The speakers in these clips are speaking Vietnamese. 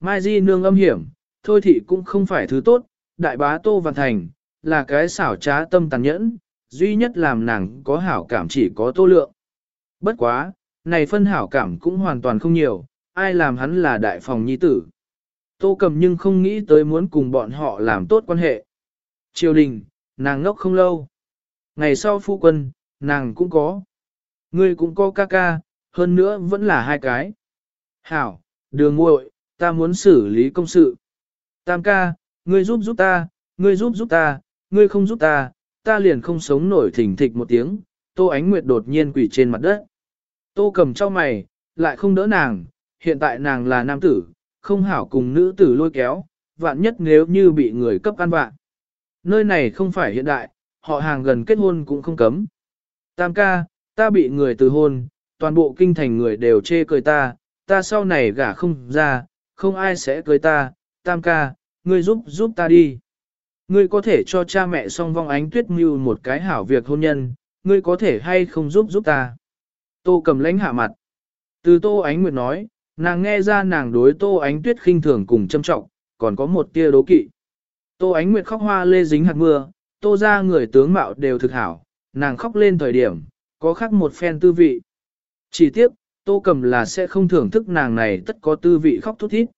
Mai Di nương âm hiểm, thôi thị cũng không phải thứ tốt, đại bá Tô Văn Thành, là cái xảo trá tâm tàn nhẫn, duy nhất làm nàng có hảo cảm chỉ có tô lượng. Bất quá, này phân hảo cảm cũng hoàn toàn không nhiều, ai làm hắn là đại phòng nhi tử. Tô cầm nhưng không nghĩ tới muốn cùng bọn họ làm tốt quan hệ. Triều đình, nàng ngốc không lâu. Ngày sau phu quân, nàng cũng có. Ngươi cũng có ca ca, hơn nữa vẫn là hai cái. Hảo, đường muội, ta muốn xử lý công sự. Tam ca, ngươi giúp giúp ta, ngươi giúp giúp ta, ngươi không giúp ta, ta liền không sống nổi thỉnh thịch một tiếng. Tô Ánh Nguyệt đột nhiên quỷ trên mặt đất. Tô cầm cho mày, lại không đỡ nàng, hiện tại nàng là nam tử, không hảo cùng nữ tử lôi kéo, vạn nhất nếu như bị người cấp ăn vạn. Nơi này không phải hiện đại, họ hàng gần kết hôn cũng không cấm. Tam ca, ta bị người từ hôn, toàn bộ kinh thành người đều chê cười ta, ta sau này gả không ra, không ai sẽ cưới ta, tam ca, ngươi giúp giúp ta đi. Ngươi có thể cho cha mẹ song vong ánh tuyết mưu một cái hảo việc hôn nhân, ngươi có thể hay không giúp giúp ta. Tô cầm lãnh hạ mặt. Từ tô ánh nguyệt nói, nàng nghe ra nàng đối tô ánh tuyết khinh thường cùng châm trọng, còn có một tia đố kỵ. Tô ánh nguyệt khóc hoa lê dính hạt mưa, tô ra người tướng mạo đều thực hảo, nàng khóc lên thời điểm, có khác một phen tư vị. Chỉ tiếc, tô cầm là sẽ không thưởng thức nàng này tất có tư vị khóc thút thít.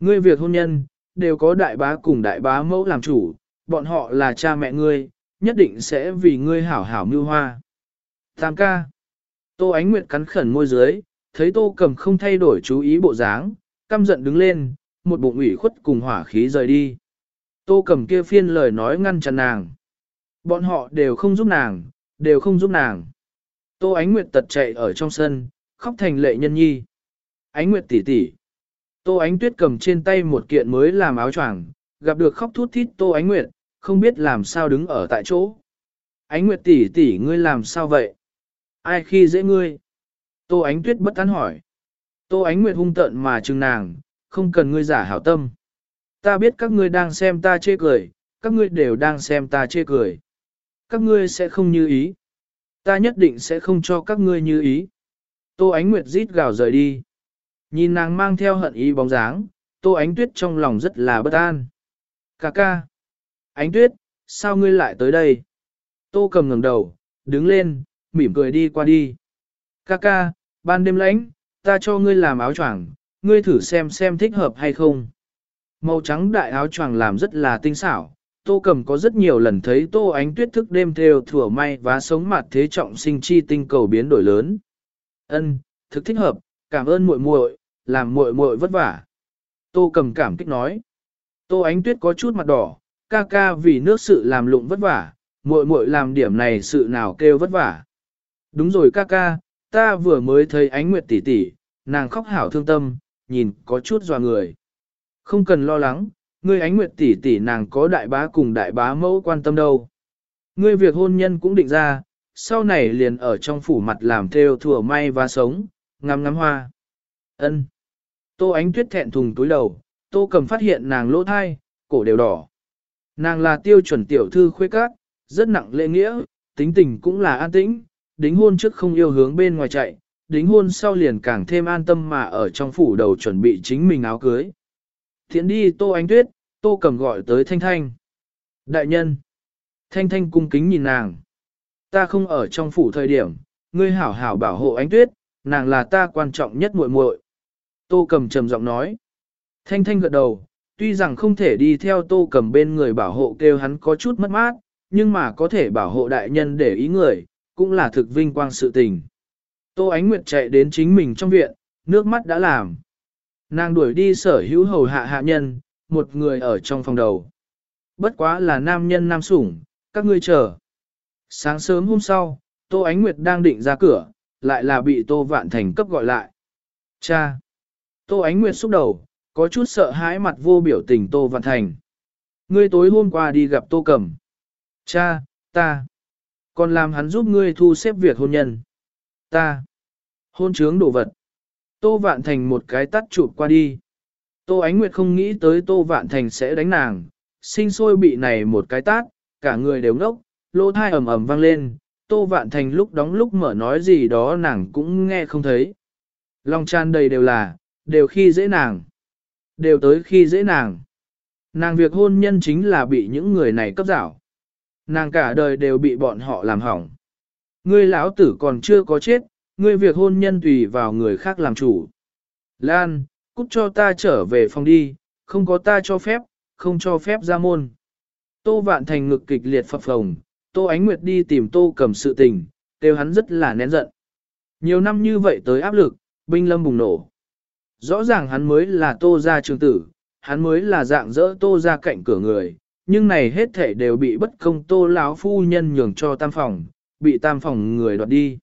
Ngươi việc hôn nhân, đều có đại bá cùng đại bá mẫu làm chủ, bọn họ là cha mẹ ngươi, nhất định sẽ vì ngươi hảo hảo mưu hoa. Tam ca. Tô Ánh Nguyệt cắn khẩn môi dưới, thấy Tô Cầm không thay đổi chú ý bộ dáng, căm giận đứng lên, một bụng ủy khuất cùng hỏa khí rời đi. Tô Cầm kia phiên lời nói ngăn chặn nàng. Bọn họ đều không giúp nàng, đều không giúp nàng. Tô Ánh Nguyệt tật chạy ở trong sân, khóc thành lệ nhân nhi. Ánh Nguyệt tỷ tỷ. Tô Ánh Tuyết cầm trên tay một kiện mới làm áo choàng, gặp được khóc thút thít Tô Ánh Nguyệt, không biết làm sao đứng ở tại chỗ. Ánh Nguyệt tỷ tỷ ngươi làm sao vậy? Ai khi dễ ngươi? Tô Ánh Tuyết bất tán hỏi. Tô Ánh Nguyệt hung tợn mà chừng nàng, không cần ngươi giả hảo tâm. Ta biết các ngươi đang xem ta chê cười, các ngươi đều đang xem ta chê cười. Các ngươi sẽ không như ý. Ta nhất định sẽ không cho các ngươi như ý. Tô Ánh Nguyệt rít gào rời đi. Nhìn nàng mang theo hận ý bóng dáng, Tô Ánh Tuyết trong lòng rất là bất an. Cà ca. Ánh Tuyết, sao ngươi lại tới đây? Tô cầm ngẩng đầu, đứng lên, mỉm cười đi qua đi. Ca ca, ban đêm lãnh, ta cho ngươi làm áo choàng, ngươi thử xem xem thích hợp hay không. Màu trắng đại áo choàng làm rất là tinh xảo, tô cầm có rất nhiều lần thấy tô ánh tuyết thức đêm theo thủa may và sống mặt thế trọng sinh chi tinh cầu biến đổi lớn. Ân, thực thích hợp, cảm ơn muội muội, làm muội muội vất vả. Tô cầm cảm kích nói. Tô ánh tuyết có chút mặt đỏ, ca ca vì nước sự làm lụng vất vả, muội muội làm điểm này sự nào kêu vất vả. Đúng rồi ca ca, ta vừa mới thấy ánh nguyệt tỷ tỷ, nàng khóc hảo thương tâm, nhìn có chút dò người. Không cần lo lắng, ngươi ánh nguyệt tỷ tỷ nàng có đại bá cùng đại bá mẫu quan tâm đâu. Ngươi việc hôn nhân cũng định ra, sau này liền ở trong phủ mặt làm theo thừa may và sống, ngắm ngắm hoa. Ân. Tô ánh tuyết thẹn thùng túi đầu, tô cầm phát hiện nàng lỗ thai, cổ đều đỏ. Nàng là tiêu chuẩn tiểu thư khuê các, rất nặng lễ nghĩa, tính tình cũng là an tĩnh, đính hôn trước không yêu hướng bên ngoài chạy, đính hôn sau liền càng thêm an tâm mà ở trong phủ đầu chuẩn bị chính mình áo cưới. Thiện đi tô ánh tuyết, tô cầm gọi tới thanh thanh. Đại nhân. Thanh thanh cung kính nhìn nàng. Ta không ở trong phủ thời điểm, ngươi hảo hảo bảo hộ ánh tuyết, nàng là ta quan trọng nhất muội muội. Tô cầm trầm giọng nói. Thanh thanh gật đầu, tuy rằng không thể đi theo tô cầm bên người bảo hộ kêu hắn có chút mất mát, nhưng mà có thể bảo hộ đại nhân để ý người, cũng là thực vinh quang sự tình. Tô Ánh Nguyệt chạy đến chính mình trong viện, nước mắt đã làm. Nàng đuổi đi sở hữu hầu hạ hạ nhân, một người ở trong phòng đầu. Bất quá là nam nhân nam sủng, các ngươi chờ. Sáng sớm hôm sau, Tô Ánh Nguyệt đang định ra cửa, lại là bị Tô Vạn Thành cấp gọi lại. Cha! Tô Ánh Nguyệt xúc đầu, có chút sợ hãi mặt vô biểu tình Tô Vạn Thành. Ngươi tối hôm qua đi gặp Tô Cẩm. Cha, ta. Còn làm hắn giúp ngươi thu xếp việc hôn nhân. Ta. Hôn trướng đồ vật. Tô Vạn Thành một cái tắt chụp qua đi. Tô Ánh Nguyệt không nghĩ tới Tô Vạn Thành sẽ đánh nàng. Sinh sôi bị này một cái tát, cả người đều ngốc, lỗ thai ầm ầm vang lên. Tô Vạn Thành lúc đóng lúc mở nói gì đó nàng cũng nghe không thấy. Lòng tràn đầy đều là, đều khi dễ nàng. Đều tới khi dễ nàng. Nàng việc hôn nhân chính là bị những người này cấp dảo. Nàng cả đời đều bị bọn họ làm hỏng. Ngươi lão tử còn chưa có chết, ngươi việc hôn nhân tùy vào người khác làm chủ. Lan, cút cho ta trở về phòng đi, không có ta cho phép, không cho phép ra môn. Tô Vạn Thành ngực kịch liệt phập phồng, Tô Ánh Nguyệt đi tìm Tô cầm sự tình, đều hắn rất là nén giận. Nhiều năm như vậy tới áp lực, binh lâm bùng nổ. Rõ ràng hắn mới là Tô gia trường tử, hắn mới là dạng dỡ Tô gia cạnh cửa người, nhưng này hết thể đều bị bất công Tô lão phu nhân nhường cho tam phòng, bị tam phòng người đoạt đi.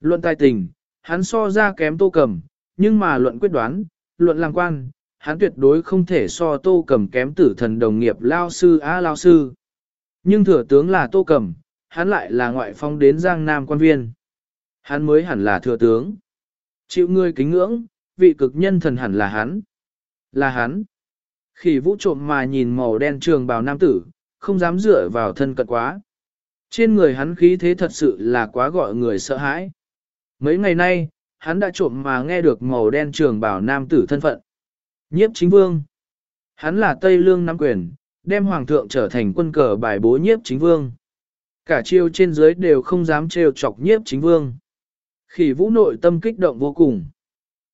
Luận tài tình, hắn so ra kém Tô cầm, nhưng mà luận quyết đoán, luận lang quan, hắn tuyệt đối không thể so tô cầm kém tử thần đồng nghiệp lao sư á lao sư. Nhưng thừa tướng là tô cẩm, hắn lại là ngoại phong đến giang nam quan viên. Hắn mới hẳn là thừa tướng. Chịu ngươi kính ngưỡng, vị cực nhân thần hẳn là hắn. Là hắn. Khi vũ trộm mà nhìn màu đen trường bào nam tử, không dám dựa vào thân cận quá. Trên người hắn khí thế thật sự là quá gọi người sợ hãi. Mấy ngày nay, hắn đã trộm mà nghe được màu đen trường bào nam tử thân phận. Nhiếp chính vương. Hắn là Tây Lương Nam Quyền, đem Hoàng thượng trở thành quân cờ bài bố nhiếp chính vương. Cả chiêu trên dưới đều không dám trêu chọc nhiếp chính vương. Khỉ vũ nội tâm kích động vô cùng.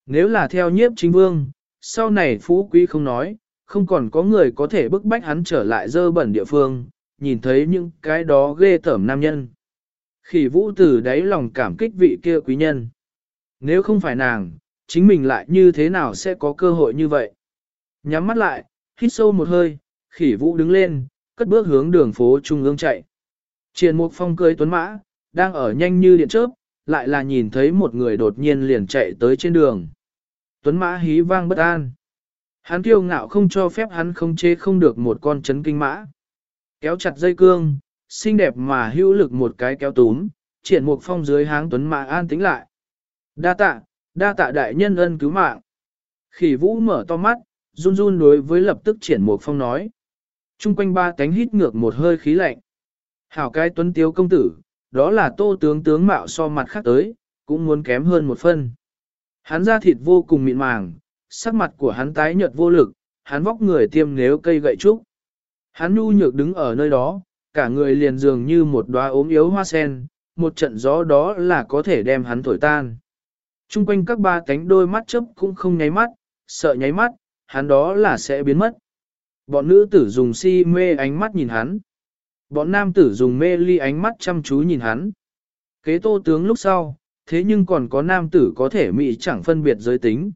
Nếu là theo nhiếp chính vương, sau này phú quý không nói, không còn có người có thể bức bách hắn trở lại dơ bẩn địa phương, nhìn thấy những cái đó ghê tởm nam nhân. Khỉ vũ từ đáy lòng cảm kích vị kia quý nhân. Nếu không phải nàng, chính mình lại như thế nào sẽ có cơ hội như vậy. Nhắm mắt lại, hít sâu một hơi, khỉ vũ đứng lên, cất bước hướng đường phố trung ương chạy. Triền mục phong cưới tuấn mã, đang ở nhanh như điện chớp, lại là nhìn thấy một người đột nhiên liền chạy tới trên đường. Tuấn mã hí vang bất an. Hắn kiêu ngạo không cho phép hắn không chế không được một con chấn kinh mã. Kéo chặt dây cương, xinh đẹp mà hữu lực một cái kéo túm, triển mục phong dưới háng tuấn mã an tính lại. Đa tạ, Đa tạ đại nhân ân cứu mạng. Khỉ vũ mở to mắt, run run đối với lập tức triển mục phong nói. Trung quanh ba cánh hít ngược một hơi khí lạnh. Hảo cái tuấn tiếu công tử, đó là tô tướng tướng mạo so mặt khác tới, cũng muốn kém hơn một phân. Hắn da thịt vô cùng mịn màng, sắc mặt của hắn tái nhợt vô lực, hắn vóc người tiêm nếu cây gậy trúc. Hắn nhu nhược đứng ở nơi đó, cả người liền dường như một đóa ốm yếu hoa sen, một trận gió đó là có thể đem hắn thổi tan. Trung quanh các ba cánh đôi mắt chớp cũng không nháy mắt, sợ nháy mắt, hắn đó là sẽ biến mất. Bọn nữ tử dùng si mê ánh mắt nhìn hắn. Bọn nam tử dùng mê ly ánh mắt chăm chú nhìn hắn. Kế tô tướng lúc sau, thế nhưng còn có nam tử có thể mị chẳng phân biệt giới tính.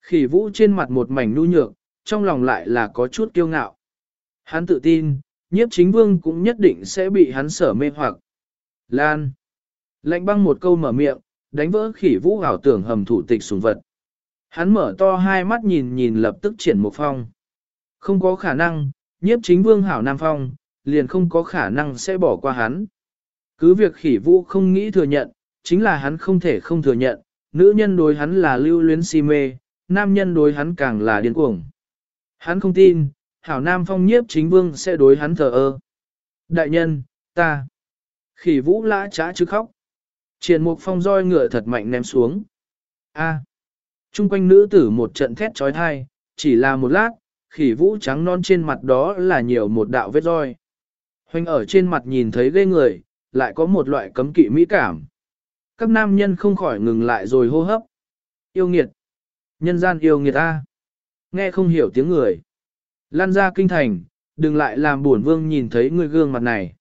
Khỉ vũ trên mặt một mảnh nu nhược, trong lòng lại là có chút kiêu ngạo. Hắn tự tin, nhiếp chính vương cũng nhất định sẽ bị hắn sở mê hoặc. Lan. Lạnh băng một câu mở miệng, đánh vỡ khỉ vũ ảo tưởng hầm thủ tịch sùng vật. Hắn mở to hai mắt nhìn nhìn lập tức triển một phong. Không có khả năng, nhiếp chính vương hảo nam phong, liền không có khả năng sẽ bỏ qua hắn. Cứ việc khỉ vũ không nghĩ thừa nhận, chính là hắn không thể không thừa nhận, nữ nhân đối hắn là lưu luyến si mê, nam nhân đối hắn càng là điên cuồng. Hắn không tin, hảo nam phong nhiếp chính vương sẽ đối hắn thờ ơ. Đại nhân, ta. Khỉ vũ lã trá chứ khóc. Triển mục phong roi ngựa thật mạnh ném xuống. A. À. Trung quanh nữ tử một trận thét trói thai, chỉ là một lát, khỉ vũ trắng non trên mặt đó là nhiều một đạo vết roi. Hoành ở trên mặt nhìn thấy ghê người, lại có một loại cấm kỵ mỹ cảm. Các nam nhân không khỏi ngừng lại rồi hô hấp. Yêu nghiệt. Nhân gian yêu nghiệt a. Nghe không hiểu tiếng người. Lan ra kinh thành, đừng lại làm buồn vương nhìn thấy người gương mặt này.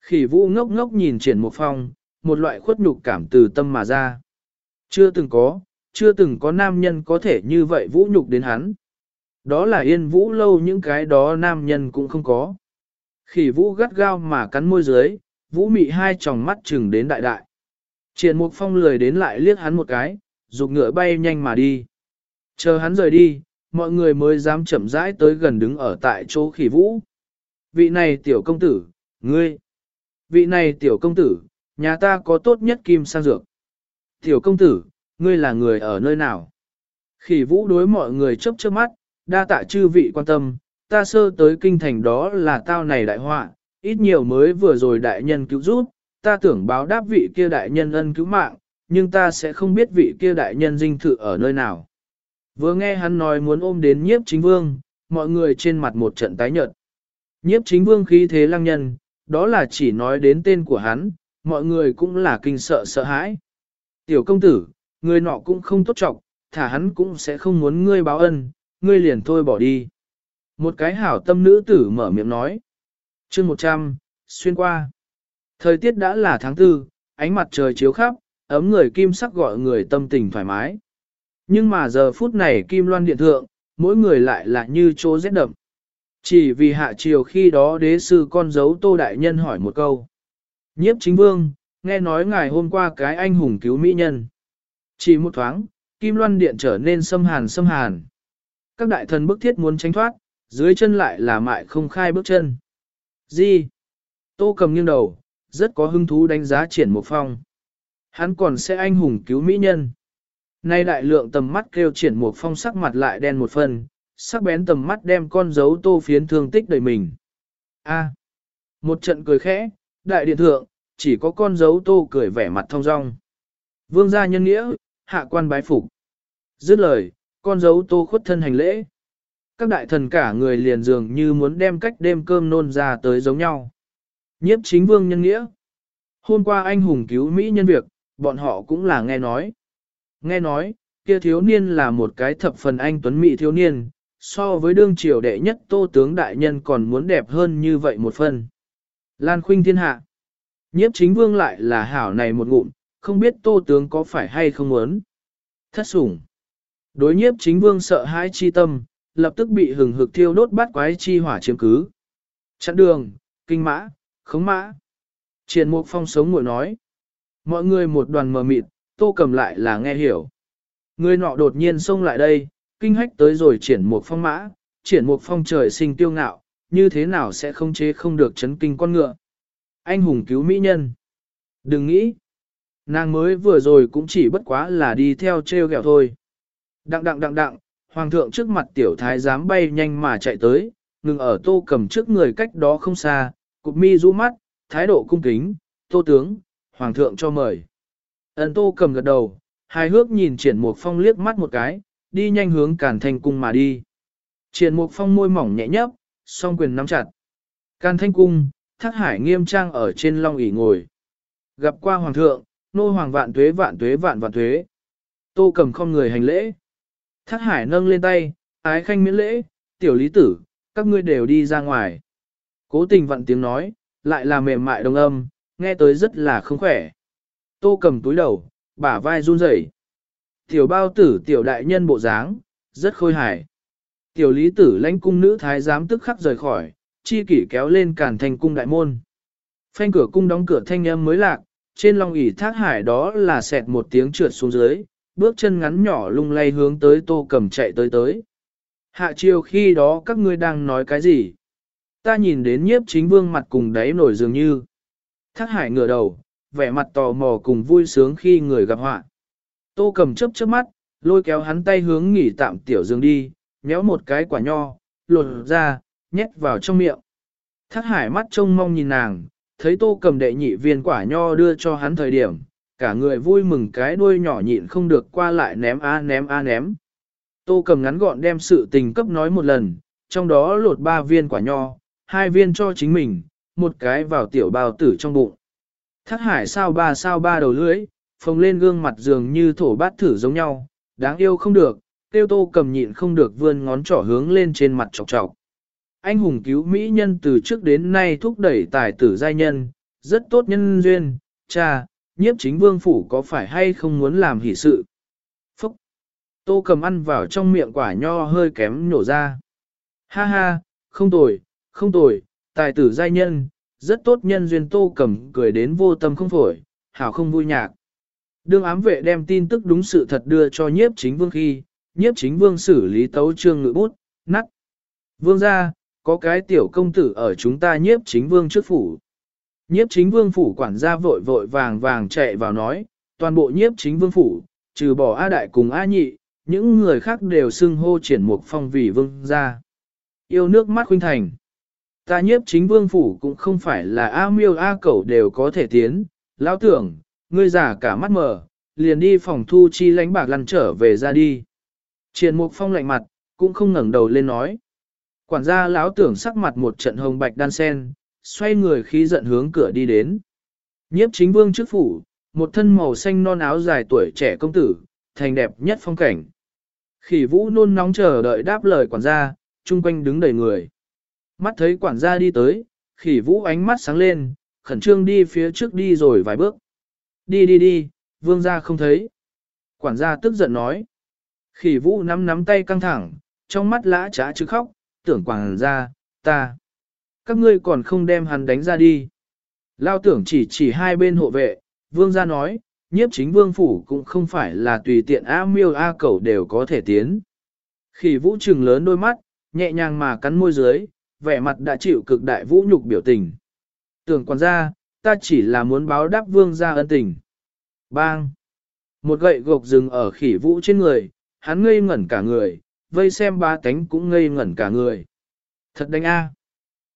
Khỉ vũ ngốc ngốc nhìn triển một phong, một loại khuất nhục cảm từ tâm mà ra. Chưa từng có, chưa từng có nam nhân có thể như vậy vũ nhục đến hắn. Đó là yên vũ lâu những cái đó nam nhân cũng không có. Khỉ vũ gắt gao mà cắn môi dưới, vũ mị hai tròng mắt chừng đến đại đại. Triển mục phong lười đến lại liếc hắn một cái, dục ngựa bay nhanh mà đi. Chờ hắn rời đi, mọi người mới dám chậm rãi tới gần đứng ở tại chỗ khỉ vũ. Vị này tiểu công tử, ngươi. Vị này tiểu công tử, Nhà ta có tốt nhất kim sang dược. Tiểu công tử, ngươi là người ở nơi nào? Khỉ vũ đối mọi người chấp chớp mắt, đa tạ chư vị quan tâm, ta sơ tới kinh thành đó là tao này đại họa, ít nhiều mới vừa rồi đại nhân cứu giúp, ta tưởng báo đáp vị kia đại nhân ân cứu mạng, nhưng ta sẽ không biết vị kia đại nhân dinh thự ở nơi nào. Vừa nghe hắn nói muốn ôm đến nhiếp chính vương, mọi người trên mặt một trận tái nhợt. Nhiếp chính vương khí thế lăng nhân, đó là chỉ nói đến tên của hắn, mọi người cũng là kinh sợ sợ hãi. Tiểu công tử, người nọ cũng không tốt trọng, thả hắn cũng sẽ không muốn ngươi báo ân, ngươi liền thôi bỏ đi. Một cái hảo tâm nữ tử mở miệng nói. chương 100, xuyên qua. Thời tiết đã là tháng tư, ánh mặt trời chiếu khắp, ấm người kim sắc gọi người tâm tình thoải mái. Nhưng mà giờ phút này kim loan điện thượng, mỗi người lại là như chỗ rét đậm. Chỉ vì hạ chiều khi đó đế sư con dấu tô đại nhân hỏi một câu. Nhiếp chính vương, nghe nói ngài hôm qua cái anh hùng cứu mỹ nhân. Chỉ một thoáng, kim loan điện trở nên xâm hàn xâm hàn. Các đại thần bức thiết muốn tránh thoát, dưới chân lại là mại không khai bước chân. Gì? Tô cầm nghiêng đầu, rất có hứng thú đánh giá triển một phong. Hắn còn sẽ anh hùng cứu mỹ nhân. Nay đại lượng tầm mắt kêu triển một phong sắc mặt lại đen một phần, sắc bén tầm mắt đem con dấu tô phiến thương tích đầy mình. A. một trận cười khẽ, đại điện thượng, chỉ có con dấu tô cười vẻ mặt thông dong. Vương gia nhân nghĩa, hạ quan bái phục. Dứt lời, con dấu tô khuất thân hành lễ. Các đại thần cả người liền dường như muốn đem cách đêm cơm nôn ra tới giống nhau. Nhiếp chính vương nhân nghĩa. Hôm qua anh hùng cứu Mỹ nhân việc, bọn họ cũng là nghe nói. Nghe nói, kia thiếu niên là một cái thập phần anh tuấn Mỹ thiếu niên, so với đương triều đệ nhất tô tướng đại nhân còn muốn đẹp hơn như vậy một phần. Lan khuynh thiên hạ. Nhiếp chính vương lại là hảo này một ngụm, không biết tô tướng có phải hay không muốn. Thất sủng. Đối nhiếp chính vương sợ hãi chi tâm, lập tức bị hừng hực thiêu đốt bắt quái chi hỏa chiếm cứ. Chặn đường, kinh mã, khống mã. Triển mục phong sống ngồi nói. Mọi người một đoàn mờ mịt, tô cầm lại là nghe hiểu. Người nọ đột nhiên xông lại đây, kinh hách tới rồi triển mục phong mã, triển mục phong trời sinh tiêu ngạo, như thế nào sẽ không chế không được chấn kinh con ngựa. Anh hùng cứu mỹ nhân. Đừng nghĩ. Nàng mới vừa rồi cũng chỉ bất quá là đi theo treo gẹo thôi. Đặng đặng đặng đặng, hoàng thượng trước mặt tiểu thái dám bay nhanh mà chạy tới, ngừng ở tô cầm trước người cách đó không xa, cục mi rũ mắt, thái độ cung kính, tô tướng, hoàng thượng cho mời. Ấn tô cầm gật đầu, hài hước nhìn triển mục phong liếc mắt một cái, đi nhanh hướng càn thanh cung mà đi. Triển mục phong môi mỏng nhẹ nhấp, song quyền nắm chặt. Càn thanh cung, thác hải nghiêm trang ở trên long ỷ ngồi. Gặp qua hoàng thượng, nô hoàng vạn tuế vạn tuế vạn vạn tuế. Tô cầm không người hành lễ. Thác hải nâng lên tay, ái khanh miễn lễ, tiểu lý tử, các ngươi đều đi ra ngoài. Cố tình vặn tiếng nói, lại là mềm mại đồng âm, nghe tới rất là không khỏe. Tô cầm túi đầu, bả vai run rẩy. Tiểu bao tử tiểu đại nhân bộ dáng, rất khôi hài. Tiểu lý tử lãnh cung nữ thái giám tức khắc rời khỏi, chi kỷ kéo lên cản thành cung đại môn. Phanh cửa cung đóng cửa thanh âm mới lạc, trên lòng ỉ thác hải đó là xẹt một tiếng trượt xuống dưới, bước chân ngắn nhỏ lung lay hướng tới tô cầm chạy tới tới. Hạ chiều khi đó các ngươi đang nói cái gì? Ta nhìn đến nhiếp chính vương mặt cùng đáy nổi dường như. Thác hải ngửa đầu, vẻ mặt tò mò cùng vui sướng khi người gặp họa. Tô cầm chớp chớp mắt, lôi kéo hắn tay hướng nghỉ tạm tiểu dương đi, nhéo một cái quả nho, lột ra, nhét vào trong miệng. Thác hải mắt trông mong nhìn nàng, thấy tô cầm đệ nhị viên quả nho đưa cho hắn thời điểm, cả người vui mừng cái đuôi nhỏ nhịn không được qua lại ném a ném a ném. Tô cầm ngắn gọn đem sự tình cấp nói một lần, trong đó lột ba viên quả nho, hai viên cho chính mình, một cái vào tiểu bào tử trong bụng. Thác hải sao ba sao ba đầu lưỡi, phồng lên gương mặt dường như thổ bát thử giống nhau, đáng yêu không được, tiêu tô cầm nhịn không được vươn ngón trỏ hướng lên trên mặt chọc chọc. Anh hùng cứu Mỹ nhân từ trước đến nay thúc đẩy tài tử giai nhân, rất tốt nhân duyên, cha, nhiếp chính vương phủ có phải hay không muốn làm hỷ sự. Phúc! Tô cầm ăn vào trong miệng quả nho hơi kém nổ ra. Ha ha, không tồi, không tồi, tài tử giai nhân, rất tốt nhân duyên tô cầm cười đến vô tâm không phổi, hảo không vui nhạc. Đương ám vệ đem tin tức đúng sự thật đưa cho nhiếp chính vương khi, nhiếp chính vương xử lý tấu trương ngự bút, nắt. Vương ra, có cái tiểu công tử ở chúng ta nhiếp chính vương trước phủ. Nhiếp chính vương phủ quản gia vội vội vàng vàng chạy vào nói, toàn bộ nhiếp chính vương phủ, trừ bỏ A đại cùng A nhị, những người khác đều xưng hô triển mục phong vì vương gia Yêu nước mắt khuynh thành. Ta nhiếp chính vương phủ cũng không phải là A miêu A cẩu đều có thể tiến, lão tưởng, ngươi già cả mắt mở, liền đi phòng thu chi lánh bạc lăn trở về ra đi. Triển Mục Phong lạnh mặt, cũng không ngẩng đầu lên nói. Quản gia lão tưởng sắc mặt một trận hồng bạch đan sen, xoay người khí giận hướng cửa đi đến. Nhiếp chính vương trước phủ, một thân màu xanh non áo dài tuổi trẻ công tử, thành đẹp nhất phong cảnh. Khỉ vũ nôn nóng chờ đợi đáp lời quản gia, chung quanh đứng đầy người. Mắt thấy quản gia đi tới, khỉ vũ ánh mắt sáng lên, khẩn trương đi phía trước đi rồi vài bước. Đi đi đi, vương gia không thấy. Quản gia tức giận nói. Khỉ vũ nắm nắm tay căng thẳng, trong mắt lã trá chứ khóc, tưởng quản gia, ta. Các ngươi còn không đem hắn đánh ra đi. Lao tưởng chỉ chỉ hai bên hộ vệ, vương gia nói, nhiếp chính vương phủ cũng không phải là tùy tiện A miêu A cẩu đều có thể tiến. Khỉ vũ trừng lớn đôi mắt, nhẹ nhàng mà cắn môi dưới, vẻ mặt đã chịu cực đại vũ nhục biểu tình. Tưởng quản gia, ta chỉ là muốn báo đáp vương gia ân tình. Bang! Một gậy gộc rừng ở khỉ vũ trên người, hắn ngây ngẩn cả người, vây xem ba tánh cũng ngây ngẩn cả người. Thật đánh a!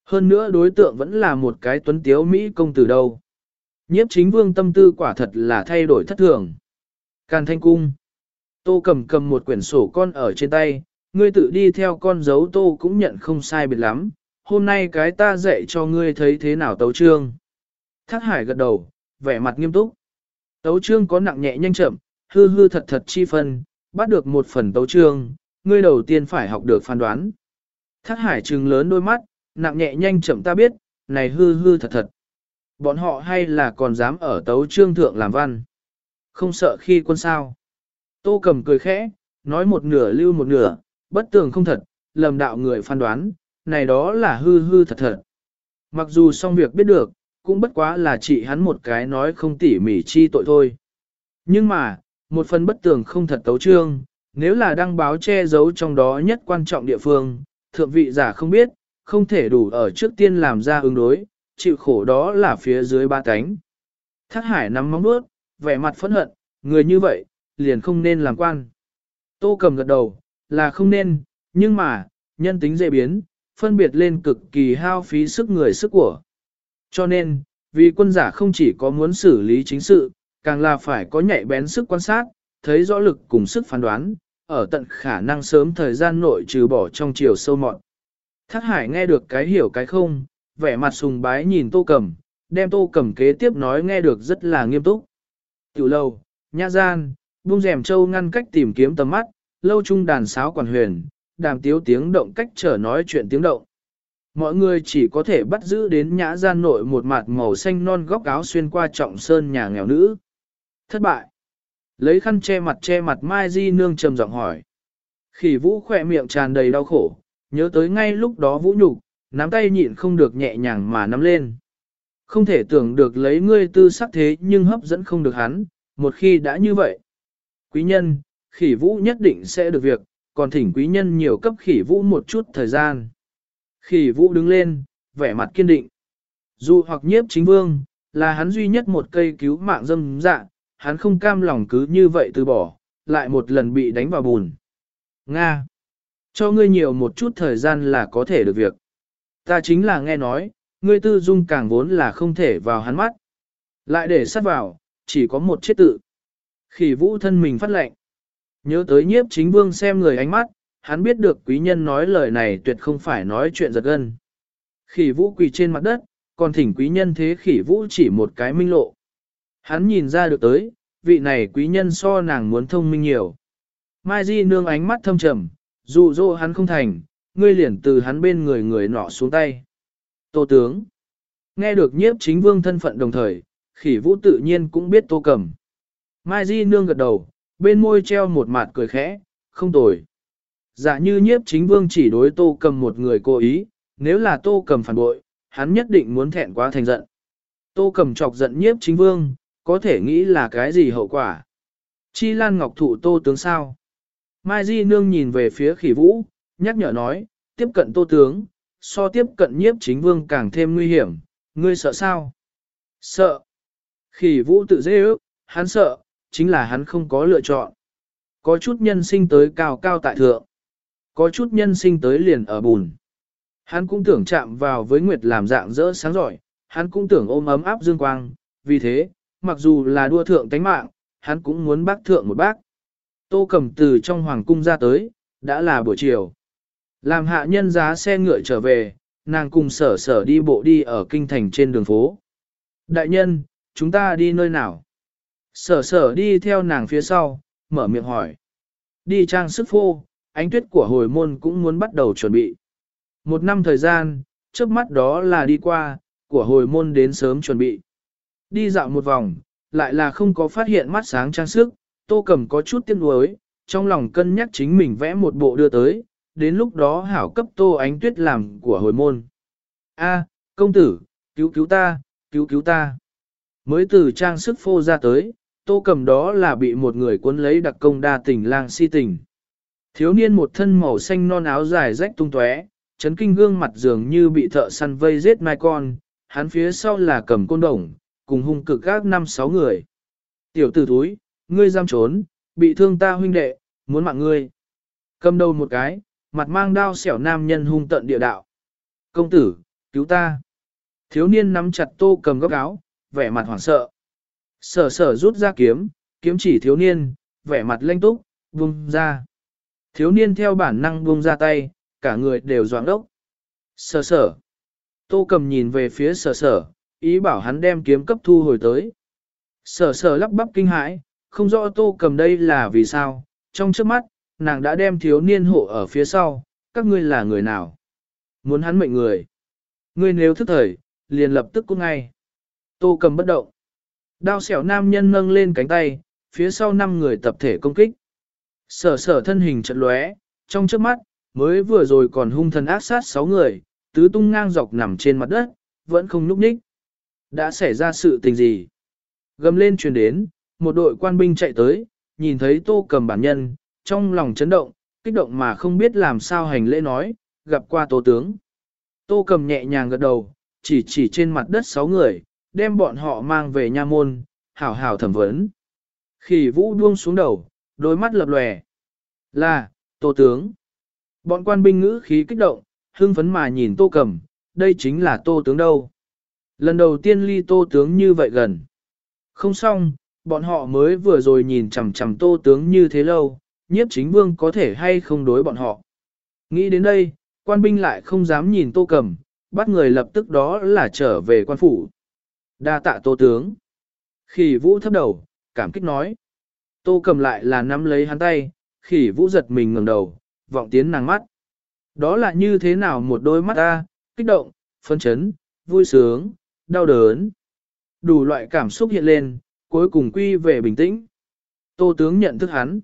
Hơn nữa đối tượng vẫn là một cái tuấn tiếu Mỹ công tử đâu. Nhiếp chính vương tâm tư quả thật là thay đổi thất thường. Càn thanh cung. Tô cầm cầm một quyển sổ con ở trên tay, ngươi tự đi theo con dấu tô cũng nhận không sai biệt lắm. Hôm nay cái ta dạy cho ngươi thấy thế nào tấu trương. Thác hải gật đầu, vẻ mặt nghiêm túc. Tấu trương có nặng nhẹ nhanh chậm, hư hư thật thật chi phân, bắt được một phần tấu trương, ngươi đầu tiên phải học được phán đoán. Thác hải trừng lớn đôi mắt, nặng nhẹ nhanh chậm ta biết, này hư hư thật thật. Bọn họ hay là còn dám ở tấu trương thượng làm văn. Không sợ khi quân sao. Tô cầm cười khẽ, nói một nửa lưu một nửa, bất tường không thật, lầm đạo người phán đoán, này đó là hư hư thật thật. Mặc dù xong việc biết được, cũng bất quá là chỉ hắn một cái nói không tỉ mỉ chi tội thôi. Nhưng mà, một phần bất tường không thật tấu trương, nếu là đăng báo che giấu trong đó nhất quan trọng địa phương, thượng vị giả không biết, không thể đủ ở trước tiên làm ra ứng đối, chịu khổ đó là phía dưới ba cánh. Thác hải nắm móng bước, vẻ mặt phẫn hận, người như vậy, liền không nên làm quan. Tô cầm gật đầu, là không nên, nhưng mà, nhân tính dễ biến, phân biệt lên cực kỳ hao phí sức người sức của. Cho nên, vì quân giả không chỉ có muốn xử lý chính sự, càng là phải có nhạy bén sức quan sát, thấy rõ lực cùng sức phán đoán, ở tận khả năng sớm thời gian nội trừ bỏ trong chiều sâu mọn. Thác hải nghe được cái hiểu cái không, vẻ mặt sùng bái nhìn tô cầm, đem tô cầm kế tiếp nói nghe được rất là nghiêm túc. Tiểu lâu, nhã gian, buông rèm châu ngăn cách tìm kiếm tầm mắt, lâu trung đàn sáo quản huyền, đàm tiếu tiếng động cách trở nói chuyện tiếng động. Mọi người chỉ có thể bắt giữ đến nhã gian nội một mặt màu xanh non góc áo xuyên qua trọng sơn nhà nghèo nữ. Thất bại. Lấy khăn che mặt che mặt Mai Di nương trầm giọng hỏi. Khỉ vũ khỏe miệng tràn đầy đau khổ, nhớ tới ngay lúc đó vũ nhục, nắm tay nhịn không được nhẹ nhàng mà nắm lên. Không thể tưởng được lấy ngươi tư sắc thế nhưng hấp dẫn không được hắn, một khi đã như vậy. Quý nhân, khỉ vũ nhất định sẽ được việc, còn thỉnh quý nhân nhiều cấp khỉ vũ một chút thời gian. Khỉ vũ đứng lên, vẻ mặt kiên định. Dù hoặc nhiếp chính vương, là hắn duy nhất một cây cứu mạng dâm dạ, hắn không cam lòng cứ như vậy từ bỏ, lại một lần bị đánh vào bùn. Nga! Cho ngươi nhiều một chút thời gian là có thể được việc. Ta chính là nghe nói, ngươi tư dung càng vốn là không thể vào hắn mắt. Lại để sát vào, chỉ có một chết tự. Khỉ vũ thân mình phát lệnh. Nhớ tới nhiếp chính vương xem người ánh mắt, hắn biết được quý nhân nói lời này tuyệt không phải nói chuyện giật gân. Khỉ vũ quỳ trên mặt đất, còn thỉnh quý nhân thế khỉ vũ chỉ một cái minh lộ. Hắn nhìn ra được tới, vị này quý nhân so nàng muốn thông minh nhiều. Mai Di nương ánh mắt thâm trầm, dụ dỗ hắn không thành, ngươi liền từ hắn bên người người nọ xuống tay. Tô tướng. Nghe được nhiếp chính vương thân phận đồng thời, khỉ vũ tự nhiên cũng biết tô cầm. Mai Di nương gật đầu, bên môi treo một mặt cười khẽ, không tồi. Dạ như nhiếp chính vương chỉ đối tô cầm một người cố ý, nếu là tô cầm phản bội, hắn nhất định muốn thẹn quá thành giận. Tô cầm chọc giận nhiếp chính vương, có thể nghĩ là cái gì hậu quả. Chi lan ngọc thụ tô tướng sao? Mai Di nương nhìn về phía khỉ vũ, nhắc nhở nói, tiếp cận tô tướng, so tiếp cận nhiếp chính vương càng thêm nguy hiểm, ngươi sợ sao? Sợ. Khỉ vũ tự dễ ước, hắn sợ, chính là hắn không có lựa chọn. Có chút nhân sinh tới cao cao tại thượng. Có chút nhân sinh tới liền ở bùn. Hắn cũng tưởng chạm vào với Nguyệt làm dạng rỡ sáng giỏi, hắn cũng tưởng ôm ấm áp dương quang, vì thế, mặc dù là đua thượng tánh mạng, hắn cũng muốn bác thượng một bác. Tô cẩm từ trong hoàng cung ra tới, đã là buổi chiều. Làm hạ nhân giá xe ngựa trở về, nàng cùng sở sở đi bộ đi ở kinh thành trên đường phố. Đại nhân, chúng ta đi nơi nào? Sở sở đi theo nàng phía sau, mở miệng hỏi. Đi trang sức phô, ánh tuyết của hồi môn cũng muốn bắt đầu chuẩn bị. Một năm thời gian, trước mắt đó là đi qua, của hồi môn đến sớm chuẩn bị. Đi dạo một vòng, lại là không có phát hiện mắt sáng trang sức, tô cầm có chút tiếc nuối, trong lòng cân nhắc chính mình vẽ một bộ đưa tới, đến lúc đó hảo cấp tô ánh tuyết làm của hồi môn. A, công tử, cứu cứu ta, cứu cứu ta. Mới từ trang sức phô ra tới, tô cầm đó là bị một người cuốn lấy đặc công đa tình lang si tình. Thiếu niên một thân màu xanh non áo dài rách tung tóe, chấn kinh gương mặt dường như bị thợ săn vây giết mai con, hắn phía sau là cầm côn đồng, cùng hung cực các năm sáu người. Tiểu tử thúi, ngươi giam trốn, bị thương ta huynh đệ, muốn mạng ngươi. Cầm đầu một cái, mặt mang đao xẻo nam nhân hung tận địa đạo. Công tử, cứu ta. Thiếu niên nắm chặt tô cầm góc áo, vẻ mặt hoảng sợ. Sở sở rút ra kiếm, kiếm chỉ thiếu niên, vẻ mặt lanh túc, vung ra. Thiếu niên theo bản năng buông ra tay, cả người đều doãn đốc. Sở sở. Tô cầm nhìn về phía sở sở, ý bảo hắn đem kiếm cấp thu hồi tới. Sở sở lắp bắp kinh hãi, không rõ tô cầm đây là vì sao, trong trước mắt, nàng đã đem thiếu niên hộ ở phía sau, các ngươi là người nào? Muốn hắn mệnh người. Ngươi nếu thức thời, liền lập tức cút ngay. Tô cầm bất động. Đao xẻo nam nhân nâng lên cánh tay, phía sau năm người tập thể công kích. Sở sở thân hình trận lóe, trong trước mắt, mới vừa rồi còn hung thần ác sát sáu người, tứ tung ngang dọc nằm trên mặt đất, vẫn không nhúc nhích. Đã xảy ra sự tình gì? Gầm lên truyền đến, một đội quan binh chạy tới, nhìn thấy tô cầm bản nhân, trong lòng chấn động, kích động mà không biết làm sao hành lễ nói, gặp qua tô tướng. Tô cầm nhẹ nhàng gật đầu, chỉ chỉ trên mặt đất sáu người, đem bọn họ mang về nha môn, hảo hảo thẩm vấn. Khỉ vũ buông xuống đầu, đôi mắt lập lòe. Là, tô tướng. Bọn quan binh ngữ khí kích động, hưng phấn mà nhìn tô cầm, đây chính là tô tướng đâu. Lần đầu tiên ly tô tướng như vậy gần. Không xong, bọn họ mới vừa rồi nhìn chằm chằm tô tướng như thế lâu, nhiếp chính vương có thể hay không đối bọn họ. Nghĩ đến đây, quan binh lại không dám nhìn tô cầm, bắt người lập tức đó là trở về quan phủ. Đa tạ tô tướng. Khỉ vũ thấp đầu, cảm kích nói. Tô cầm lại là nắm lấy hắn tay, khỉ vũ giật mình ngẩng đầu, vọng tiến nàng mắt. Đó là như thế nào một đôi mắt ta, kích động, phân chấn, vui sướng, đau đớn. Đủ loại cảm xúc hiện lên, cuối cùng quy về bình tĩnh. Tô tướng nhận thức hắn.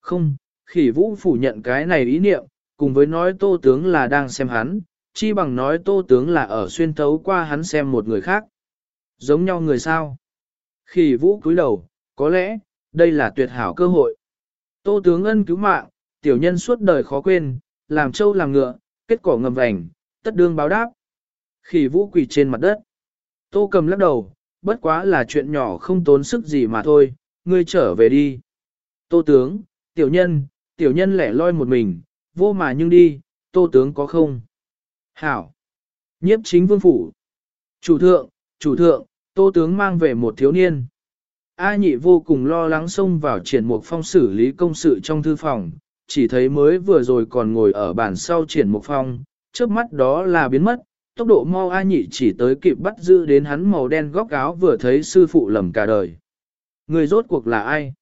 Không, khỉ vũ phủ nhận cái này ý niệm, cùng với nói tô tướng là đang xem hắn, chi bằng nói tô tướng là ở xuyên thấu qua hắn xem một người khác. Giống nhau người sao? Khỉ vũ cúi đầu, có lẽ, đây là tuyệt hảo cơ hội. Tô tướng ân cứu mạng, tiểu nhân suốt đời khó quên, làm trâu làm ngựa, kết quả ngầm vành, tất đương báo đáp. Khỉ vũ quỳ trên mặt đất. Tô cầm lắc đầu, bất quá là chuyện nhỏ không tốn sức gì mà thôi, ngươi trở về đi. Tô tướng, tiểu nhân, tiểu nhân lẻ loi một mình, vô mà nhưng đi, tô tướng có không? Hảo. Nhiếp chính vương phủ. Chủ thượng, chủ thượng, tô tướng mang về một thiếu niên. A nhị vô cùng lo lắng xông vào triển mục phong xử lý công sự trong thư phòng, chỉ thấy mới vừa rồi còn ngồi ở bàn sau triển mục phong, trước mắt đó là biến mất, tốc độ mau A nhị chỉ tới kịp bắt giữ đến hắn màu đen góc áo vừa thấy sư phụ lầm cả đời. Người rốt cuộc là ai?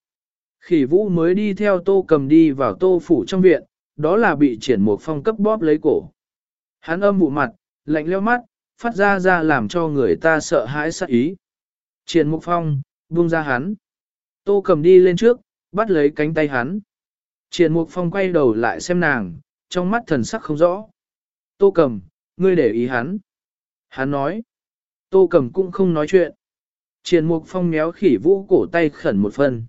Khỉ vũ mới đi theo tô cầm đi vào tô phủ trong viện, đó là bị triển mục phong cấp bóp lấy cổ. Hắn âm vụ mặt, lạnh leo mắt, phát ra ra làm cho người ta sợ hãi sát ý. Triển mục phong, buông ra hắn. Tô cầm đi lên trước, bắt lấy cánh tay hắn. Triển mục phong quay đầu lại xem nàng, trong mắt thần sắc không rõ. Tô cầm, ngươi để ý hắn. Hắn nói. Tô cầm cũng không nói chuyện. Triền mục phong méo khỉ vũ cổ tay khẩn một phần.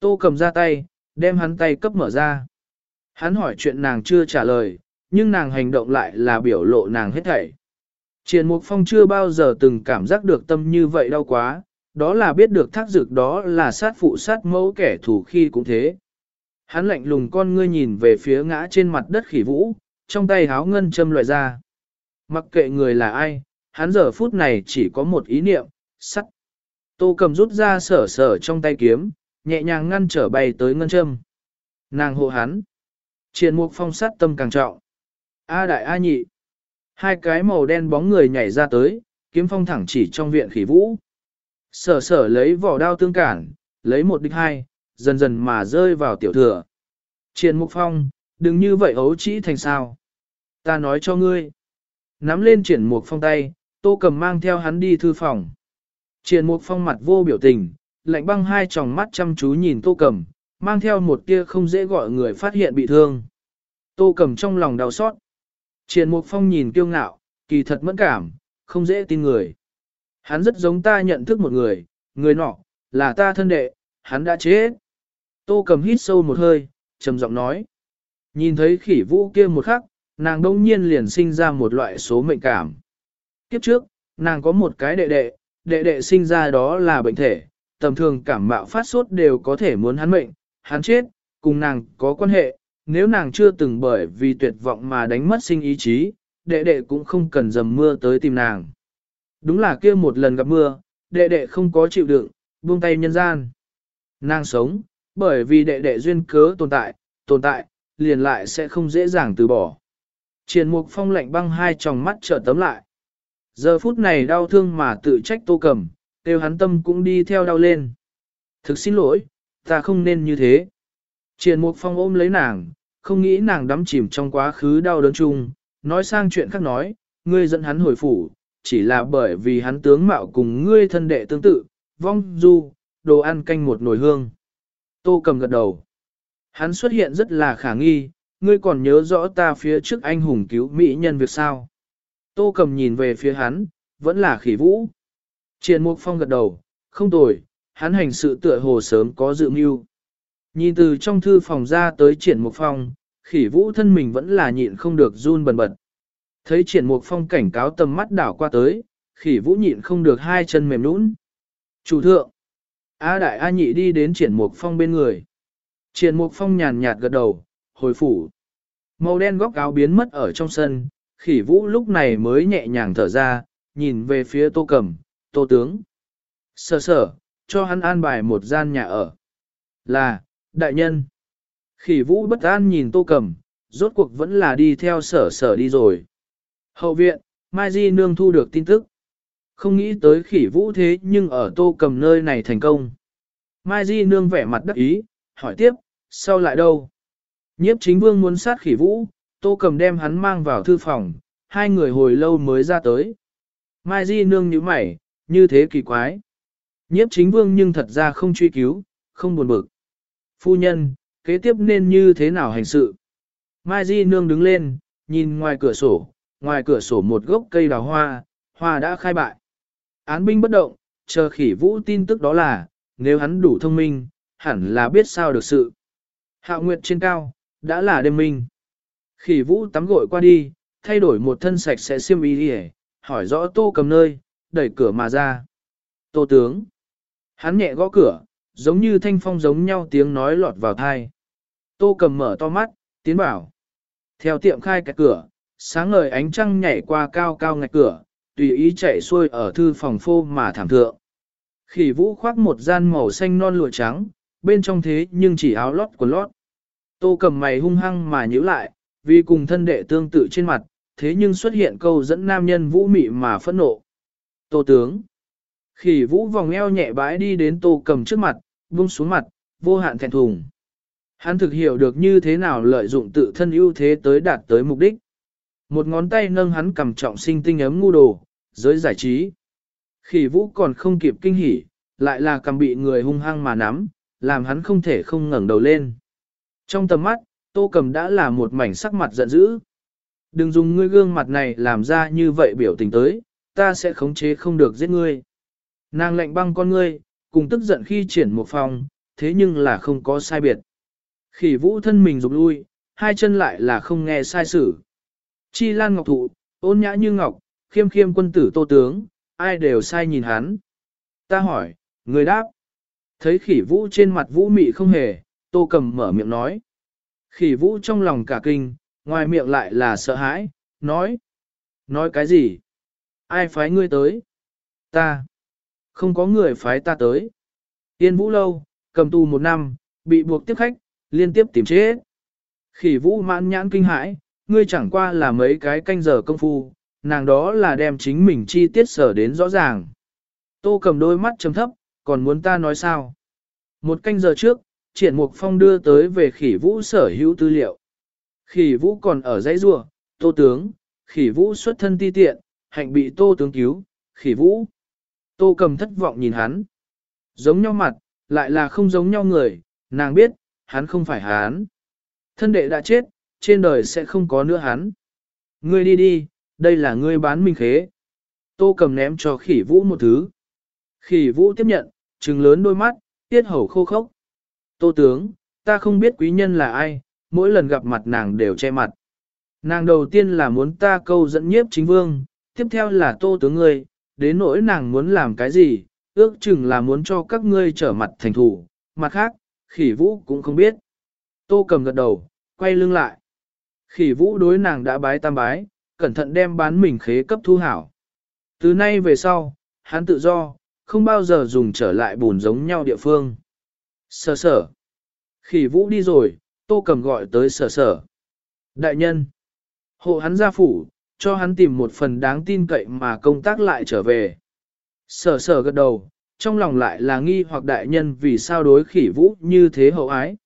Tô cầm ra tay, đem hắn tay cấp mở ra. Hắn hỏi chuyện nàng chưa trả lời, nhưng nàng hành động lại là biểu lộ nàng hết thảy. Triền Mục Phong chưa bao giờ từng cảm giác được tâm như vậy đau quá, đó là biết được thác dược đó là sát phụ sát mẫu kẻ thù khi cũng thế. Hắn lạnh lùng con ngươi nhìn về phía ngã trên mặt đất khỉ vũ, trong tay háo ngân châm loại ra. Mặc kệ người là ai, hắn giờ phút này chỉ có một ý niệm, sắt. Tô cầm rút ra sở sở trong tay kiếm, nhẹ nhàng ngăn trở bay tới ngân châm. nàng hộ hắn. Triển mục phong sát tâm càng trọng. A đại A nhị. Hai cái màu đen bóng người nhảy ra tới, kiếm phong thẳng chỉ trong viện khỉ vũ. Sở sở lấy vỏ đao tương cản, lấy một địch hai, dần dần mà rơi vào tiểu thừa. Triển mục phong, đừng như vậy ấu trĩ thành sao. Ta nói cho ngươi. Nắm lên triển mục phong tay, tô cầm mang theo hắn đi thư phòng. Triển mục phong mặt vô biểu tình, lạnh băng hai tròng mắt chăm chú nhìn tô cầm, mang theo một tia không dễ gọi người phát hiện bị thương. Tô cầm trong lòng đau xót. Triển mục phong nhìn kiêu ngạo, kỳ thật mẫn cảm, không dễ tin người. Hắn rất giống ta nhận thức một người, người nọ, là ta thân đệ, hắn đã chết. Tô cầm hít sâu một hơi, trầm giọng nói. Nhìn thấy khỉ vũ kia một khắc, nàng đông nhiên liền sinh ra một loại số mệnh cảm. Kiếp trước, nàng có một cái đệ đệ, đệ đệ sinh ra đó là bệnh thể, tầm thường cảm mạo phát sốt đều có thể muốn hắn mệnh, hắn chết, cùng nàng có quan hệ, nếu nàng chưa từng bởi vì tuyệt vọng mà đánh mất sinh ý chí, đệ đệ cũng không cần dầm mưa tới tìm nàng. Đúng là kia một lần gặp mưa, đệ đệ không có chịu đựng, buông tay nhân gian. Nàng sống, bởi vì đệ đệ duyên cớ tồn tại, tồn tại, liền lại sẽ không dễ dàng từ bỏ. Triền mục phong lạnh băng hai tròng mắt trở tấm lại. Giờ phút này đau thương mà tự trách tô cầm, tiêu hắn tâm cũng đi theo đau lên. Thực xin lỗi, ta không nên như thế. Triền mục phong ôm lấy nàng, không nghĩ nàng đắm chìm trong quá khứ đau đớn chung, nói sang chuyện khác nói, ngươi dẫn hắn hồi phủ, chỉ là bởi vì hắn tướng mạo cùng ngươi thân đệ tương tự, vong du, đồ ăn canh một nồi hương. Tô cầm gật đầu. Hắn xuất hiện rất là khả nghi, ngươi còn nhớ rõ ta phía trước anh hùng cứu mỹ nhân việc sao. Tô cầm nhìn về phía hắn, vẫn là khỉ vũ. Triển Mục Phong gật đầu, không tồi, hắn hành sự tựa hồ sớm có dự mưu. Nhìn từ trong thư phòng ra tới triển Mục Phong, khỉ vũ thân mình vẫn là nhịn không được run bần bật. Thấy triển Mục Phong cảnh cáo tầm mắt đảo qua tới, khỉ vũ nhịn không được hai chân mềm nũng. Chủ thượng, A đại A nhị đi đến triển Mục Phong bên người. Triển Mục Phong nhàn nhạt gật đầu, hồi phủ. Màu đen góc áo biến mất ở trong sân, khỉ vũ lúc này mới nhẹ nhàng thở ra, nhìn về phía tô cầm, tô tướng. Sở sở, cho hắn an bài một gian nhà ở. Là, đại nhân. Khỉ vũ bất an nhìn tô cầm, rốt cuộc vẫn là đi theo sở sở đi rồi. Hậu viện, Mai Di Nương thu được tin tức. Không nghĩ tới khỉ vũ thế nhưng ở tô cầm nơi này thành công. Mai Di Nương vẻ mặt đắc ý, hỏi tiếp, sao lại đâu? Nhiếp chính vương muốn sát khỉ vũ, tô cầm đem hắn mang vào thư phòng, hai người hồi lâu mới ra tới. Mai Di nương như mày, như thế kỳ quái. Nhiếp chính vương nhưng thật ra không truy cứu, không buồn bực. Phu nhân, kế tiếp nên như thế nào hành sự? Mai Di nương đứng lên, nhìn ngoài cửa sổ, ngoài cửa sổ một gốc cây đào hoa, hoa đã khai bại. Án binh bất động, chờ khỉ vũ tin tức đó là, nếu hắn đủ thông minh, hẳn là biết sao được sự. Hạ nguyệt trên cao, đã là đêm minh. Khỉ vũ tắm gội qua đi, thay đổi một thân sạch sẽ xiêm y đi hỏi rõ tô cầm nơi, đẩy cửa mà ra. Tô tướng. Hắn nhẹ gõ cửa, giống như thanh phong giống nhau tiếng nói lọt vào thai. Tô cầm mở to mắt, tiến bảo. Theo tiệm khai cái cửa, sáng ngời ánh trăng nhảy qua cao cao ngạch cửa, tùy ý chạy xuôi ở thư phòng phô mà thảm thượng. Khỉ vũ khoác một gian màu xanh non lụa trắng, bên trong thế nhưng chỉ áo lót quần lót. Tô cầm mày hung hăng mà nhíu lại, vì cùng thân đệ tương tự trên mặt, thế nhưng xuất hiện câu dẫn nam nhân vũ mị mà phẫn nộ. Tô tướng. Khỉ vũ vòng eo nhẹ bãi đi đến tô cầm trước mặt, buông xuống mặt, vô hạn thẹn thùng. Hắn thực hiểu được như thế nào lợi dụng tự thân ưu thế tới đạt tới mục đích. Một ngón tay nâng hắn cầm trọng sinh tinh ấm ngu đồ, giới giải trí. Khỉ vũ còn không kịp kinh hỉ, lại là cầm bị người hung hăng mà nắm, làm hắn không thể không ngẩng đầu lên. Trong tầm mắt, tô cầm đã là một mảnh sắc mặt giận dữ. Đừng dùng ngươi gương mặt này làm ra như vậy biểu tình tới, ta sẽ khống chế không được giết ngươi. Nàng lệnh băng con ngươi, cùng tức giận khi triển một phòng, thế nhưng là không có sai biệt. Khỉ vũ thân mình rụt lui, hai chân lại là không nghe sai sử. Chi lan ngọc thụ, ôn nhã như ngọc, khiêm khiêm quân tử tô tướng, ai đều sai nhìn hắn. Ta hỏi, người đáp. Thấy khỉ vũ trên mặt vũ mị không hề, tô cầm mở miệng nói. Khỉ vũ trong lòng cả kinh, ngoài miệng lại là sợ hãi, nói. Nói cái gì? Ai phái ngươi tới? Ta. Không có người phái ta tới. Tiên vũ lâu, cầm tù một năm, bị buộc tiếp khách, liên tiếp tìm chết. Khỉ vũ mãn nhãn kinh hãi, ngươi chẳng qua là mấy cái canh giờ công phu, nàng đó là đem chính mình chi tiết sở đến rõ ràng. Tô cầm đôi mắt chấm thấp, còn muốn ta nói sao? Một canh giờ trước, triển mục phong đưa tới về khỉ vũ sở hữu tư liệu. Khỉ vũ còn ở dãy rùa, tô tướng, khỉ vũ xuất thân ti tiện, hạnh bị tô tướng cứu, khỉ vũ. Tô cầm thất vọng nhìn hắn. Giống nhau mặt, lại là không giống nhau người, nàng biết, hắn không phải hắn. Thân đệ đã chết, trên đời sẽ không có nữa hắn. Ngươi đi đi, đây là ngươi bán minh khế. Tô cầm ném cho khỉ vũ một thứ. Khỉ vũ tiếp nhận, trừng lớn đôi mắt, tiết hầu khô khốc. Tô tướng, ta không biết quý nhân là ai, mỗi lần gặp mặt nàng đều che mặt. Nàng đầu tiên là muốn ta câu dẫn nhiếp chính vương, tiếp theo là tô tướng ngươi, đến nỗi nàng muốn làm cái gì, ước chừng là muốn cho các ngươi trở mặt thành thủ, mặt khác, khỉ vũ cũng không biết. Tô cầm gật đầu, quay lưng lại. Khỉ vũ đối nàng đã bái tam bái, cẩn thận đem bán mình khế cấp thu hảo. Từ nay về sau, hắn tự do, không bao giờ dùng trở lại bùn giống nhau địa phương. Sở sở. Khỉ vũ đi rồi, tô cầm gọi tới sở sở. Đại nhân. Hộ hắn ra phủ, cho hắn tìm một phần đáng tin cậy mà công tác lại trở về. Sở sở gật đầu, trong lòng lại là nghi hoặc đại nhân vì sao đối khỉ vũ như thế hậu ái.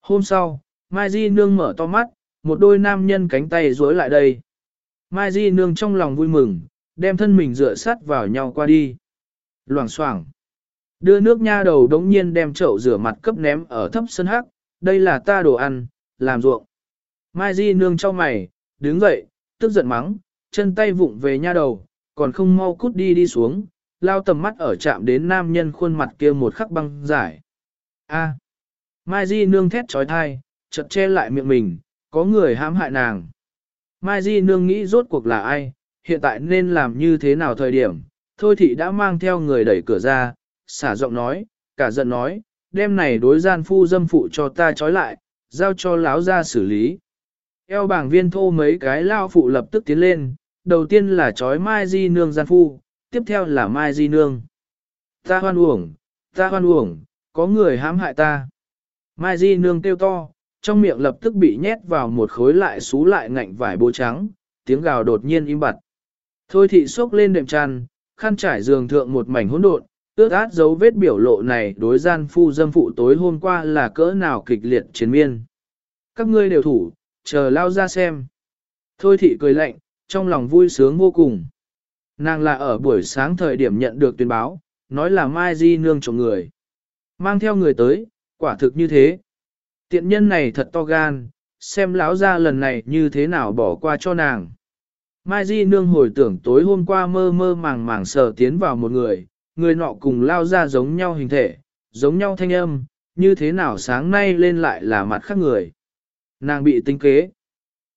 Hôm sau, Mai Di Nương mở to mắt, một đôi nam nhân cánh tay duỗi lại đây. Mai Di Nương trong lòng vui mừng, đem thân mình dựa sát vào nhau qua đi. Loảng xoảng Đưa nước nha đầu đống nhiên đem chậu rửa mặt cấp ném ở thấp sân hắc, đây là ta đồ ăn, làm ruộng. Mai Di Nương cho mày, đứng dậy, tức giận mắng, chân tay vụng về nha đầu, còn không mau cút đi đi xuống, lao tầm mắt ở chạm đến nam nhân khuôn mặt kia một khắc băng giải. A. Mai Di nương thét trói thai, chợt che lại miệng mình, có người hãm hại nàng. Mai Di nương nghĩ rốt cuộc là ai, hiện tại nên làm như thế nào thời điểm, thôi thị đã mang theo người đẩy cửa ra, xả giọng nói, cả giận nói, đêm này đối gian phu dâm phụ cho ta trói lại, giao cho láo ra xử lý. Eo bảng viên thô mấy cái lao phụ lập tức tiến lên, đầu tiên là trói Mai Di nương gian phu, tiếp theo là Mai Di nương. Ta hoan uổng, ta hoan uổng, có người hãm hại ta. Mai Di nương kêu to, trong miệng lập tức bị nhét vào một khối lại xú lại ngạnh vải bố trắng, tiếng gào đột nhiên im bặt. Thôi thị xốc lên đệm tràn, khăn trải giường thượng một mảnh hỗn độn, ước át dấu vết biểu lộ này đối gian phu dâm phụ tối hôm qua là cỡ nào kịch liệt chiến miên. Các ngươi đều thủ, chờ lao ra xem. Thôi thị cười lạnh, trong lòng vui sướng vô cùng. Nàng là ở buổi sáng thời điểm nhận được tuyên báo, nói là Mai Di nương chồng người. Mang theo người tới, quả thực như thế. Tiện nhân này thật to gan, xem lão ra lần này như thế nào bỏ qua cho nàng. Mai Di nương hồi tưởng tối hôm qua mơ mơ màng màng sờ tiến vào một người, người nọ cùng lao ra giống nhau hình thể, giống nhau thanh âm, như thế nào sáng nay lên lại là mặt khác người. Nàng bị tinh kế.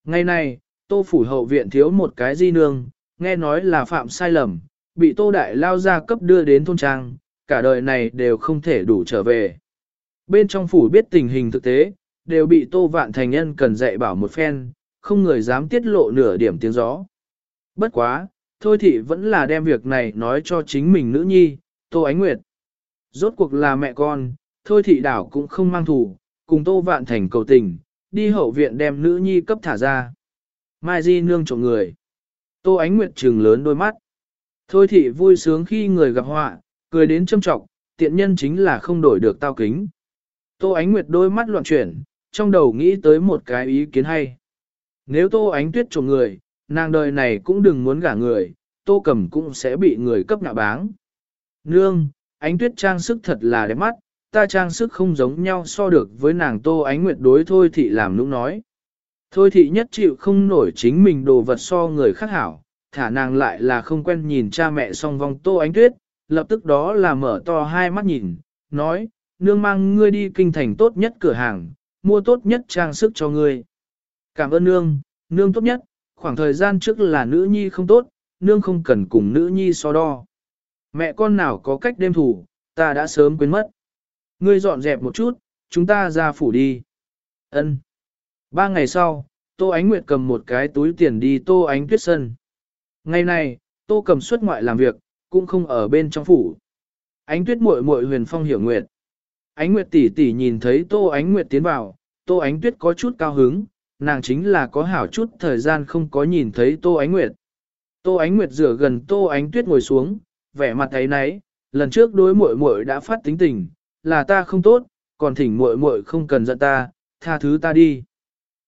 Ngày nay, tô phủ hậu viện thiếu một cái di nương, nghe nói là phạm sai lầm, bị tô đại lao ra cấp đưa đến thôn trang, cả đời này đều không thể đủ trở về. Bên trong phủ biết tình hình thực tế, đều bị tô vạn thành nhân cần dạy bảo một phen, không người dám tiết lộ nửa điểm tiếng gió. Bất quá, thôi thị vẫn là đem việc này nói cho chính mình nữ nhi, tô ánh nguyệt. Rốt cuộc là mẹ con, thôi thị đảo cũng không mang thủ, cùng tô vạn thành cầu tình, đi hậu viện đem nữ nhi cấp thả ra. Mai Di nương trộm người. Tô Ánh Nguyệt trừng lớn đôi mắt. Thôi thị vui sướng khi người gặp họa, cười đến châm trọng, tiện nhân chính là không đổi được tao kính. Tô Ánh Nguyệt đôi mắt loạn chuyển, trong đầu nghĩ tới một cái ý kiến hay. Nếu Tô Ánh Tuyết trộm người, nàng đời này cũng đừng muốn gả người, Tô Cầm cũng sẽ bị người cấp nạ báng. Nương, Ánh Tuyết trang sức thật là đẹp mắt, ta trang sức không giống nhau so được với nàng Tô Ánh Nguyệt đối thôi thị làm nũng nói. Thôi thị nhất chịu không nổi chính mình đồ vật so người khác hảo, thả nàng lại là không quen nhìn cha mẹ song vong Tô Ánh Tuyết, lập tức đó là mở to hai mắt nhìn, nói, nương mang ngươi đi kinh thành tốt nhất cửa hàng, mua tốt nhất trang sức cho ngươi. Cảm ơn nương, nương tốt nhất, khoảng thời gian trước là nữ nhi không tốt, nương không cần cùng nữ nhi so đo. Mẹ con nào có cách đêm thủ, ta đã sớm quên mất. Ngươi dọn dẹp một chút, chúng ta ra phủ đi. Ân. Ba ngày sau, Tô Ánh Nguyệt cầm một cái túi tiền đi Tô Ánh Tuyết Sân. Ngày này, Tô cầm xuất ngoại làm việc, cũng không ở bên trong phủ. Ánh Tuyết muội muội huyền phong hiểu nguyệt. Ánh Nguyệt tỷ tỷ nhìn thấy Tô Ánh Nguyệt tiến vào, Tô Ánh Tuyết có chút cao hứng, nàng chính là có hảo chút thời gian không có nhìn thấy Tô Ánh Nguyệt. Tô Ánh Nguyệt rửa gần Tô Ánh Tuyết ngồi xuống, vẻ mặt thấy nấy, lần trước đối muội muội đã phát tính tình, là ta không tốt, còn thỉnh muội muội không cần giận ta, tha thứ ta đi.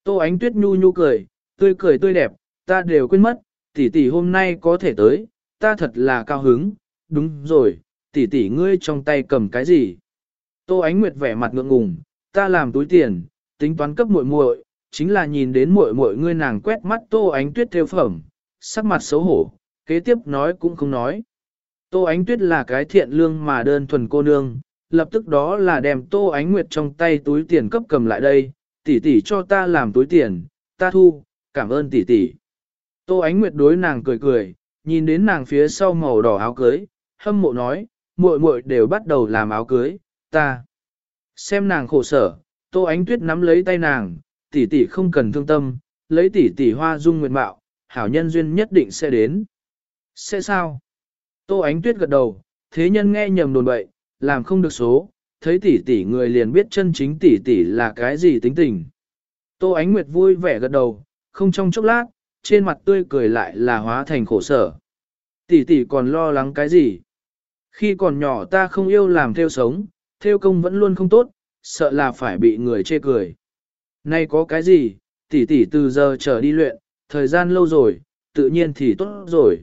Tô Ánh Tuyết nhu nhu cười, tươi cười tươi đẹp, ta đều quên mất, tỷ tỷ hôm nay có thể tới, ta thật là cao hứng, đúng rồi, tỷ tỷ ngươi trong tay cầm cái gì? Tô Ánh Nguyệt vẻ mặt ngượng ngùng, ta làm túi tiền, tính toán cấp muội muội, chính là nhìn đến muội muội ngươi nàng quét mắt Tô Ánh Tuyết theo phẩm, sắc mặt xấu hổ, kế tiếp nói cũng không nói. Tô Ánh Tuyết là cái thiện lương mà đơn thuần cô nương, lập tức đó là đem Tô Ánh Nguyệt trong tay túi tiền cấp cầm lại đây, tỷ tỷ cho ta làm túi tiền, ta thu, cảm ơn tỷ tỷ. Tô Ánh Nguyệt đối nàng cười cười, nhìn đến nàng phía sau màu đỏ áo cưới, hâm mộ nói, muội muội đều bắt đầu làm áo cưới, ta. Xem nàng khổ sở, Tô Ánh Tuyết nắm lấy tay nàng, tỷ tỷ không cần thương tâm, lấy tỷ tỷ hoa dung nguyện mạo, hảo nhân duyên nhất định sẽ đến. Sẽ sao? Tô Ánh Tuyết gật đầu, thế nhân nghe nhầm đồn bậy, làm không được số, thấy tỷ tỷ người liền biết chân chính tỷ tỷ là cái gì tính tình. Tô Ánh Nguyệt vui vẻ gật đầu, không trong chốc lát, trên mặt tươi cười lại là hóa thành khổ sở. Tỷ tỷ còn lo lắng cái gì? Khi còn nhỏ ta không yêu làm theo sống, theo công vẫn luôn không tốt, sợ là phải bị người chê cười. Nay có cái gì, tỷ tỷ từ giờ trở đi luyện, thời gian lâu rồi, tự nhiên thì tốt rồi.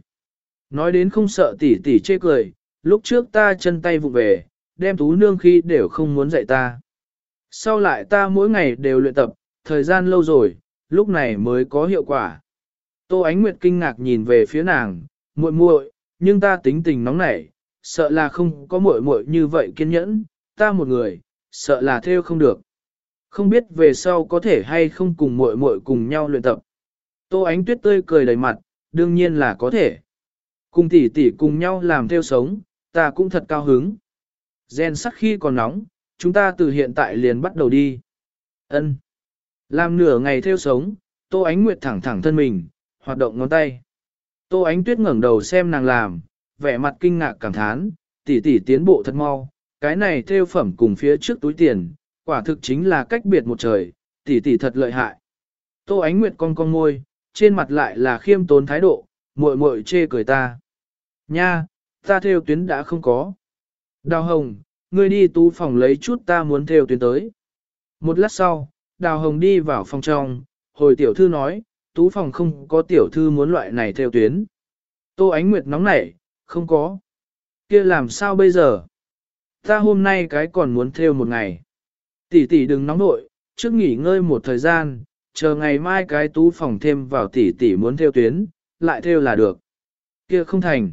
Nói đến không sợ tỷ tỷ chê cười, lúc trước ta chân tay vụ về, đem tú nương khi đều không muốn dạy ta. Sau lại ta mỗi ngày đều luyện tập, thời gian lâu rồi, lúc này mới có hiệu quả. Tô Ánh Nguyệt kinh ngạc nhìn về phía nàng, muội muội, nhưng ta tính tình nóng nảy, sợ là không có muội muội như vậy kiên nhẫn, ta một người, sợ là theo không được. Không biết về sau có thể hay không cùng muội muội cùng nhau luyện tập. Tô Ánh Tuyết tươi cười đầy mặt, đương nhiên là có thể. Cùng tỷ tỷ cùng nhau làm theo sống, ta cũng thật cao hứng. Gen sắc khi còn nóng, chúng ta từ hiện tại liền bắt đầu đi. Ân. Làm nửa ngày theo sống, Tô Ánh Nguyệt thẳng thẳng thân mình, hoạt động ngón tay. Tô Ánh Tuyết ngẩng đầu xem nàng làm, vẻ mặt kinh ngạc cảm thán, tỷ tỷ tiến bộ thật mau, cái này theo phẩm cùng phía trước túi tiền, quả thực chính là cách biệt một trời, tỷ tỷ thật lợi hại. Tô Ánh Nguyệt cong cong môi, trên mặt lại là khiêm tốn thái độ, muội muội chê cười ta. Nha, ta theo tuyến đã không có. Đào Hồng, ngươi đi tú phòng lấy chút ta muốn theo tuyến tới. Một lát sau, Đào Hồng đi vào phòng trong, hồi tiểu thư nói, tú phòng không có tiểu thư muốn loại này theo tuyến. Tô Ánh Nguyệt nóng nảy, không có. kia làm sao bây giờ? Ta hôm nay cái còn muốn theo một ngày. Tỷ tỷ đừng nóng nội, trước nghỉ ngơi một thời gian, chờ ngày mai cái tú phòng thêm vào tỷ tỷ muốn theo tuyến, lại theo là được. Kia không thành.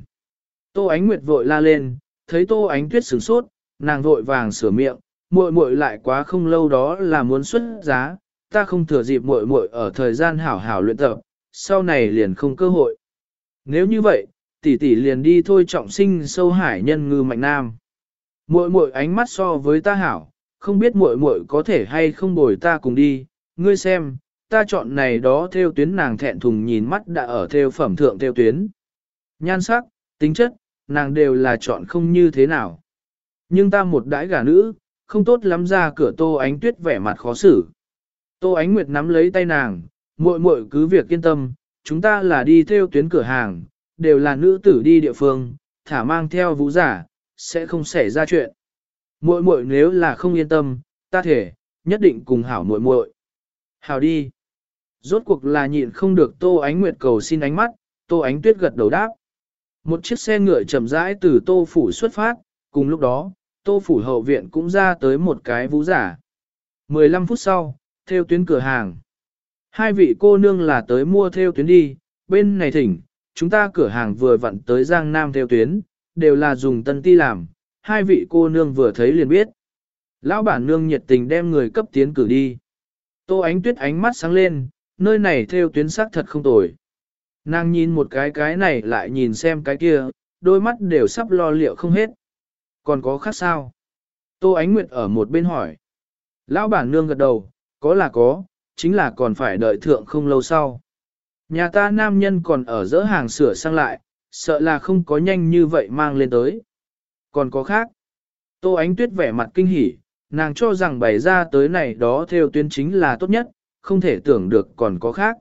Tô Ánh Nguyệt vội la lên, thấy Tô Ánh Tuyết sửng sốt, nàng vội vàng sửa miệng, muội muội lại quá không lâu đó là muốn xuất giá, ta không thừa dịp muội muội ở thời gian hảo hảo luyện tập, sau này liền không cơ hội. Nếu như vậy, tỷ tỷ liền đi thôi trọng sinh sâu hải nhân ngư mạnh nam. Muội muội ánh mắt so với ta hảo, không biết muội muội có thể hay không bồi ta cùng đi, ngươi xem, ta chọn này đó theo tuyến nàng thẹn thùng nhìn mắt đã ở theo phẩm thượng theo tuyến. Nhan sắc, tính chất, nàng đều là chọn không như thế nào. Nhưng ta một đãi gà nữ, không tốt lắm ra cửa tô ánh tuyết vẻ mặt khó xử. Tô ánh nguyệt nắm lấy tay nàng, muội muội cứ việc yên tâm, chúng ta là đi theo tuyến cửa hàng, đều là nữ tử đi địa phương, thả mang theo vũ giả, sẽ không xảy ra chuyện. Muội muội nếu là không yên tâm, ta thể, nhất định cùng hảo muội muội. Hảo đi. Rốt cuộc là nhịn không được Tô Ánh Nguyệt cầu xin ánh mắt, Tô Ánh Tuyết gật đầu đáp. Một chiếc xe ngựa chậm rãi từ Tô Phủ xuất phát, cùng lúc đó, Tô Phủ hậu viện cũng ra tới một cái vũ giả. 15 phút sau, theo tuyến cửa hàng. Hai vị cô nương là tới mua theo tuyến đi, bên này thỉnh, chúng ta cửa hàng vừa vặn tới Giang Nam theo tuyến, đều là dùng tân ti làm, hai vị cô nương vừa thấy liền biết. Lão bản nương nhiệt tình đem người cấp tiến cử đi. Tô ánh tuyết ánh mắt sáng lên, nơi này theo tuyến sắc thật không tồi. Nàng nhìn một cái cái này lại nhìn xem cái kia, đôi mắt đều sắp lo liệu không hết. Còn có khác sao? Tô Ánh Nguyệt ở một bên hỏi. Lão bản nương gật đầu, có là có, chính là còn phải đợi thượng không lâu sau. Nhà ta nam nhân còn ở giữa hàng sửa sang lại, sợ là không có nhanh như vậy mang lên tới. Còn có khác. Tô Ánh Tuyết vẻ mặt kinh hỉ, nàng cho rằng bày ra tới này đó theo tuyến chính là tốt nhất, không thể tưởng được còn có khác.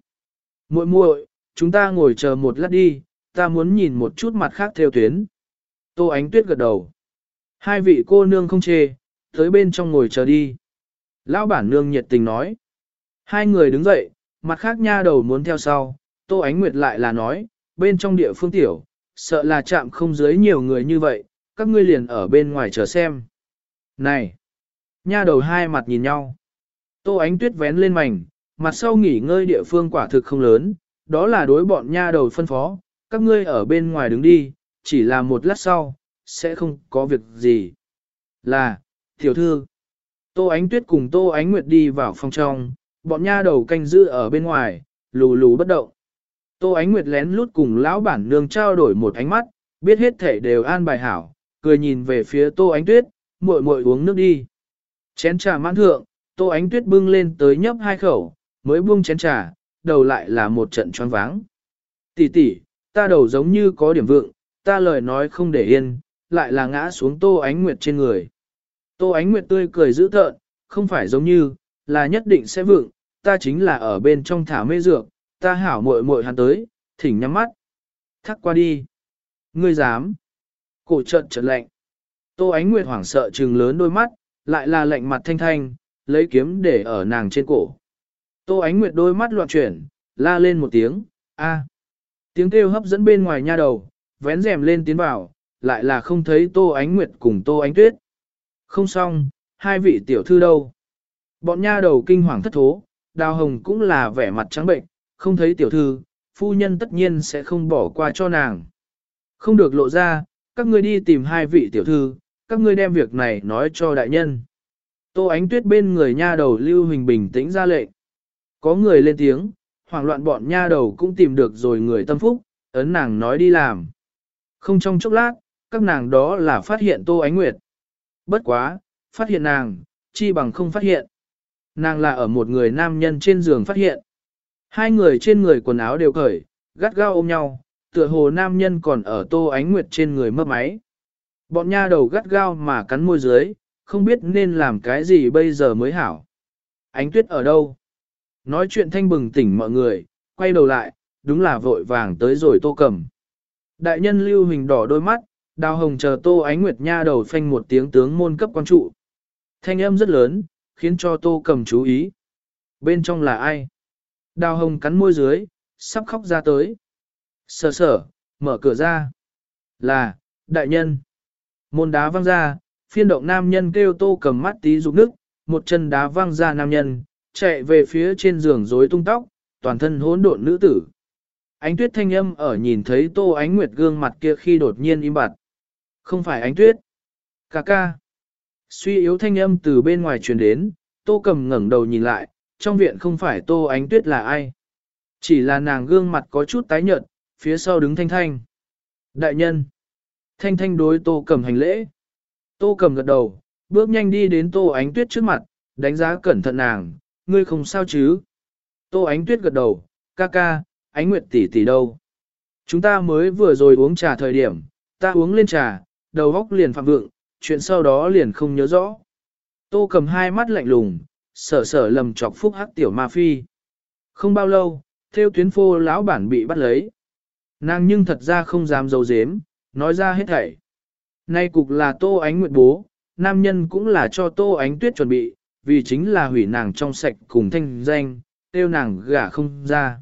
muội muội, chúng ta ngồi chờ một lát đi, ta muốn nhìn một chút mặt khác theo tuyến. Tô Ánh Tuyết gật đầu. Hai vị cô nương không chê, tới bên trong ngồi chờ đi. Lão bản nương nhiệt tình nói. Hai người đứng dậy, mặt khác nha đầu muốn theo sau, Tô Ánh Nguyệt lại là nói, bên trong địa phương tiểu, sợ là chạm không dưới nhiều người như vậy, các ngươi liền ở bên ngoài chờ xem. Này! Nha đầu hai mặt nhìn nhau. Tô Ánh Tuyết vén lên mảnh, mặt sau nghỉ ngơi địa phương quả thực không lớn, đó là đối bọn nha đầu phân phó, các ngươi ở bên ngoài đứng đi, chỉ là một lát sau, sẽ không có việc gì. Là, tiểu thư, Tô Ánh Tuyết cùng Tô Ánh Nguyệt đi vào phòng trong, bọn nha đầu canh giữ ở bên ngoài, lù lù bất động. Tô Ánh Nguyệt lén lút cùng lão bản nương trao đổi một ánh mắt, biết hết thể đều an bài hảo, cười nhìn về phía Tô Ánh Tuyết, muội muội uống nước đi. Chén trà mãn thượng, Tô Ánh Tuyết bưng lên tới nhấp hai khẩu, mới buông chén trà, đầu lại là một trận choáng váng. Tỷ tỷ, ta đầu giống như có điểm vượng, ta lời nói không để yên, lại là ngã xuống Tô Ánh Nguyệt trên người. Tô Ánh Nguyệt tươi cười dữ thợn, không phải giống như, là nhất định sẽ vượng, ta chính là ở bên trong thả mê dược, ta hảo muội muội hắn tới, thỉnh nhắm mắt. Thắc qua đi. Ngươi dám. Cổ trận trận lạnh. Tô Ánh Nguyệt hoảng sợ trừng lớn đôi mắt, lại là lạnh mặt thanh thanh, lấy kiếm để ở nàng trên cổ. Tô Ánh Nguyệt đôi mắt loạn chuyển, la lên một tiếng, a. Tiếng kêu hấp dẫn bên ngoài nha đầu, vén rèm lên tiến vào, lại là không thấy Tô Ánh Nguyệt cùng Tô Ánh Tuyết. Không xong, hai vị tiểu thư đâu? Bọn nha đầu kinh hoàng thất thố, đào hồng cũng là vẻ mặt trắng bệnh, không thấy tiểu thư, phu nhân tất nhiên sẽ không bỏ qua cho nàng. Không được lộ ra, các ngươi đi tìm hai vị tiểu thư, các ngươi đem việc này nói cho đại nhân. Tô ánh tuyết bên người nha đầu lưu hình bình tĩnh ra lệnh. Có người lên tiếng, hoảng loạn bọn nha đầu cũng tìm được rồi người tâm phúc, ấn nàng nói đi làm. Không trong chốc lát, các nàng đó là phát hiện Tô Ánh Nguyệt. Bất quá, phát hiện nàng, chi bằng không phát hiện. Nàng là ở một người nam nhân trên giường phát hiện. Hai người trên người quần áo đều cởi, gắt gao ôm nhau, tựa hồ nam nhân còn ở Tô Ánh Nguyệt trên người mấp máy. Bọn nha đầu gắt gao mà cắn môi dưới, không biết nên làm cái gì bây giờ mới hảo. Ánh tuyết ở đâu? Nói chuyện thanh bừng tỉnh mọi người, quay đầu lại, đúng là vội vàng tới rồi tô cầm. Đại nhân lưu hình đỏ đôi mắt, đào hồng chờ tô ánh nguyệt nha đầu phanh một tiếng tướng môn cấp quan trụ. Thanh âm rất lớn, khiến cho tô cầm chú ý. Bên trong là ai? Đào hồng cắn môi dưới, sắp khóc ra tới sờ sờ, mở cửa ra. Là, đại nhân. Môn đá văng ra, phiên động nam nhân kêu tô cầm mắt tí rụng nước, một chân đá văng ra nam nhân, chạy về phía trên giường rối tung tóc, toàn thân hỗn độn nữ tử. Ánh tuyết thanh âm ở nhìn thấy tô ánh nguyệt gương mặt kia khi đột nhiên im bặt. Không phải ánh tuyết. Cà ca. Suy yếu thanh âm từ bên ngoài truyền đến, tô cầm ngẩng đầu nhìn lại, trong viện không phải tô ánh tuyết là ai. Chỉ là nàng gương mặt có chút tái nhợt, phía sau đứng thanh thanh. Đại nhân. Thanh thanh đối tô cầm hành lễ. Tô cầm gật đầu, bước nhanh đi đến tô ánh tuyết trước mặt, đánh giá cẩn thận nàng, ngươi không sao chứ. Tô ánh tuyết gật đầu, ca ca, ánh nguyệt tỷ tỷ đâu. Chúng ta mới vừa rồi uống trà thời điểm, ta uống lên trà, đầu góc liền phạm vượng, chuyện sau đó liền không nhớ rõ. Tô cầm hai mắt lạnh lùng, sở sở lầm chọc phúc hắc tiểu ma phi. Không bao lâu, theo tuyến phô lão bản bị bắt lấy. Nàng nhưng thật ra không dám giấu giếm, nói ra hết thảy. Nay cục là tô ánh nguyệt bố, nam nhân cũng là cho tô ánh tuyết chuẩn bị, vì chính là hủy nàng trong sạch cùng thanh danh, tiêu nàng gả không ra.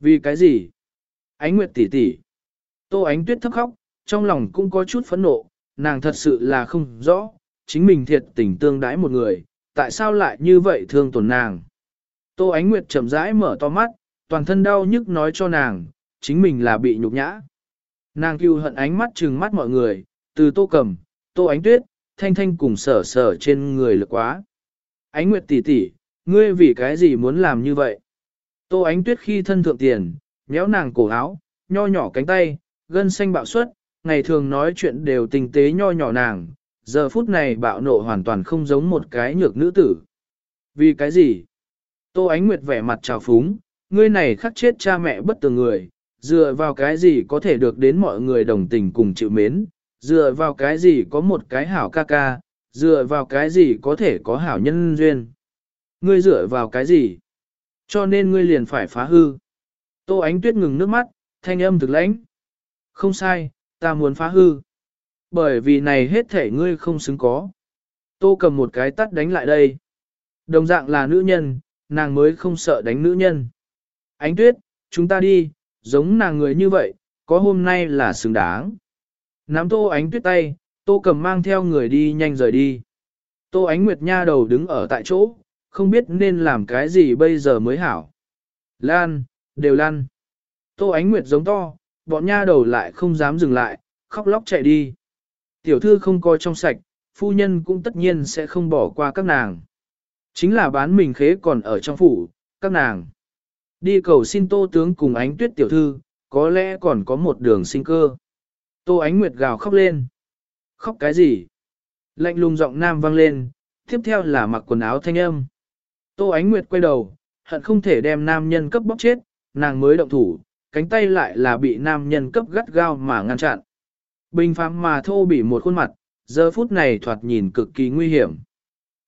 Vì cái gì? Ánh nguyệt tỷ tỷ. Tô ánh tuyết thấp khóc, trong lòng cũng có chút phẫn nộ, nàng thật sự là không rõ, chính mình thiệt tình tương đãi một người, tại sao lại như vậy thương tổn nàng. Tô ánh nguyệt chậm rãi mở to mắt, toàn thân đau nhức nói cho nàng, chính mình là bị nhục nhã. Nàng cưu hận ánh mắt trừng mắt mọi người, từ tô cầm, tô ánh tuyết, thanh thanh cùng sở sở trên người lực quá. Ánh nguyệt tỷ tỷ, ngươi vì cái gì muốn làm như vậy? Tô ánh tuyết khi thân thượng tiền, méo nàng cổ áo, nho nhỏ cánh tay, gân xanh bạo suất, ngày thường nói chuyện đều tinh tế nho nhỏ nàng, giờ phút này bạo nộ hoàn toàn không giống một cái nhược nữ tử. Vì cái gì? Tô ánh nguyệt vẻ mặt trào phúng, ngươi này khắc chết cha mẹ bất tường người, dựa vào cái gì có thể được đến mọi người đồng tình cùng chịu mến, dựa vào cái gì có một cái hảo ca ca, dựa vào cái gì có thể có hảo nhân duyên. Ngươi dựa vào cái gì? Cho nên ngươi liền phải phá hư. Tô ánh tuyết ngừng nước mắt, thanh âm thực lãnh. Không sai, ta muốn phá hư. Bởi vì này hết thể ngươi không xứng có. Tô cầm một cái tắt đánh lại đây. Đồng dạng là nữ nhân, nàng mới không sợ đánh nữ nhân. Ánh tuyết, chúng ta đi, giống nàng người như vậy, có hôm nay là xứng đáng. Nắm tô ánh tuyết tay, tô cầm mang theo người đi nhanh rời đi. Tô ánh nguyệt nha đầu đứng ở tại chỗ, không biết nên làm cái gì bây giờ mới hảo. Lan, đều lan. Tô ánh nguyệt giống to, bọn nha đầu lại không dám dừng lại, khóc lóc chạy đi. Tiểu thư không coi trong sạch, phu nhân cũng tất nhiên sẽ không bỏ qua các nàng. Chính là bán mình khế còn ở trong phủ, các nàng. Đi cầu xin tô tướng cùng ánh tuyết tiểu thư, có lẽ còn có một đường sinh cơ. Tô ánh nguyệt gào khóc lên. Khóc cái gì? Lạnh lùng giọng nam vang lên, tiếp theo là mặc quần áo thanh âm. Tô ánh nguyệt quay đầu, hận không thể đem nam nhân cấp bóc chết, nàng mới động thủ, cánh tay lại là bị nam nhân cấp gắt gao mà ngăn chặn. Bình phàm mà thô bị một khuôn mặt, giờ phút này thoạt nhìn cực kỳ nguy hiểm.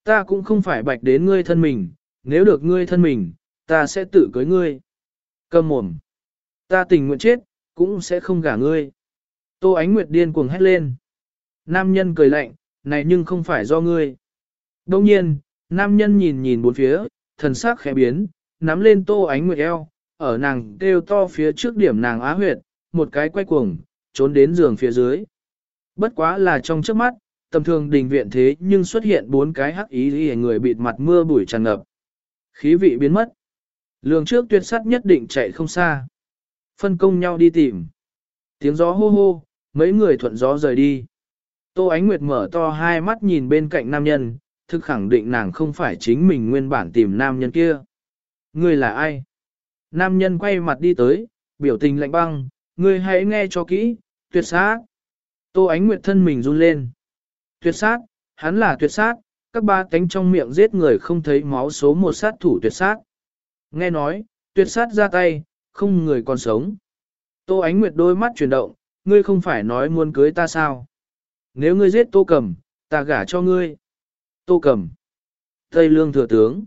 Ta cũng không phải bạch đến ngươi thân mình, nếu được ngươi thân mình, ta sẽ tự cưới ngươi. Cầm mồm. Ta tình nguyện chết, cũng sẽ không gả ngươi. Tô ánh nguyệt điên cuồng hét lên. Nam nhân cười lạnh, này nhưng không phải do ngươi. Đông nhiên, nam nhân nhìn nhìn bốn phía, thần sắc khẽ biến, nắm lên tô ánh nguyệt eo, ở nàng kêu to phía trước điểm nàng á huyệt, một cái quay cuồng, trốn đến giường phía dưới. Bất quá là trong trước mắt, tầm thường đình viện thế nhưng xuất hiện bốn cái hắc ý y người bịt mặt mưa bụi tràn ngập. Khí vị biến mất. Lường trước tuyệt sắt nhất định chạy không xa. Phân công nhau đi tìm. Tiếng gió hô hô, mấy người thuận gió rời đi. Tô Ánh Nguyệt mở to hai mắt nhìn bên cạnh nam nhân, thực khẳng định nàng không phải chính mình nguyên bản tìm nam nhân kia. Ngươi là ai? Nam nhân quay mặt đi tới, biểu tình lạnh băng, ngươi hãy nghe cho kỹ, tuyệt sát. Tô Ánh Nguyệt thân mình run lên. Tuyệt sát, hắn là tuyệt sát, các ba cánh trong miệng giết người không thấy máu số một sát thủ tuyệt sát. Nghe nói, tuyệt sát ra tay, không người còn sống. Tô Ánh Nguyệt đôi mắt chuyển động, ngươi không phải nói muốn cưới ta sao? Nếu ngươi giết Tô Cầm, ta gả cho ngươi. Tô Cầm. Tây Lương Thừa Tướng.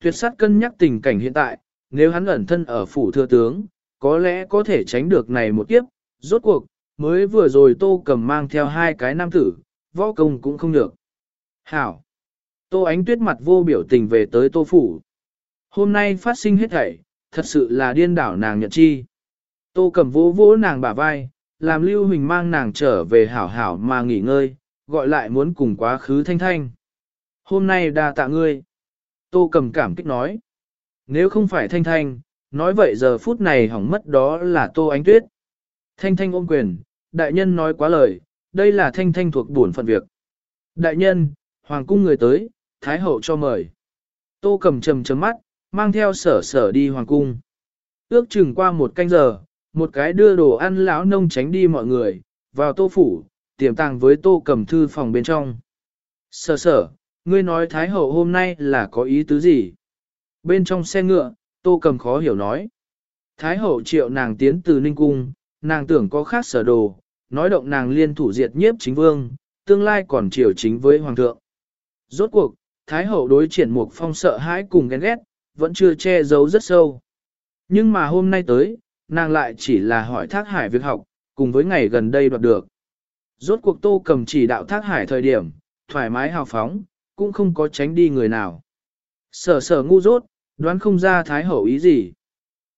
Tuyệt sát cân nhắc tình cảnh hiện tại, nếu hắn ẩn thân ở phủ Thừa Tướng, có lẽ có thể tránh được này một kiếp. Rốt cuộc, mới vừa rồi Tô Cầm mang theo hai cái nam tử, võ công cũng không được. Hảo. Tô Ánh Tuyết mặt vô biểu tình về tới Tô Phủ. Hôm nay phát sinh hết thảy, thật sự là điên đảo nàng nhận chi. Tô Cầm vỗ vỗ nàng bả vai, làm Lưu Huỳnh mang nàng trở về hảo hảo mà nghỉ ngơi, gọi lại muốn cùng quá khứ thanh thanh. Hôm nay đa tạ ngươi. Tô Cầm cảm kích nói. Nếu không phải thanh thanh, nói vậy giờ phút này hỏng mất đó là Tô Ánh Tuyết. Thanh thanh ôm quyền, đại nhân nói quá lời, đây là thanh thanh thuộc buồn phận việc. Đại nhân, hoàng cung người tới, thái hậu cho mời. Tô cầm trầm trầm mắt, mang theo sở sở đi hoàng cung. Ước chừng qua một canh giờ, một cái đưa đồ ăn lão nông tránh đi mọi người, vào tô phủ, tiềm tàng với tô cầm thư phòng bên trong. Sở sở, ngươi nói thái hậu hôm nay là có ý tứ gì? Bên trong xe ngựa, tô cầm khó hiểu nói. Thái hậu triệu nàng tiến từ Ninh Cung, nàng tưởng có khác sở đồ, nói động nàng liên thủ diệt nhiếp chính vương, tương lai còn triều chính với hoàng thượng. Rốt cuộc, Thái hậu đối triển mục phong sợ hãi cùng ghen ghét, vẫn chưa che giấu rất sâu. Nhưng mà hôm nay tới, nàng lại chỉ là hỏi thác hải việc học, cùng với ngày gần đây đoạt được. Rốt cuộc tô cầm chỉ đạo thác hải thời điểm, thoải mái hào phóng, cũng không có tránh đi người nào. Sở sở ngu dốt, đoán không ra thái hậu ý gì.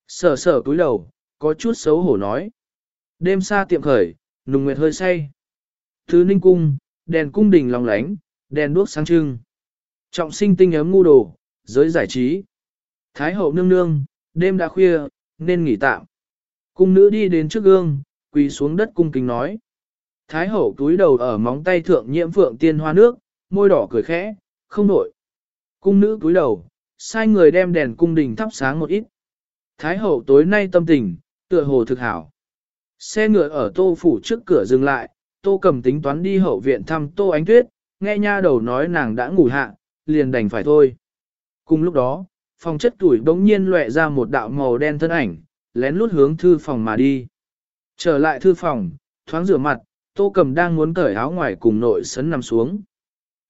Sở sở cúi đầu, có chút xấu hổ nói. Đêm xa tiệm khởi, nùng nguyệt hơi say. Thứ ninh cung, đèn cung đình lòng lánh, đèn đuốc sáng trưng. Trọng sinh tinh ấm ngu đồ, giới giải trí. Thái hậu nương nương, đêm đã khuya, nên nghỉ tạm. Cung nữ đi đến trước gương, quỳ xuống đất cung kính nói. Thái hậu túi đầu ở móng tay thượng nhiễm phượng tiên hoa nước, môi đỏ cười khẽ, không nổi. Cung nữ túi đầu, sai người đem đèn cung đình thắp sáng một ít. Thái hậu tối nay tâm tình, tựa hồ thực hảo. Xe ngựa ở tô phủ trước cửa dừng lại, tô cầm tính toán đi hậu viện thăm tô ánh tuyết, nghe nha đầu nói nàng đã ngủ hạ, liền đành phải thôi. Cùng lúc đó, phòng chất tuổi bỗng nhiên lệ ra một đạo màu đen thân ảnh, lén lút hướng thư phòng mà đi. Trở lại thư phòng, thoáng rửa mặt, tô cầm đang muốn cởi áo ngoài cùng nội sấn nằm xuống.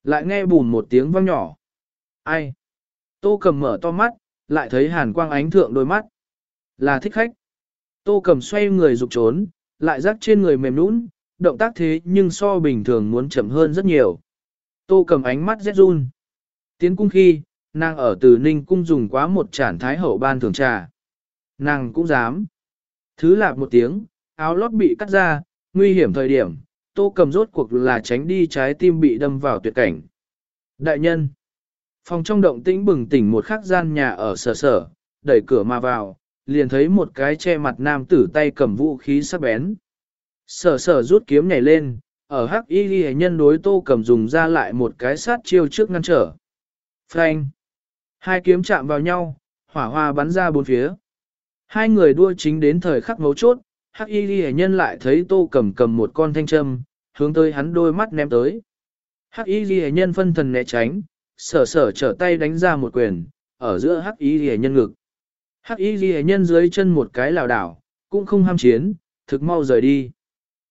lại nghe bùn một tiếng vang nhỏ. Ai? Tô cầm mở to mắt, lại thấy hàn quang ánh thượng đôi mắt. Là thích khách. Tô cầm xoay người rục trốn, lại rắc trên người mềm nũng, động tác thế nhưng so bình thường muốn chậm hơn rất nhiều. Tô cầm ánh mắt rét run. Tiến cung khi, nàng ở từ ninh cung dùng quá một chản thái hậu ban thường trà. Nàng cũng dám. Thứ lạp một tiếng, áo lót bị cắt ra, nguy hiểm thời điểm, tô cầm rốt cuộc là tránh đi trái tim bị đâm vào tuyệt cảnh. Đại nhân. Phòng trong động tĩnh bừng tỉnh một khắc gian nhà ở sở sở, đẩy cửa mà vào, liền thấy một cái che mặt nam tử tay cầm vũ khí sắc bén. Sở sở rút kiếm nhảy lên, ở hắc y ghi nhân đối tô cầm dùng ra lại một cái sát chiêu trước ngăn trở. Frank! Hai kiếm chạm vào nhau, hỏa hoa bắn ra bốn phía. Hai người đua chính đến thời khắc mấu chốt, hắc y ghi nhân lại thấy tô cầm cầm một con thanh châm, hướng tới hắn đôi mắt ném tới. Hắc y ghi nhân phân thần né tránh, sở sở trở tay đánh ra một quyền, ở giữa hắc y ghi nhân ngực. Hắc y ghi nhân dưới chân một cái lảo đảo, cũng không ham chiến, thực mau rời đi.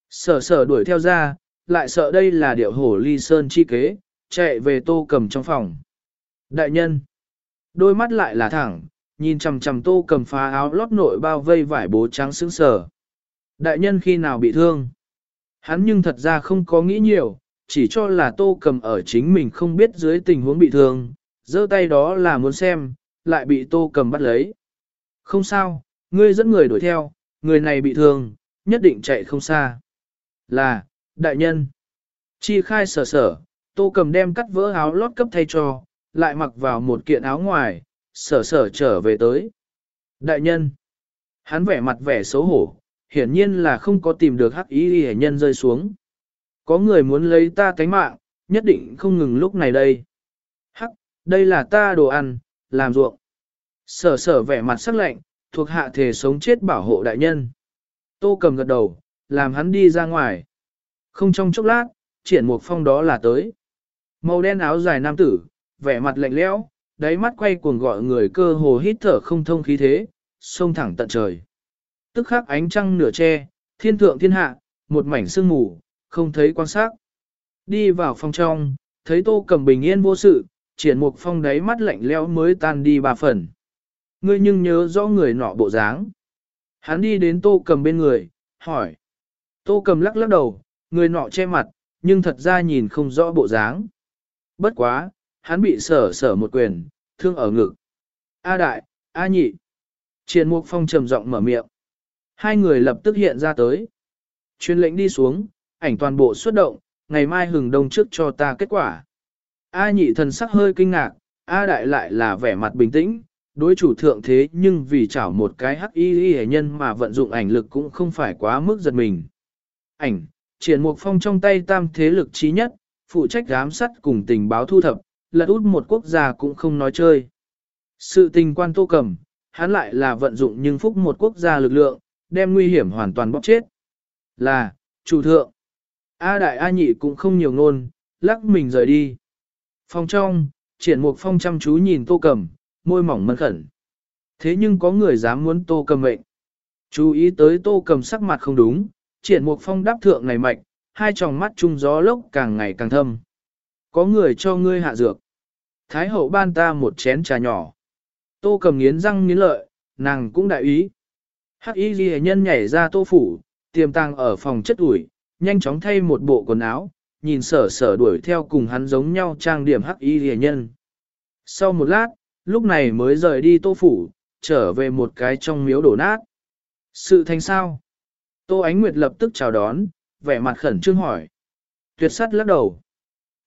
Sở sở đuổi theo ra, lại sợ đây là điệu hổ ly sơn chi kế, chạy về tô cầm trong phòng. Đại nhân, đôi mắt lại là thẳng, nhìn chằm chằm tô cầm phá áo lót nội bao vây vải bố trắng sững sờ. Đại nhân khi nào bị thương? Hắn nhưng thật ra không có nghĩ nhiều, chỉ cho là tô cầm ở chính mình không biết dưới tình huống bị thương, giơ tay đó là muốn xem, lại bị tô cầm bắt lấy. Không sao, ngươi dẫn người đuổi theo, người này bị thương, nhất định chạy không xa. Là, đại nhân. Chi khai sở sở, tô cầm đem cắt vỡ áo lót cấp thay cho, lại mặc vào một kiện áo ngoài, sở sở trở về tới. Đại nhân. Hắn vẻ mặt vẻ xấu hổ, hiển nhiên là không có tìm được hắc ý hệ nhân rơi xuống. Có người muốn lấy ta tánh mạng, nhất định không ngừng lúc này đây. Hắc, đây là ta đồ ăn, làm ruộng. Sở sở vẻ mặt sắc lạnh, thuộc hạ thể sống chết bảo hộ đại nhân. Tô cầm gật đầu, làm hắn đi ra ngoài. Không trong chốc lát, triển mục phong đó là tới. Màu đen áo dài nam tử, vẻ mặt lạnh lẽo, đáy mắt quay cuồng gọi người cơ hồ hít thở không thông khí thế, xông thẳng tận trời. Tức khắc ánh trăng nửa che, thiên thượng thiên hạ, một mảnh sương mù, không thấy quan sát. Đi vào phòng trong, thấy tô cầm bình yên vô sự, triển mục phong đáy mắt lạnh lẽo mới tan đi ba phần. Ngươi nhưng nhớ rõ người nọ bộ dáng. Hắn đi đến tô cầm bên người, hỏi. Tô cầm lắc lắc đầu, người nọ che mặt, nhưng thật ra nhìn không rõ bộ dáng. Bất quá, hắn bị sở sở một quyền, thương ở ngực. A đại, A nhị. Triền Mục Phong trầm giọng mở miệng. Hai người lập tức hiện ra tới. Chuyên lệnh đi xuống, ảnh toàn bộ xuất động, ngày mai hừng đông trước cho ta kết quả. A nhị thần sắc hơi kinh ngạc, A đại lại là vẻ mặt bình tĩnh, đối chủ thượng thế nhưng vì chảo một cái hắc y hệ nhân mà vận dụng ảnh lực cũng không phải quá mức giật mình. Ảnh, triển mục phong trong tay tam thế lực trí nhất, phụ trách giám sát cùng tình báo thu thập, lật út một quốc gia cũng không nói chơi. Sự tình quan tô cầm, hắn lại là vận dụng nhưng phúc một quốc gia lực lượng, đem nguy hiểm hoàn toàn bóc chết. Là, chủ thượng. A đại A nhị cũng không nhiều ngôn, lắc mình rời đi. Phòng trong, triển mục phong chăm chú nhìn tô cầm, môi mỏng mân khẩn. Thế nhưng có người dám muốn tô cầm mệnh. Chú ý tới tô cầm sắc mặt không đúng, triển mục phong đáp thượng này mạnh, hai tròng mắt trung gió lốc càng ngày càng thâm. Có người cho ngươi hạ dược. Thái hậu ban ta một chén trà nhỏ. Tô cầm nghiến răng nghiến lợi, nàng cũng đại ý. Hắc y ghi nhân nhảy ra tô phủ, tiềm tàng ở phòng chất ủi, nhanh chóng thay một bộ quần áo, nhìn sở sở đuổi theo cùng hắn giống nhau trang điểm hắc y ghi nhân. Sau một lát, lúc này mới rời đi tô phủ, trở về một cái trong miếu đổ nát. Sự thành sao? Tô Ánh Nguyệt lập tức chào đón, vẻ mặt khẩn trương hỏi. Tuyệt sát lắc đầu.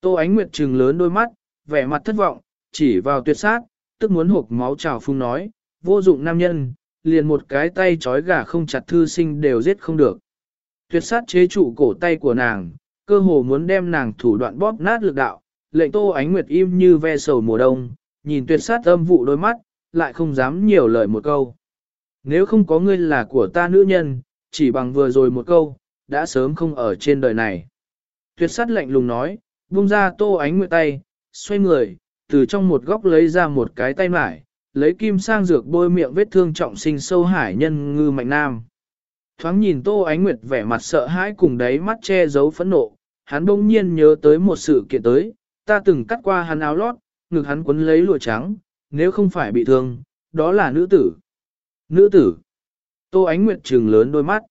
Tô Ánh Nguyệt trừng lớn đôi mắt, vẻ mặt thất vọng, chỉ vào tuyệt sát, tức muốn hộp máu trào phung nói, vô dụng nam nhân, liền một cái tay trói gà không chặt thư sinh đều giết không được. Tuyệt sát chế trụ cổ tay của nàng, cơ hồ muốn đem nàng thủ đoạn bóp nát lực đạo, lệnh Tô Ánh Nguyệt im như ve sầu mùa đông, nhìn tuyệt sát âm vụ đôi mắt, lại không dám nhiều lời một câu. Nếu không có ngươi là của ta nữ nhân, chỉ bằng vừa rồi một câu, đã sớm không ở trên đời này. Tuyệt sát lạnh lùng nói, buông ra tô ánh nguyệt tay, xoay người, từ trong một góc lấy ra một cái tay mải, lấy kim sang dược bôi miệng vết thương trọng sinh sâu hải nhân ngư mạnh nam. Thoáng nhìn tô ánh nguyệt vẻ mặt sợ hãi cùng đáy mắt che giấu phẫn nộ, hắn bỗng nhiên nhớ tới một sự kiện tới, ta từng cắt qua hắn áo lót, ngực hắn quấn lấy lụa trắng, nếu không phải bị thương, đó là nữ tử. Nữ tử. Tô Ánh Nguyệt trừng lớn đôi mắt.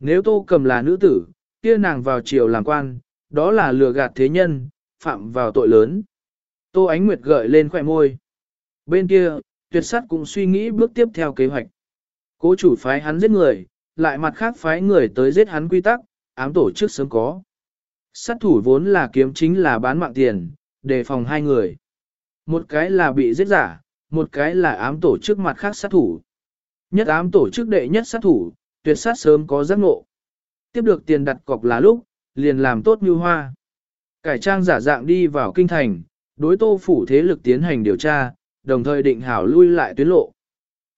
Nếu Tô cầm là nữ tử, kia nàng vào triều làm quan, đó là lừa gạt thế nhân, phạm vào tội lớn. Tô Ánh Nguyệt gợi lên khỏe môi. Bên kia, tuyệt sát cũng suy nghĩ bước tiếp theo kế hoạch. Cố chủ phái hắn giết người, lại mặt khác phái người tới giết hắn quy tắc, ám tổ chức sớm có. Sát thủ vốn là kiếm chính là bán mạng tiền, đề phòng hai người. Một cái là bị giết giả, một cái là ám tổ chức mặt khác sát thủ. Nhất ám tổ chức đệ nhất sát thủ, tuyệt sát sớm có giác ngộ. Tiếp được tiền đặt cọc là lúc, liền làm tốt như hoa. Cải trang giả dạng đi vào kinh thành, đối tô phủ thế lực tiến hành điều tra, đồng thời định hảo lui lại tuyến lộ.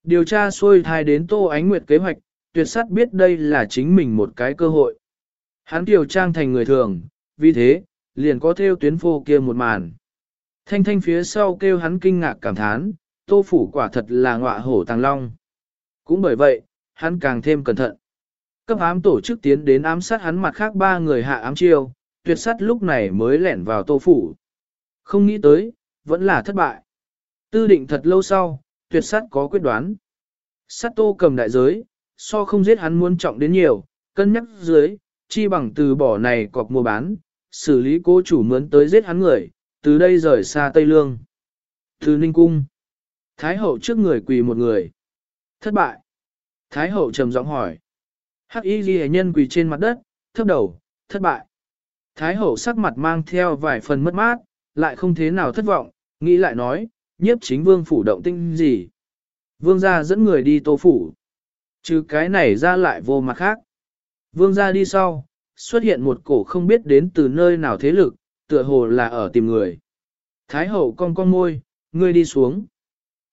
Điều tra xuôi thai đến tô ánh nguyệt kế hoạch, tuyệt sát biết đây là chính mình một cái cơ hội. Hắn điều trang thành người thường, vì thế, liền có theo tuyến phô kia một màn. Thanh thanh phía sau kêu hắn kinh ngạc cảm thán, tô phủ quả thật là ngọa hổ tàng long. Cũng bởi vậy, hắn càng thêm cẩn thận. Cấp ám tổ chức tiến đến ám sát hắn mặt khác ba người hạ ám chiêu, tuyệt sát lúc này mới lẻn vào tô phủ. Không nghĩ tới, vẫn là thất bại. Tư định thật lâu sau, tuyệt sát có quyết đoán. Sát tô cầm đại giới, so không giết hắn muốn trọng đến nhiều, cân nhắc dưới, chi bằng từ bỏ này cọc mua bán, xử lý cố chủ mướn tới giết hắn người, từ đây rời xa Tây Lương. Từ Ninh Cung, Thái hậu trước người quỳ một người. Thất bại. Thái hậu trầm giọng hỏi. Hắc y ghi nhân quỳ trên mặt đất, thấp đầu, thất bại. Thái hậu sắc mặt mang theo vài phần mất mát, lại không thế nào thất vọng, nghĩ lại nói, nhiếp chính vương phủ động tinh gì. Vương gia dẫn người đi tô phủ. Trừ cái này ra lại vô mặt khác. Vương gia đi sau, xuất hiện một cổ không biết đến từ nơi nào thế lực, tựa hồ là ở tìm người. Thái hậu cong cong môi, ngươi đi xuống.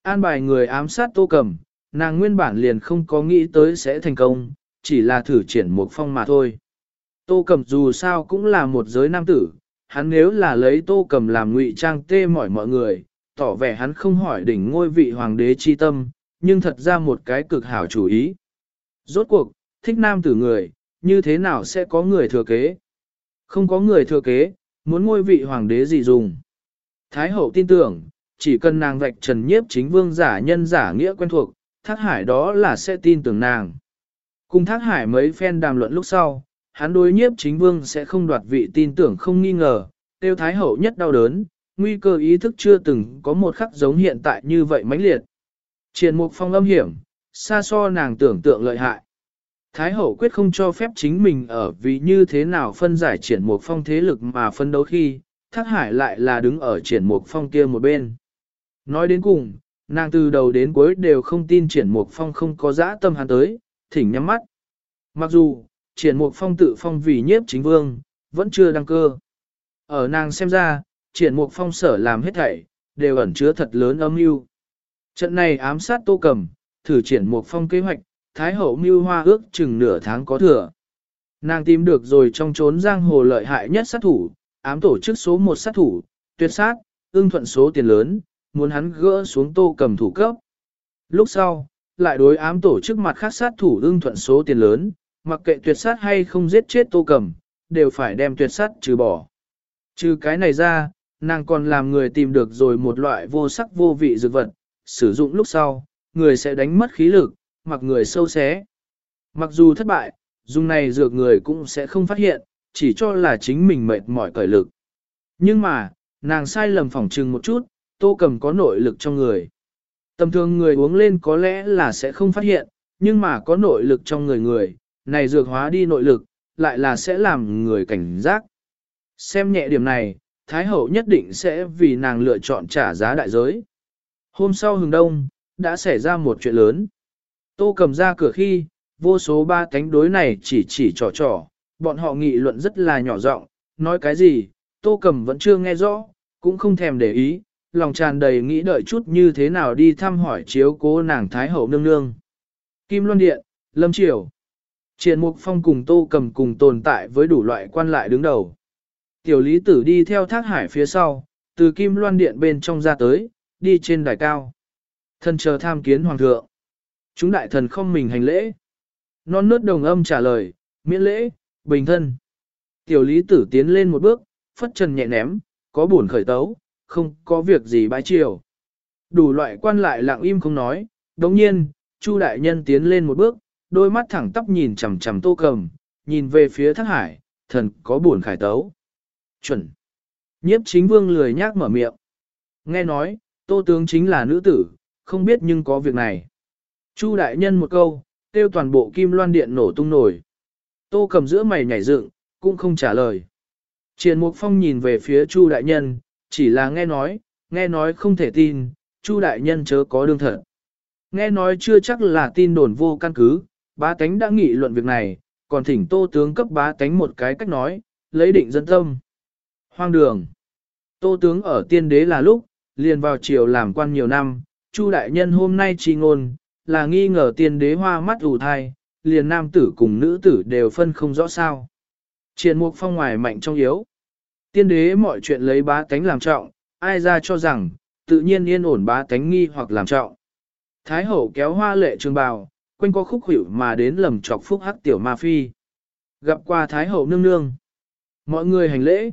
An bài người ám sát tô cầm, nàng nguyên bản liền không có nghĩ tới sẽ thành công, chỉ là thử triển một phong mà thôi. Tô cầm dù sao cũng là một giới nam tử, hắn nếu là lấy tô cầm làm ngụy trang tê mỏi mọi người, tỏ vẻ hắn không hỏi đỉnh ngôi vị hoàng đế chi tâm, nhưng thật ra một cái cực hảo chủ ý. Rốt cuộc, thích nam tử người, như thế nào sẽ có người thừa kế? Không có người thừa kế, muốn ngôi vị hoàng đế gì dùng? Thái hậu tin tưởng, chỉ cần nàng vạch trần nhiếp chính vương giả nhân giả nghĩa quen thuộc, thác hải đó là sẽ tin tưởng nàng. Cùng thác hải mấy phen đàm luận lúc sau, hắn đối nhiếp chính vương sẽ không đoạt vị tin tưởng không nghi ngờ, tiêu thái hậu nhất đau đớn, nguy cơ ý thức chưa từng có một khắc giống hiện tại như vậy mãnh liệt. Triền mục phong âm hiểm, xa so nàng tưởng tượng lợi hại. Thái hậu quyết không cho phép chính mình ở vì như thế nào phân giải triển mục phong thế lực mà phân đấu khi, thác hải lại là đứng ở triển mục phong kia một bên. Nói đến cùng, nàng từ đầu đến cuối đều không tin triển mục phong không có dã tâm hắn tới, thỉnh nhắm mắt. Mặc dù, triển mục phong tự phong vì nhiếp chính vương, vẫn chưa đăng cơ. Ở nàng xem ra, triển mục phong sở làm hết thảy, đều ẩn chứa thật lớn âm mưu. Trận này ám sát tô cầm, thử triển mục phong kế hoạch, Thái hậu mưu hoa ước chừng nửa tháng có thừa. Nàng tìm được rồi trong trốn giang hồ lợi hại nhất sát thủ, ám tổ chức số một sát thủ, tuyệt sát, ưng thuận số tiền lớn, muốn hắn gỡ xuống tô cầm thủ cấp. Lúc sau, lại đối ám tổ chức mặt khác sát thủ ưng thuận số tiền lớn, mặc kệ tuyệt sát hay không giết chết tô cầm, đều phải đem tuyệt sát trừ bỏ. Trừ cái này ra, nàng còn làm người tìm được rồi một loại vô sắc vô vị dược vật, sử dụng lúc sau, người sẽ đánh mất khí lực, mặc người sâu xé. Mặc dù thất bại, dùng này dược người cũng sẽ không phát hiện, chỉ cho là chính mình mệt mỏi cởi lực. Nhưng mà, nàng sai lầm phỏng trừng một chút, tô cầm có nội lực trong người. Tầm thường người uống lên có lẽ là sẽ không phát hiện, nhưng mà có nội lực trong người người, này dược hóa đi nội lực, lại là sẽ làm người cảnh giác. Xem nhẹ điểm này, Thái Hậu nhất định sẽ vì nàng lựa chọn trả giá đại giới. Hôm sau hừng đông, đã xảy ra một chuyện lớn. Tô cầm ra cửa khi, vô số ba cánh đối này chỉ chỉ trò trò, bọn họ nghị luận rất là nhỏ giọng, nói cái gì, tô cầm vẫn chưa nghe rõ, cũng không thèm để ý, lòng tràn đầy nghĩ đợi chút như thế nào đi thăm hỏi chiếu cố nàng Thái Hậu nương nương. Kim Loan Điện, Lâm Triều. Triển Mục Phong cùng Tô Cầm cùng tồn tại với đủ loại quan lại đứng đầu. Tiểu Lý Tử đi theo thác hải phía sau, từ Kim Loan Điện bên trong ra tới, đi trên đài cao. Thân chờ tham kiến Hoàng thượng. Chúng đại thần không mình hành lễ. Non nớt đồng âm trả lời, miễn lễ, bình thân. Tiểu Lý Tử tiến lên một bước, phất trần nhẹ ném, có buồn khởi tấu, không có việc gì bãi chiều. Đủ loại quan lại lặng im không nói, đồng nhiên, Chu đại nhân tiến lên một bước, đôi mắt thẳng tắp nhìn chằm chằm tô cầm, nhìn về phía thác hải, thần có buồn khải tấu. Chuẩn. Nhiếp chính vương lười nhác mở miệng. Nghe nói, tô tướng chính là nữ tử, không biết nhưng có việc này. Chu đại nhân một câu, tiêu toàn bộ kim loan điện nổ tung nổi. Tô cầm giữa mày nhảy dựng, cũng không trả lời. Triền Mục Phong nhìn về phía Chu đại nhân, chỉ là nghe nói, nghe nói không thể tin, Chu đại nhân chớ có đương thật. Nghe nói chưa chắc là tin đồn vô căn cứ, bá tánh đã nghị luận việc này, còn thỉnh tô tướng cấp bá tánh một cái cách nói, lấy định dân tâm. Hoang đường. Tô tướng ở tiên đế là lúc, liền vào triều làm quan nhiều năm, Chu đại nhân hôm nay chi ngôn, là nghi ngờ tiên đế hoa mắt ủ thai, liền nam tử cùng nữ tử đều phân không rõ sao. Triền mục phong ngoài mạnh trong yếu. Tiên đế mọi chuyện lấy bá tánh làm trọng, ai ra cho rằng, tự nhiên yên ổn bá tánh nghi hoặc làm trọng. Thái hậu kéo hoa lệ trường bào, quanh có khúc hữu mà đến lầm chọc phúc hắc tiểu ma phi. Gặp qua Thái hậu nương nương. Mọi người hành lễ.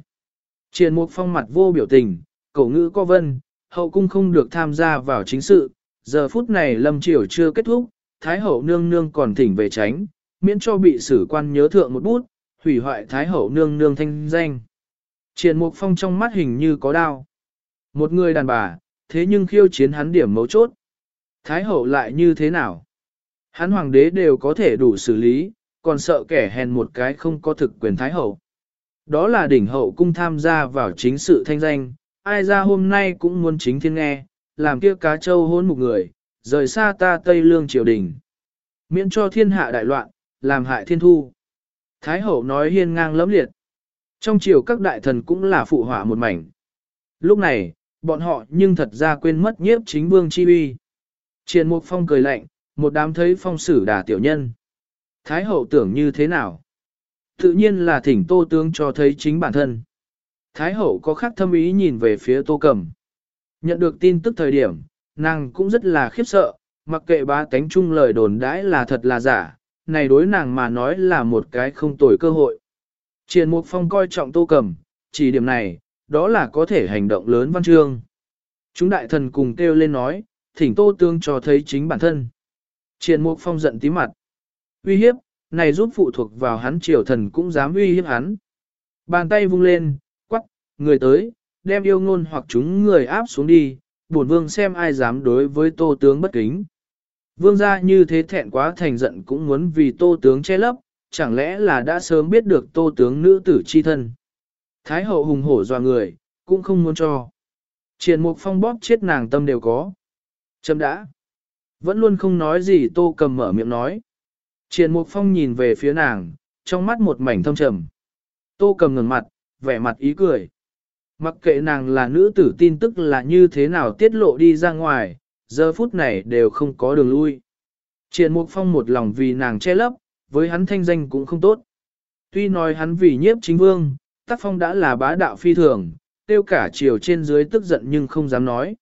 Triền mục phong mặt vô biểu tình, cổ ngữ có vân, hậu cung không được tham gia vào chính sự. Giờ phút này lâm triều chưa kết thúc, Thái hậu nương nương còn thỉnh về tránh, miễn cho bị sử quan nhớ thượng một bút, hủy hoại Thái hậu nương nương thanh danh. Triền mục phong trong mắt hình như có đau. Một người đàn bà, thế nhưng khiêu chiến hắn điểm mấu chốt. Thái hậu lại như thế nào? Hắn hoàng đế đều có thể đủ xử lý, còn sợ kẻ hèn một cái không có thực quyền thái hậu. Đó là đỉnh hậu cung tham gia vào chính sự thanh danh, ai ra hôm nay cũng muốn chính thiên nghe, làm kia cá châu hôn một người, rời xa ta Tây Lương triều đình. Miễn cho thiên hạ đại loạn, làm hại thiên thu. Thái hậu nói hiên ngang lẫm liệt. Trong triều các đại thần cũng là phụ họa một mảnh. Lúc này, bọn họ nhưng thật ra quên mất nhiếp chính vương chi uy. Triền Mục Phong cười lạnh, một đám thấy phong sử đà tiểu nhân. Thái hậu tưởng như thế nào? Tự nhiên là thỉnh tô tướng cho thấy chính bản thân. Thái hậu có khác thâm ý nhìn về phía tô cầm. Nhận được tin tức thời điểm, nàng cũng rất là khiếp sợ, mặc kệ ba tánh chung lời đồn đãi là thật là giả, này đối nàng mà nói là một cái không tồi cơ hội. Triền Mục Phong coi trọng tô cầm, chỉ điểm này, đó là có thể hành động lớn văn chương. Chúng đại thần cùng kêu lên nói, thỉnh tô tương cho thấy chính bản thân. Triền Mục Phong giận tí mặt. Uy hiếp, này giúp phụ thuộc vào hắn triều thần cũng dám uy hiếp hắn. Bàn tay vung lên, quắc, người tới, đem yêu ngôn hoặc chúng người áp xuống đi, bổn vương xem ai dám đối với tô tướng bất kính. Vương gia như thế thẹn quá thành giận cũng muốn vì tô tướng che lấp, chẳng lẽ là đã sớm biết được tô tướng nữ tử chi thân. Thái hậu hùng hổ dọa người, cũng không muốn cho. Triền mục phong bóp chết nàng tâm đều có. Chấm đã. Vẫn luôn không nói gì tô cầm mở miệng nói. Triền mục phong nhìn về phía nàng, trong mắt một mảnh thâm trầm. Tô cầm ngừng mặt, vẻ mặt ý cười. Mặc kệ nàng là nữ tử tin tức là như thế nào tiết lộ đi ra ngoài, giờ phút này đều không có đường lui. Triền mục phong một lòng vì nàng che lấp, với hắn thanh danh cũng không tốt. Tuy nói hắn vì nhiếp chính vương, tác phong đã là bá đạo phi thường, tiêu cả chiều trên dưới tức giận nhưng không dám nói.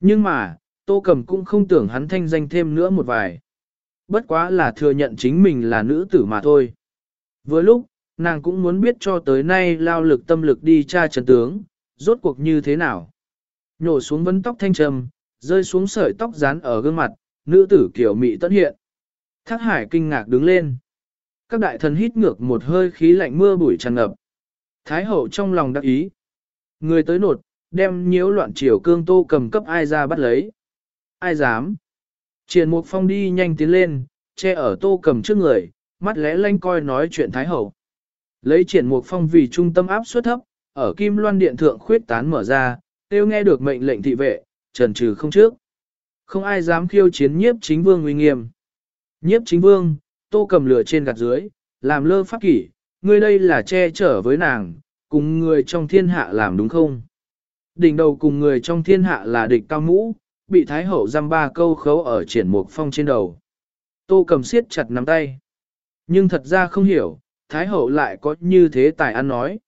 Nhưng mà, Tô Cầm cũng không tưởng hắn thanh danh thêm nữa một vài. Bất quá là thừa nhận chính mình là nữ tử mà thôi. Với lúc, nàng cũng muốn biết cho tới nay lao lực tâm lực đi tra trần tướng, rốt cuộc như thế nào. Nhổ xuống vấn tóc thanh trầm, rơi xuống sợi tóc dán ở gương mặt, nữ tử kiểu mị tất hiện. Thác hải kinh ngạc đứng lên. Các đại thần hít ngược một hơi khí lạnh mưa bụi tràn ngập. Thái hậu trong lòng đắc ý. Người tới nột, đem nhiễu loạn triều cương tô cầm cấp ai ra bắt lấy. Ai dám? Triển Mục Phong đi nhanh tiến lên, che ở tô cầm trước người, mắt lẽ lanh coi nói chuyện Thái Hậu. Lấy triển Mục Phong vì trung tâm áp suất thấp, ở Kim Loan Điện Thượng khuyết tán mở ra, tiêu nghe được mệnh lệnh thị vệ, trần trừ không trước. Không ai dám khiêu chiến nhiếp chính vương uy nghiêm. Nhiếp chính vương, tô cầm lửa trên gạt dưới, làm lơ pháp kỷ, ngươi đây là che chở với nàng, cùng người trong thiên hạ làm đúng không? Đỉnh đầu cùng người trong thiên hạ là địch cao mũ, bị Thái Hậu giam ba câu khấu ở triển mục phong trên đầu. Tô cầm siết chặt nắm tay. Nhưng thật ra không hiểu, Thái Hậu lại có như thế tài ăn nói.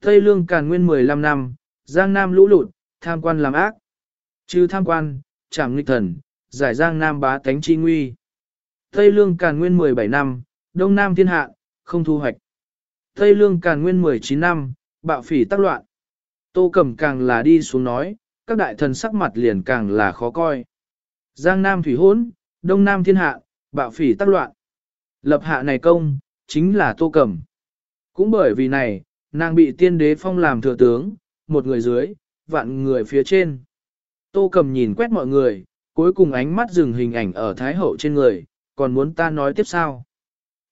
Tây Lương Càn Nguyên 15 năm, Giang Nam lũ lụt, tham quan làm ác. Chứ tham quan, chẳng nghịch thần, giải Giang Nam bá tánh chi nguy. Tây Lương Càn Nguyên 17 năm, Đông Nam thiên hạ, không thu hoạch. Tây Lương Càn Nguyên 19 năm, bạo phỉ tác loạn. Tô Cầm càng là đi xuống nói, các đại thần sắc mặt liền càng là khó coi. Giang Nam thủy hỗn, Đông Nam thiên hạ, bạo phỉ tác loạn. Lập hạ này công, chính là Tô cẩm. Cũng bởi vì này, nàng bị tiên đế phong làm thừa tướng, một người dưới, vạn người phía trên. Tô cẩm nhìn quét mọi người, cuối cùng ánh mắt dừng hình ảnh ở Thái Hậu trên người, còn muốn ta nói tiếp sao?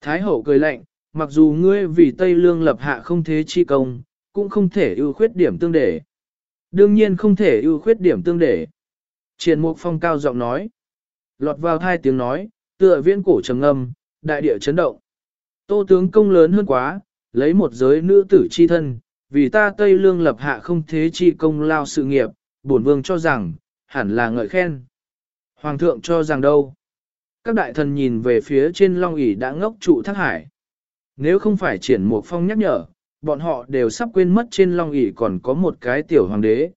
Thái Hậu cười lạnh, mặc dù ngươi vì Tây Lương lập hạ không thế chi công, cũng không thể ưu khuyết điểm tương để. Đương nhiên không thể ưu khuyết điểm tương để. Triển Mục Phong cao giọng nói. Lọt vào hai tiếng nói, tựa viễn cổ trầm ngâm, đại địa chấn động. Tô tướng công lớn hơn quá, lấy một giới nữ tử chi thân, vì ta Tây Lương lập hạ không thế chi công lao sự nghiệp, bổn vương cho rằng, hẳn là ngợi khen. Hoàng thượng cho rằng đâu? Các đại thần nhìn về phía trên long ỷ đã ngốc trụ thác hải. Nếu không phải triển một phong nhắc nhở, bọn họ đều sắp quên mất trên long ỷ còn có một cái tiểu hoàng đế.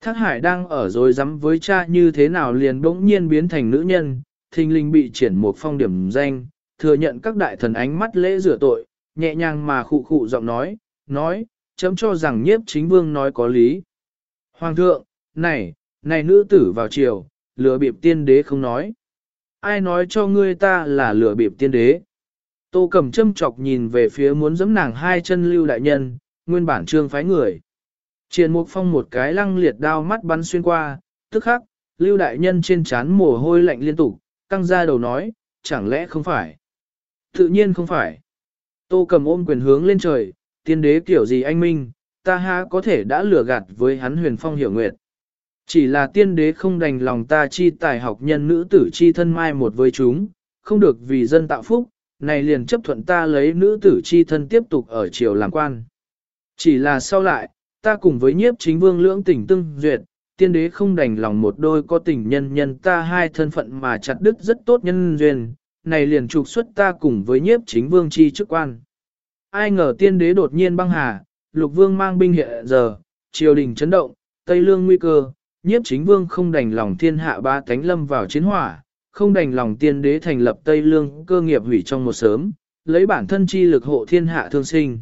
Thác hải đang ở rồi dám với cha như thế nào liền bỗng nhiên biến thành nữ nhân, thình linh bị triển một phong điểm danh, thừa nhận các đại thần ánh mắt lễ rửa tội, nhẹ nhàng mà khụ khụ giọng nói, nói, chấm cho rằng nhiếp chính vương nói có lý. Hoàng thượng, này, này nữ tử vào triều, lừa bịp tiên đế không nói. Ai nói cho ngươi ta là lừa bịp tiên đế? Tô cầm châm chọc nhìn về phía muốn giẫm nàng hai chân lưu đại nhân, nguyên bản trương phái người. Triền mục phong một cái lăng liệt đao mắt bắn xuyên qua, tức khắc, lưu đại nhân trên trán mồ hôi lạnh liên tục, căng ra đầu nói, chẳng lẽ không phải? Tự nhiên không phải. Tô cầm ôm quyền hướng lên trời, tiên đế kiểu gì anh minh, ta ha có thể đã lừa gạt với hắn huyền phong hiểu nguyệt. Chỉ là tiên đế không đành lòng ta chi tài học nhân nữ tử chi thân mai một với chúng, không được vì dân tạo phúc, này liền chấp thuận ta lấy nữ tử chi thân tiếp tục ở triều làm quan. Chỉ là sau lại, ta cùng với nhiếp chính vương lưỡng tình tương duyệt, tiên đế không đành lòng một đôi có tình nhân nhân ta hai thân phận mà chặt đứt rất tốt nhân duyên, này liền trục xuất ta cùng với nhiếp chính vương chi chức quan. Ai ngờ tiên đế đột nhiên băng hà, lục vương mang binh hiện giờ, triều đình chấn động, Tây Lương nguy cơ, nhiếp chính vương không đành lòng thiên hạ ba tánh lâm vào chiến hỏa, không đành lòng tiên đế thành lập Tây Lương cơ nghiệp hủy trong một sớm, lấy bản thân chi lực hộ thiên hạ thương sinh.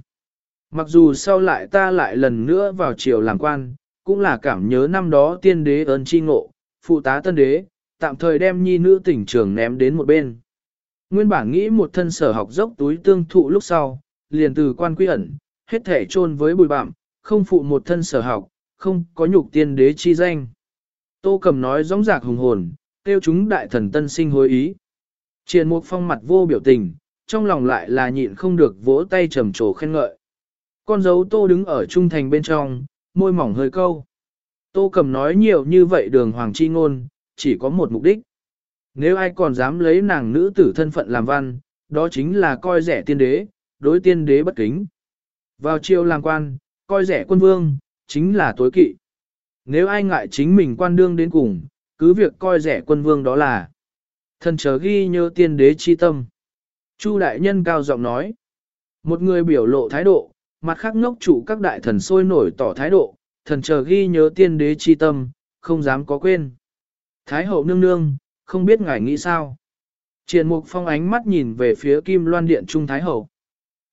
Mặc dù sau lại ta lại lần nữa vào triều làm quan, cũng là cảm nhớ năm đó tiên đế ơn chi ngộ, phụ tá tân đế, tạm thời đem nhi nữ tỉnh trường ném đến một bên. Nguyên bản nghĩ một thân sở học dốc túi tương thụ lúc sau, liền từ quan quy ẩn, hết thể chôn với bùi bạm, không phụ một thân sở học, không có nhục tiên đế chi danh. Tô cầm nói rõ rạc hùng hồn, tiêu chúng đại thần tân sinh hối ý. Triền mục phong mặt vô biểu tình, trong lòng lại là nhịn không được vỗ tay trầm trồ khen ngợi. Con dấu tô đứng ở trung thành bên trong, môi mỏng hơi câu. Tô cầm nói nhiều như vậy đường hoàng chi ngôn, chỉ có một mục đích. Nếu ai còn dám lấy nàng nữ tử thân phận làm văn, đó chính là coi rẻ tiên đế, đối tiên đế bất kính. Vào chiều làm quan, coi rẻ quân vương, chính là tối kỵ. Nếu ai ngại chính mình quan đương đến cùng, cứ việc coi rẻ quân vương đó là thần chờ ghi nhớ tiên đế chi tâm. Chu đại nhân cao giọng nói, một người biểu lộ thái độ, mặt khác ngốc chủ các đại thần sôi nổi tỏ thái độ, thần chờ ghi nhớ tiên đế chi tâm, không dám có quên. Thái hậu nương nương, không biết ngài nghĩ sao. Triền mục phong ánh mắt nhìn về phía kim loan điện trung thái hậu.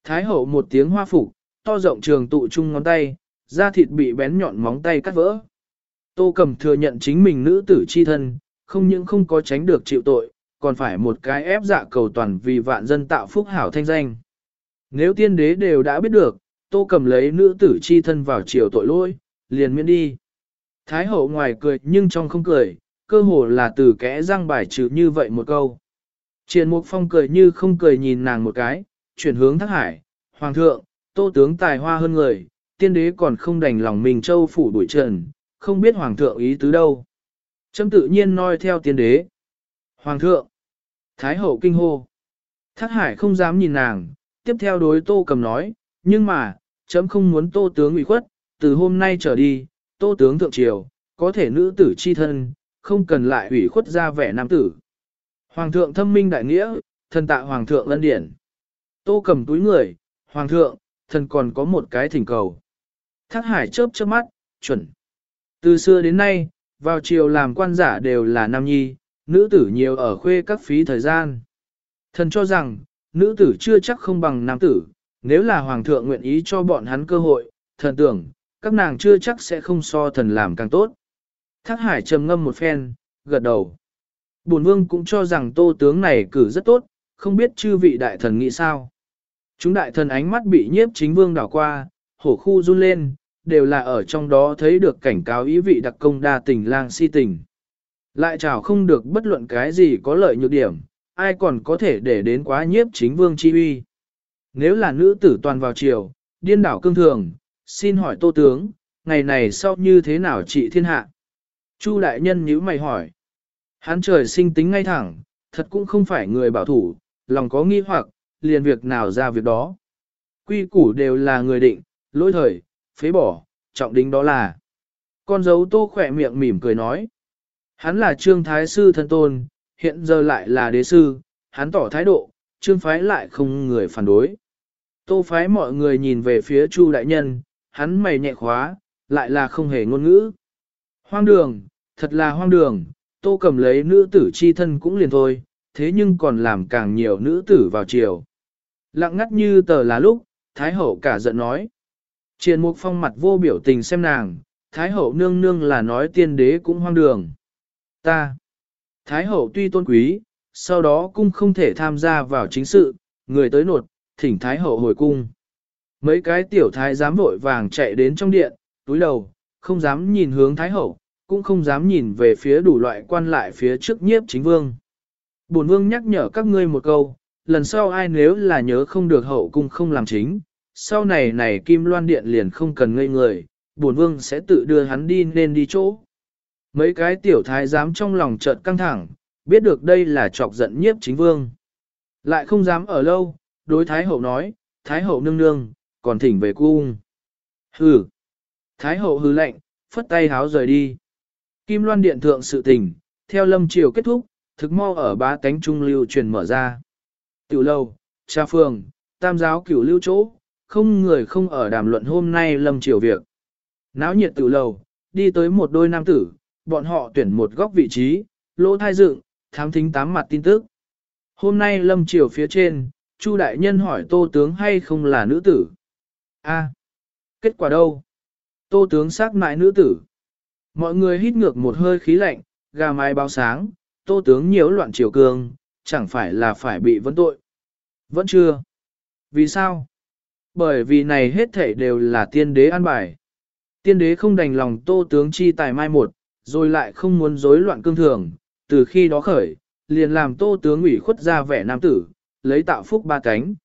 Thái hậu một tiếng hoa phục, to rộng trường tụ trung ngón tay, da thịt bị bén nhọn móng tay cắt vỡ. Tô Cầm thừa nhận chính mình nữ tử chi thân, không những không có tránh được chịu tội, còn phải một cái ép dạ cầu toàn vì vạn dân tạo phúc hảo thanh danh. Nếu tiên đế đều đã biết được, Tô Cầm lấy nữ tử chi thân vào chiều tội lỗi, liền miễn đi. Thái hậu ngoài cười nhưng trong không cười, cơ hồ là từ kẽ răng bài trừ như vậy một câu. Triền Mục Phong cười như không cười nhìn nàng một cái, chuyển hướng thác hải, Hoàng thượng, Tô tướng tài hoa hơn người, tiên đế còn không đành lòng mình châu phủ đuổi trần, không biết hoàng thượng ý tứ đâu. Trâm tự nhiên noi theo tiên đế. Hoàng thượng, thái hậu kinh hô. Thác hải không dám nhìn nàng, tiếp theo đối tô cầm nói, nhưng mà, chấm không muốn tô tướng ủy khuất, từ hôm nay trở đi, tô tướng thượng triều, có thể nữ tử chi thân, không cần lại ủy khuất ra vẻ nam tử. Hoàng thượng thâm minh đại nghĩa, thần tạ hoàng thượng lân điển. Tô cầm túi người, hoàng thượng, thần còn có một cái thỉnh cầu. Thác hải chớp chớp mắt, chuẩn. Từ xưa đến nay, vào chiều làm quan giả đều là nam nhi, nữ tử nhiều ở khuê các phí thời gian. Thần cho rằng, nữ tử chưa chắc không bằng nam tử, nếu là hoàng thượng nguyện ý cho bọn hắn cơ hội, thần tưởng, các nàng chưa chắc sẽ không so thần làm càng tốt. Thác hải trầm ngâm một phen, gật đầu. Bổn vương cũng cho rằng tô tướng này cử rất tốt, không biết chư vị đại thần nghĩ sao. Chúng đại thần ánh mắt bị nhiếp chính vương đảo qua, hổ khu run lên, đều là ở trong đó thấy được cảnh cáo ý vị đặc công đa tình lang si tình. Lại chào không được bất luận cái gì có lợi nhược điểm, ai còn có thể để đến quá nhiếp chính vương chi uy. Nếu là nữ tử toàn vào triều, điên đảo cương thường, xin hỏi tô tướng, ngày này sau như thế nào trị thiên hạ? Chu đại nhân nhíu mày hỏi. Hắn trời sinh tính ngay thẳng, thật cũng không phải người bảo thủ, lòng có nghi hoặc, liền việc nào ra việc đó. Quy củ đều là người định, lỗi thời, phế bỏ, trọng đính đó là. Con dấu tô khỏe miệng mỉm cười nói. Hắn là trương thái sư thân tôn, hiện giờ lại là đế sư, hắn tỏ thái độ, trương phái lại không người phản đối. Tô phái mọi người nhìn về phía chu đại nhân, hắn mày nhẹ khóa, lại là không hề ngôn ngữ. Hoang đường, thật là hoang đường, tô cầm lấy nữ tử chi thân cũng liền thôi, thế nhưng còn làm càng nhiều nữ tử vào chiều. Lặng ngắt như tờ là lúc, Thái hậu cả giận nói. Triển mục phong mặt vô biểu tình xem nàng, Thái hậu nương nương là nói tiên đế cũng hoang đường. Ta, Thái hậu tuy tôn quý, sau đó cung không thể tham gia vào chính sự, người tới nột, thỉnh Thái hậu hồi cung. Mấy cái tiểu thái dám vội vàng chạy đến trong điện, túi đầu, không dám nhìn hướng Thái hậu, cũng không dám nhìn về phía đủ loại quan lại phía trước nhiếp chính vương. Bổn vương nhắc nhở các ngươi một câu, lần sau ai nếu là nhớ không được hậu cung không làm chính, sau này này kim loan điện liền không cần ngây người, bổn vương sẽ tự đưa hắn đi nên đi chỗ. Mấy cái tiểu thái giám trong lòng chợt căng thẳng, biết được đây là chọc giận nhiếp chính vương. Lại không dám ở lâu, đối thái hậu nói, thái hậu nương nương, còn thỉnh về cung. Hừ. Thái hậu hừ lạnh, phất tay háo rời đi. Kim loan điện thượng sự tình, theo lâm triều kết thúc, thực mau ở ba tánh trung lưu truyền mở ra. Tiểu lâu, cha phường, tam giáo cửu lưu chỗ, không người không ở đàm luận hôm nay lâm triều việc. Náo nhiệt tự lâu, đi tới một đôi nam tử, bọn họ tuyển một góc vị trí, lỗ thai dựng, thám thính tám mặt tin tức. Hôm nay lâm triều phía trên, Chu đại nhân hỏi tô tướng hay không là nữ tử. A, kết quả đâu? Tô tướng xác mại nữ tử. Mọi người hít ngược một hơi khí lạnh, gà mái báo sáng, tô tướng nhiễu loạn triều cường, chẳng phải là phải bị vấn tội. Vẫn chưa. Vì sao? Bởi vì này hết thảy đều là tiên đế an bài. Tiên đế không đành lòng tô tướng chi tài mai một, rồi lại không muốn rối loạn cương thường, từ khi đó khởi, liền làm tô tướng ủy khuất ra vẻ nam tử, lấy tạo phúc ba cánh.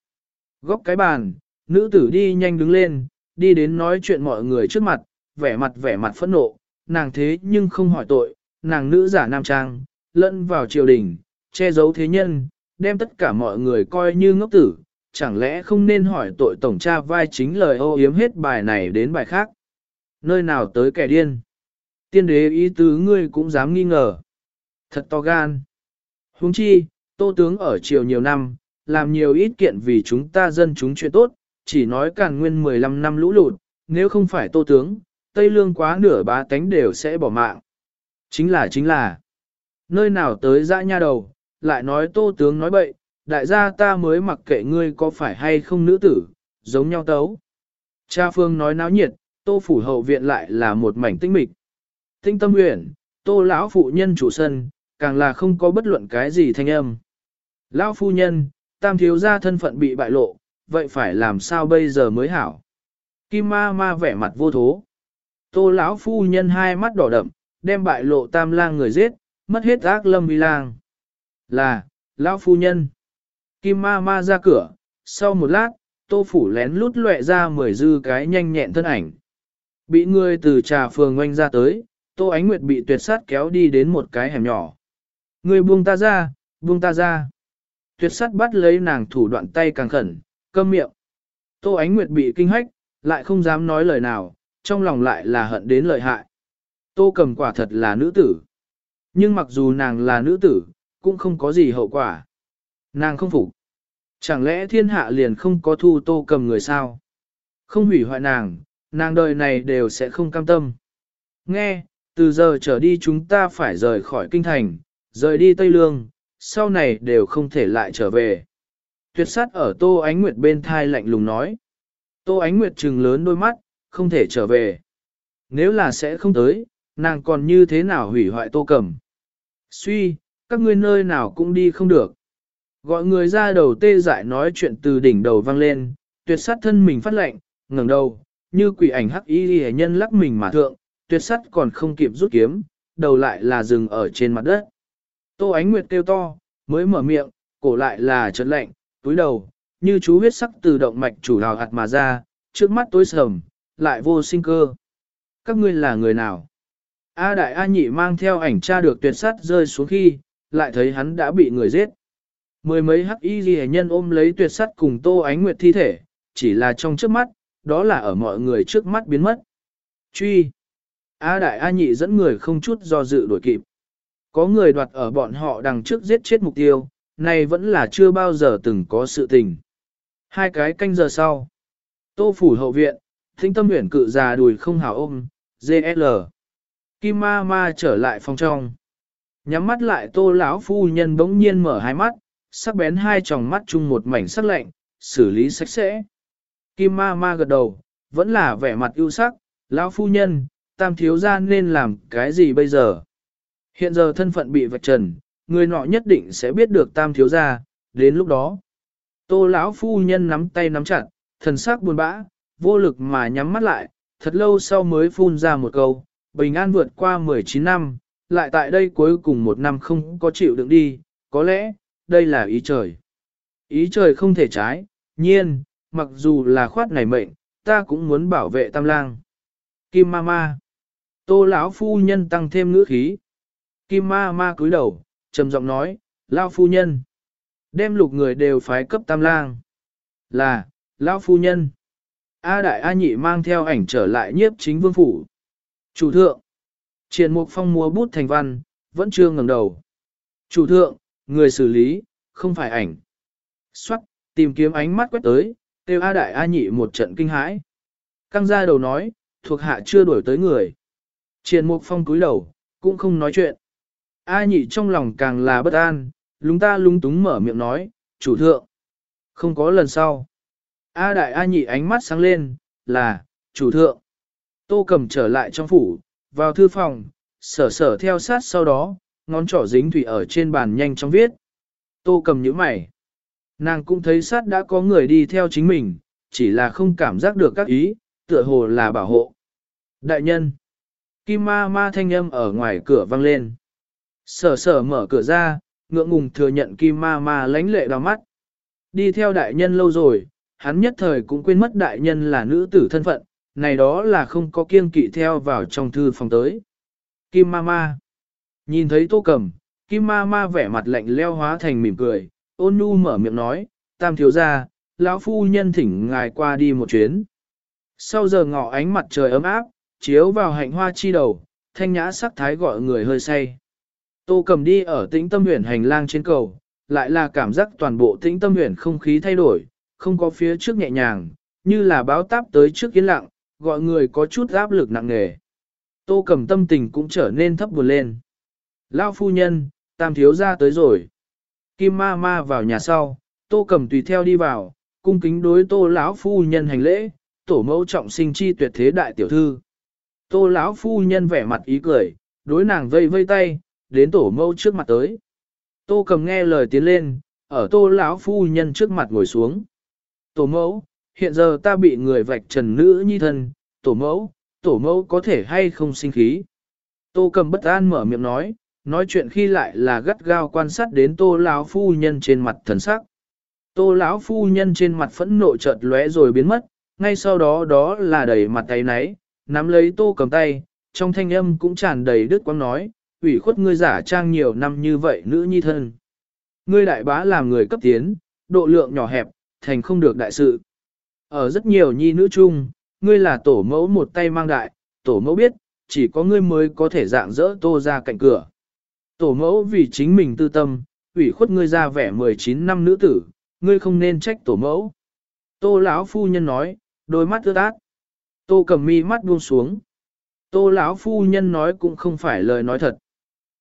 Góc cái bàn, nữ tử đi nhanh đứng lên, đi đến nói chuyện mọi người trước mặt, vẻ mặt vẻ mặt phẫn nộ, nàng thế nhưng không hỏi tội, nàng nữ giả nam trang, lẫn vào triều đình, che giấu thế nhân, đem tất cả mọi người coi như ngốc tử, chẳng lẽ không nên hỏi tội tổng tra vai chính lời ô yếm hết bài này đến bài khác. Nơi nào tới kẻ điên? Tiên đế ý tứ ngươi cũng dám nghi ngờ. Thật to gan. Huống chi, tô tướng ở triều nhiều năm, làm nhiều ít kiện vì chúng ta dân chúng chuyện tốt, chỉ nói càn nguyên 15 năm lũ lụt, nếu không phải tô tướng, Tây Lương quá nửa ba tánh đều sẽ bỏ mạng. Chính là chính là, nơi nào tới dã nha đầu, lại nói tô tướng nói bậy, đại gia ta mới mặc kệ ngươi có phải hay không nữ tử, giống nhau tấu. Cha phương nói náo nhiệt, tô phủ hậu viện lại là một mảnh tinh mịch. Tinh tâm nguyện, tô lão phụ nhân chủ sân, càng là không có bất luận cái gì thanh âm. Lão phu nhân, tam thiếu gia thân phận bị bại lộ, vậy phải làm sao bây giờ mới hảo? Kim ma ma vẻ mặt vô thố. Tô lão phu nhân hai mắt đỏ đậm, đem bại lộ tam lang người giết, mất hết ác lâm vi lang. Là, lão phu nhân. Kim ma ma ra cửa, sau một lát, tô phủ lén lút lệ ra mười dư cái nhanh nhẹn thân ảnh. Bị người từ trà phường oanh ra tới, tô ánh nguyệt bị tuyệt sát kéo đi đến một cái hẻm nhỏ. Người buông ta ra, buông ta ra. Tuyệt sát bắt lấy nàng thủ đoạn tay càng khẩn, câm miệng. Tô ánh nguyệt bị kinh hách, lại không dám nói lời nào, trong lòng lại là hận đến lợi hại. Tô cầm quả thật là nữ tử. Nhưng mặc dù nàng là nữ tử, cũng không có gì hậu quả. Nàng không phục. Chẳng lẽ thiên hạ liền không có thu tô cầm người sao? Không hủy hoại nàng, nàng đời này đều sẽ không cam tâm. Nghe, từ giờ trở đi chúng ta phải rời khỏi kinh thành, rời đi Tây Lương, sau này đều không thể lại trở về. Tuyệt sát ở Tô Ánh Nguyệt bên thai lạnh lùng nói. Tô Ánh Nguyệt trừng lớn đôi mắt, không thể trở về. nếu là sẽ không tới, nàng còn như thế nào hủy hoại tô cầm. Suy, các ngươi nơi nào cũng đi không được. Gọi người ra đầu tê dại nói chuyện từ đỉnh đầu vang lên, tuyệt sát thân mình phát lệnh, ngẩng đầu, như quỷ ảnh hắc y hệ nhân lắc mình mà thượng, tuyệt sát còn không kịp rút kiếm, đầu lại là dừng ở trên mặt đất. Tô ánh nguyệt kêu to, mới mở miệng, cổ lại là trấn lạnh, túi đầu, như chú huyết sắc từ động mạch chủ hào hạt mà ra, trước mắt tối sầm, lại vô sinh cơ. Các ngươi là người nào? A đại A nhị mang theo ảnh cha được tuyệt sát rơi xuống khi, lại thấy hắn đã bị người giết. Mười mấy hắc y ghi nhân ôm lấy tuyệt sắt cùng tô ánh nguyệt thi thể, chỉ là trong trước mắt, đó là ở mọi người trước mắt biến mất. Truy! A đại A nhị dẫn người không chút do dự đuổi kịp. Có người đoạt ở bọn họ đằng trước giết chết mục tiêu, này vẫn là chưa bao giờ từng có sự tình. Hai cái canh giờ sau. Tô phủ hậu viện, thính tâm huyển cự già đùi không hảo ôm, GL. Kim ma ma trở lại phòng trong. Nhắm mắt lại tô lão phu nhân bỗng nhiên mở hai mắt, sắc bén hai tròng mắt chung một mảnh sắc lạnh, xử lý sạch sẽ. Kim ma ma gật đầu, vẫn là vẻ mặt ưu sắc, lão phu nhân, tam thiếu gia nên làm cái gì bây giờ? Hiện giờ thân phận bị vạch trần, người nọ nhất định sẽ biết được tam thiếu gia, đến lúc đó. Tô lão phu nhân nắm tay nắm chặt, thần sắc buồn bã, vô lực mà nhắm mắt lại, thật lâu sau mới phun ra một câu, bình an vượt qua 19 năm, lại tại đây cuối cùng một năm không có chịu đựng đi, có lẽ, đây là ý trời. Ý trời không thể trái, nhiên, mặc dù là khoát này mệnh, ta cũng muốn bảo vệ tam lang. Kim ma ma. Tô lão phu nhân tăng thêm ngữ khí. Kim ma ma cúi đầu, trầm giọng nói, lao phu nhân. Đem lục người đều phái cấp tam lang. Là, lão phu nhân. A đại A nhị mang theo ảnh trở lại nhiếp chính vương phủ. Chủ thượng. Triền mục phong múa bút thành văn, vẫn chưa ngẩng đầu. Chủ thượng, người xử lý, không phải ảnh. Xoát, tìm kiếm ánh mắt quét tới, tiêu A đại A nhị một trận kinh hãi. Căng ra đầu nói, thuộc hạ chưa đuổi tới người. Triền mục phong cúi đầu, cũng không nói chuyện. A nhị trong lòng càng là bất an, lúng ta lúng túng mở miệng nói, chủ thượng. Không có lần sau. A đại A nhị ánh mắt sáng lên, là, chủ thượng. Tô cầm trở lại trong phủ, vào thư phòng, sở sở theo sát sau đó, ngón trỏ dính thủy ở trên bàn nhanh chóng viết. Tô cầm nhíu mày. Nàng cũng thấy sát đã có người đi theo chính mình, chỉ là không cảm giác được các ý, tựa hồ là bảo hộ. Đại nhân. Kim ma ma thanh âm ở ngoài cửa vang lên. Sở sở mở cửa ra, ngượng ngùng thừa nhận kim ma ma lánh lệ đào mắt. Đi theo đại nhân lâu rồi, hắn nhất thời cũng quên mất đại nhân là nữ tử thân phận, này đó là không có kiêng kỵ theo vào trong thư phòng tới. Kim ma ma. Nhìn thấy tô cầm, kim ma ma vẻ mặt lạnh leo hóa thành mỉm cười, ôn nhu mở miệng nói, tam thiếu ra, lão phu nhân thỉnh ngài qua đi một chuyến. Sau giờ ngọ ánh mặt trời ấm áp, chiếu vào hạnh hoa chi đầu, thanh nhã sắc thái gọi người hơi say. Tô cầm đi ở tĩnh tâm huyền hành lang trên cầu, lại là cảm giác toàn bộ tĩnh tâm huyền không khí thay đổi, không có phía trước nhẹ nhàng, như là báo táp tới trước yên lặng, gọi người có chút áp lực nặng nề. Tô cầm tâm tình cũng trở nên thấp buồn lên. Lao phu nhân, tam thiếu ra tới rồi. Kim ma ma vào nhà sau, tô cầm tùy theo đi vào, cung kính đối tô lão phu nhân hành lễ, tổ mẫu trọng sinh chi tuyệt thế đại tiểu thư. Tô lão phu nhân vẻ mặt ý cười, đối nàng vây vây tay, đến tổ mẫu trước mặt tới. Tô cầm nghe lời tiến lên, ở tô lão phu nhân trước mặt ngồi xuống. Tổ mẫu, hiện giờ ta bị người vạch trần nữ nhi thân, tổ mẫu, tổ mẫu có thể hay không sinh khí. Tô cầm bất an mở miệng nói, nói chuyện khi lại là gắt gao quan sát đến tô lão phu nhân trên mặt thần sắc. Tô lão phu nhân trên mặt phẫn nộ chợt lóe rồi biến mất, ngay sau đó đó là đầy mặt tay náy, nắm lấy tô cầm tay, trong thanh âm cũng tràn đầy đứt quang nói, ủy khuất ngươi giả trang nhiều năm như vậy nữ nhi thân. Ngươi đại bá làm người cấp tiến, độ lượng nhỏ hẹp, thành không được đại sự. Ở rất nhiều nhi nữ chung, ngươi là tổ mẫu một tay mang đại, tổ mẫu biết, chỉ có ngươi mới có thể dạng dỡ tô ra cạnh cửa. Tổ mẫu vì chính mình tư tâm, ủy khuất ngươi ra vẻ 19 năm nữ tử, ngươi không nên trách tổ mẫu. Tô lão phu nhân nói, đôi mắt ướt át. Tô cầm mi mắt buông xuống. Tô lão phu nhân nói cũng không phải lời nói thật.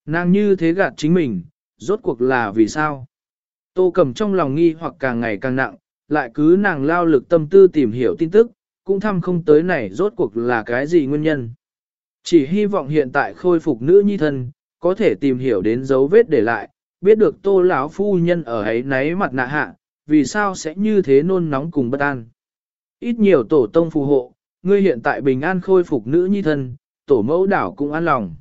Nàng như thế gạt chính mình, rốt cuộc là vì sao? Tô cầm trong lòng nghi hoặc càng ngày càng nặng, lại cứ nàng lao lực tâm tư tìm hiểu tin tức, cũng thăm không tới này rốt cuộc là cái gì nguyên nhân. Chỉ hy vọng hiện tại khôi phục nữ nhi thân, có thể tìm hiểu đến dấu vết để lại, biết được tô lão phu nhân ở ấy náy mặt nạ hạ, vì sao sẽ như thế nôn nóng cùng bất an. Ít nhiều tổ tông phù hộ, ngươi hiện tại bình an khôi phục nữ nhi thân, tổ mẫu đảo cũng an lòng.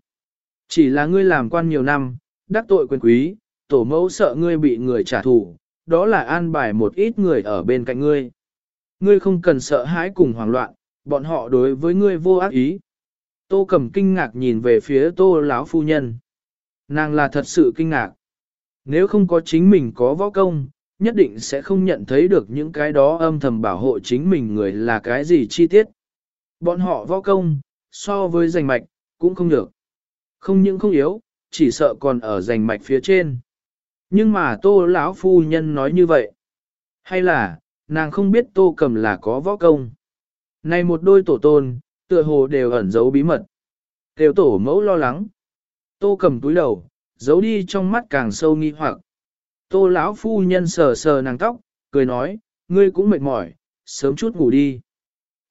Chỉ là ngươi làm quan nhiều năm, đắc tội quyền quý, tổ mẫu sợ ngươi bị người trả thù, đó là an bài một ít người ở bên cạnh ngươi. Ngươi không cần sợ hãi cùng hoảng loạn, bọn họ đối với ngươi vô ác ý. Tô cầm kinh ngạc nhìn về phía tô lão phu nhân. Nàng là thật sự kinh ngạc. Nếu không có chính mình có võ công, nhất định sẽ không nhận thấy được những cái đó âm thầm bảo hộ chính mình người là cái gì chi tiết. Bọn họ võ công, so với giành mạch, cũng không được. Không những không yếu, chỉ sợ còn ở giành mạch phía trên. Nhưng mà tô lão phu nhân nói như vậy. Hay là, nàng không biết tô cầm là có võ công. Này một đôi tổ tôn, tựa hồ đều ẩn giấu bí mật. Đều tổ mẫu lo lắng. Tô cầm túi đầu, giấu đi trong mắt càng sâu nghi hoặc. Tô lão phu nhân sờ sờ nàng tóc, cười nói, ngươi cũng mệt mỏi, sớm chút ngủ đi.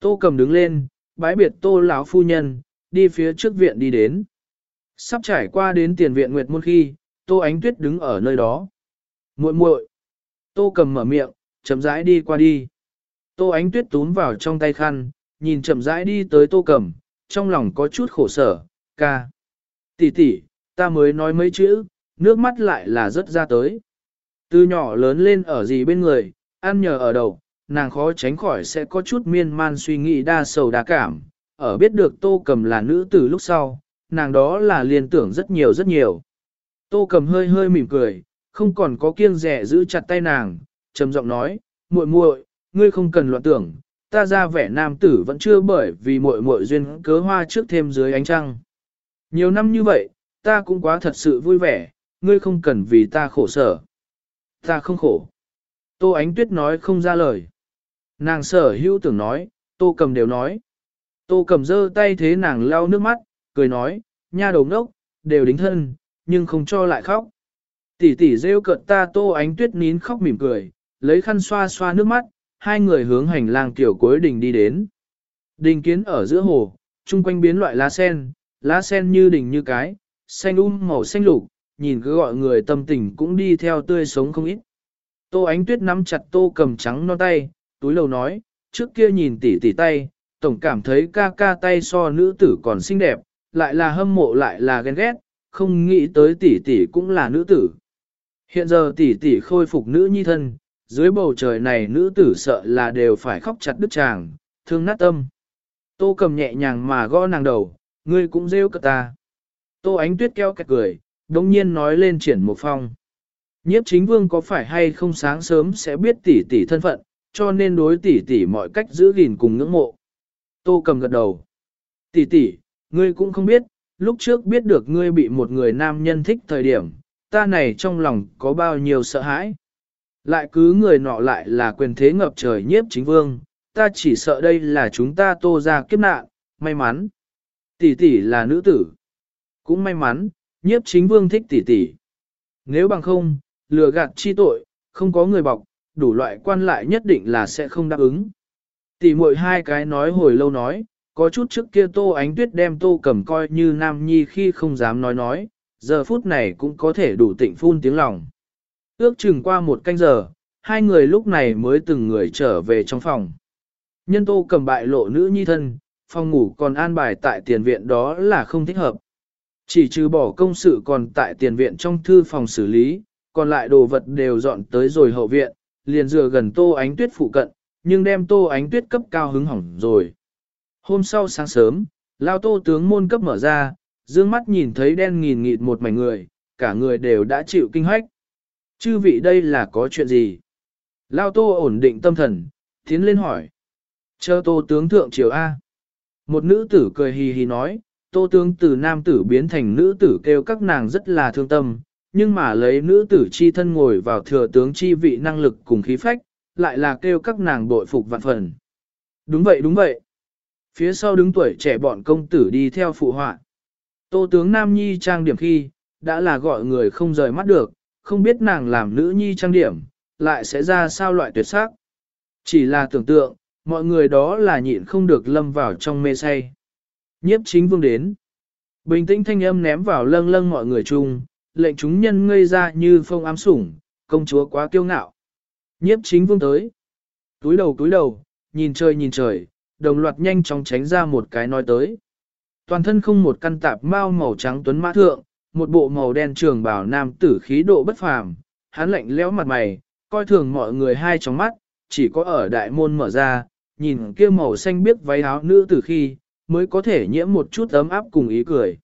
Tô cầm đứng lên, bái biệt tô lão phu nhân, đi phía trước viện đi đến. Sắp trải qua đến tiền viện Nguyệt Môn khi, Tô Ánh Tuyết đứng ở nơi đó. muội muội Tô cầm mở miệng, chậm rãi đi qua đi. Tô Ánh Tuyết túm vào trong tay khăn, nhìn chậm rãi đi tới Tô cầm, trong lòng có chút khổ sở, ca. Tỷ tỷ, ta mới nói mấy chữ, nước mắt lại là rất ra tới. Từ nhỏ lớn lên ở gì bên người, ăn nhờ ở đầu, nàng khó tránh khỏi sẽ có chút miên man suy nghĩ đa sầu đa cảm. Ở biết được tô cầm là nữ tử lúc sau, nàng đó là liên tưởng rất nhiều rất nhiều. Tô cầm hơi hơi mỉm cười, không còn có kiêng rẻ giữ chặt tay nàng, trầm giọng nói, muội muội, ngươi không cần loạn tưởng, ta ra vẻ nam tử vẫn chưa bởi vì muội muội duyên cớ hoa trước thêm dưới ánh trăng. Nhiều năm như vậy, ta cũng quá thật sự vui vẻ, ngươi không cần vì ta khổ sở. Ta không khổ. Tô Ánh Tuyết nói không ra lời. Nàng sở hữu tưởng nói, Tô Cầm đều nói. Tô Cầm giơ tay thế nàng lau nước mắt, cười nói, nha đầu ngốc, đều đính thân, nhưng không cho lại khóc. Tỷ tỷ rêu cợt ta Tô Ánh Tuyết nín khóc mỉm cười, lấy khăn xoa xoa nước mắt, hai người hướng hành lang tiểu cuối đình đi đến. Đình kiến ở giữa hồ, chung quanh biến loại lá sen, lá sen như đỉnh như cái, xanh um màu xanh lục, nhìn cứ gọi người tâm tình cũng đi theo tươi sống không ít. Tô ánh tuyết nắm chặt tô cầm trắng non tay, túi lầu nói, trước kia nhìn tỉ tỉ tay, tổng cảm thấy ca ca tay so nữ tử còn xinh đẹp, lại là hâm mộ lại là ghen ghét, không nghĩ tới tỷ tỷ cũng là nữ tử. Hiện giờ tỷ tỷ khôi phục nữ nhi thân, dưới bầu trời này nữ tử sợ là đều phải khóc chặt đứt chàng, thương nát tâm. Tô cầm nhẹ nhàng mà gõ nàng đầu, ngươi cũng rêu cả ta. Tô ánh tuyết keo kẹt cười, đồng nhiên nói lên triển một phong. Nhiếp chính vương có phải hay không sáng sớm sẽ biết tỷ tỷ thân phận, cho nên đối tỷ tỷ mọi cách giữ gìn cùng ngưỡng mộ. Tô cầm gật đầu. Tỷ tỷ, ngươi cũng không biết, lúc trước biết được ngươi bị một người nam nhân thích thời điểm, ta này trong lòng có bao nhiêu sợ hãi. Lại cứ người nọ lại là quyền thế ngập trời nhiếp chính vương, ta chỉ sợ đây là chúng ta tô ra kiếp nạn, may mắn. Tỷ tỷ là nữ tử. Cũng may mắn, nhiếp chính vương thích tỷ tỷ. Nếu bằng không, lừa gạt chi tội, không có người bọc, đủ loại quan lại nhất định là sẽ không đáp ứng. Tỷ muội hai cái nói hồi lâu nói, có chút trước kia tô ánh tuyết đem tô cầm coi như nam nhi khi không dám nói nói, giờ phút này cũng có thể đủ tịnh phun tiếng lòng. Ước chừng qua một canh giờ, hai người lúc này mới từng người trở về trong phòng. Nhân tô cầm bại lộ nữ nhi thân, phòng ngủ còn an bài tại tiền viện đó là không thích hợp. Chỉ trừ bỏ công sự còn tại tiền viện trong thư phòng xử lý, còn lại đồ vật đều dọn tới rồi hậu viện, liền dựa gần tô ánh tuyết phụ cận, nhưng đem tô ánh tuyết cấp cao hứng hỏng rồi. Hôm sau sáng sớm, lao tô tướng môn cấp mở ra, dương mắt nhìn thấy đen nghìn nghịt một mảnh người, cả người đều đã chịu kinh hoách. Chư vị đây là có chuyện gì? Lao tô ổn định tâm thần, tiến lên hỏi. Chờ tô tướng thượng triều A. Một nữ tử cười hì hì nói, tô tướng từ nam tử biến thành nữ tử kêu các nàng rất là thương tâm, nhưng mà lấy nữ tử chi thân ngồi vào thừa tướng chi vị năng lực cùng khí phách, lại là kêu các nàng bội phục vạn phần. Đúng vậy đúng vậy. Phía sau đứng tuổi trẻ bọn công tử đi theo phụ họa. Tô tướng Nam Nhi trang điểm khi, đã là gọi người không rời mắt được, không biết nàng làm nữ nhi trang điểm, lại sẽ ra sao loại tuyệt sắc. Chỉ là tưởng tượng, mọi người đó là nhịn không được lâm vào trong mê say. Nhiếp chính vương đến. Bình tĩnh thanh âm ném vào lâng lâng mọi người chung, lệnh chúng nhân ngây ra như phong ám sủng, công chúa quá kiêu ngạo. Nhiếp chính vương tới. Túi đầu túi đầu, nhìn trời nhìn trời, đồng loạt nhanh chóng tránh ra một cái nói tới. Toàn thân không một căn tạp mao màu trắng tuấn mã thượng, một bộ màu đen trường bảo nam tử khí độ bất phàm, hắn lạnh lẽo mặt mày, coi thường mọi người hai trong mắt, chỉ có ở đại môn mở ra, nhìn kia màu xanh biếc váy áo nữ tử khi, mới có thể nhiễm một chút ấm áp cùng ý cười.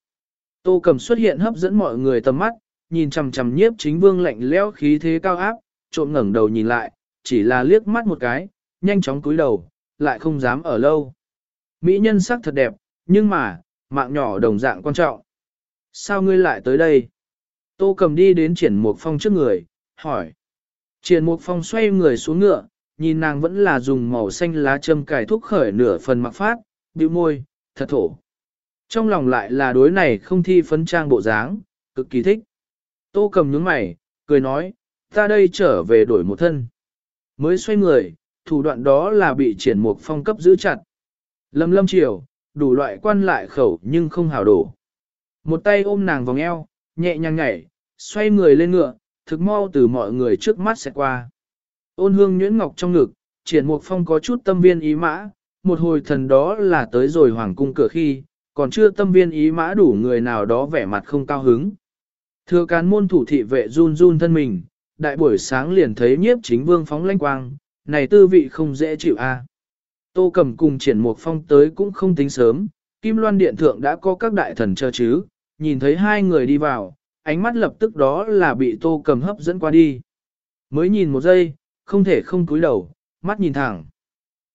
Tô cầm xuất hiện hấp dẫn mọi người tầm mắt, nhìn chằm chằm nhiếp chính vương lạnh lẽo khí thế cao áp, trộm ngẩng đầu nhìn lại, chỉ là liếc mắt một cái, nhanh chóng cúi đầu, lại không dám ở lâu. Mỹ nhân sắc thật đẹp, nhưng mà, mạng nhỏ đồng dạng quan trọng. Sao ngươi lại tới đây? Tô cầm đi đến triển mục phong trước người, hỏi. Triển mục phong xoay người xuống ngựa, nhìn nàng vẫn là dùng màu xanh lá châm cài thuốc khởi nửa phần mặc phát, bĩu môi, thật thổ. Trong lòng lại là đối này không thi phấn trang bộ dáng, cực kỳ thích. Tô cầm nhướng mày, cười nói, ta đây trở về đổi một thân. Mới xoay người, thủ đoạn đó là bị triển mục phong cấp giữ chặt. Lâm lâm chiều, đủ loại quan lại khẩu nhưng không hào đổ. Một tay ôm nàng vòng eo, nhẹ nhàng nhảy, xoay người lên ngựa, thực mau từ mọi người trước mắt sẽ qua. Ôn hương nhuyễn ngọc trong ngực, triển mục phong có chút tâm viên ý mã, một hồi thần đó là tới rồi hoàng cung cửa khi, còn chưa tâm viên ý mã đủ người nào đó vẻ mặt không cao hứng. Thừa cán môn thủ thị vệ run run thân mình, đại buổi sáng liền thấy nhiếp chính vương phóng lanh quang, này tư vị không dễ chịu a. Tô cầm cùng triển mục phong tới cũng không tính sớm, Kim Loan Điện Thượng đã có các đại thần chờ chứ, nhìn thấy hai người đi vào, ánh mắt lập tức đó là bị tô cầm hấp dẫn qua đi. Mới nhìn một giây, không thể không cúi đầu, mắt nhìn thẳng.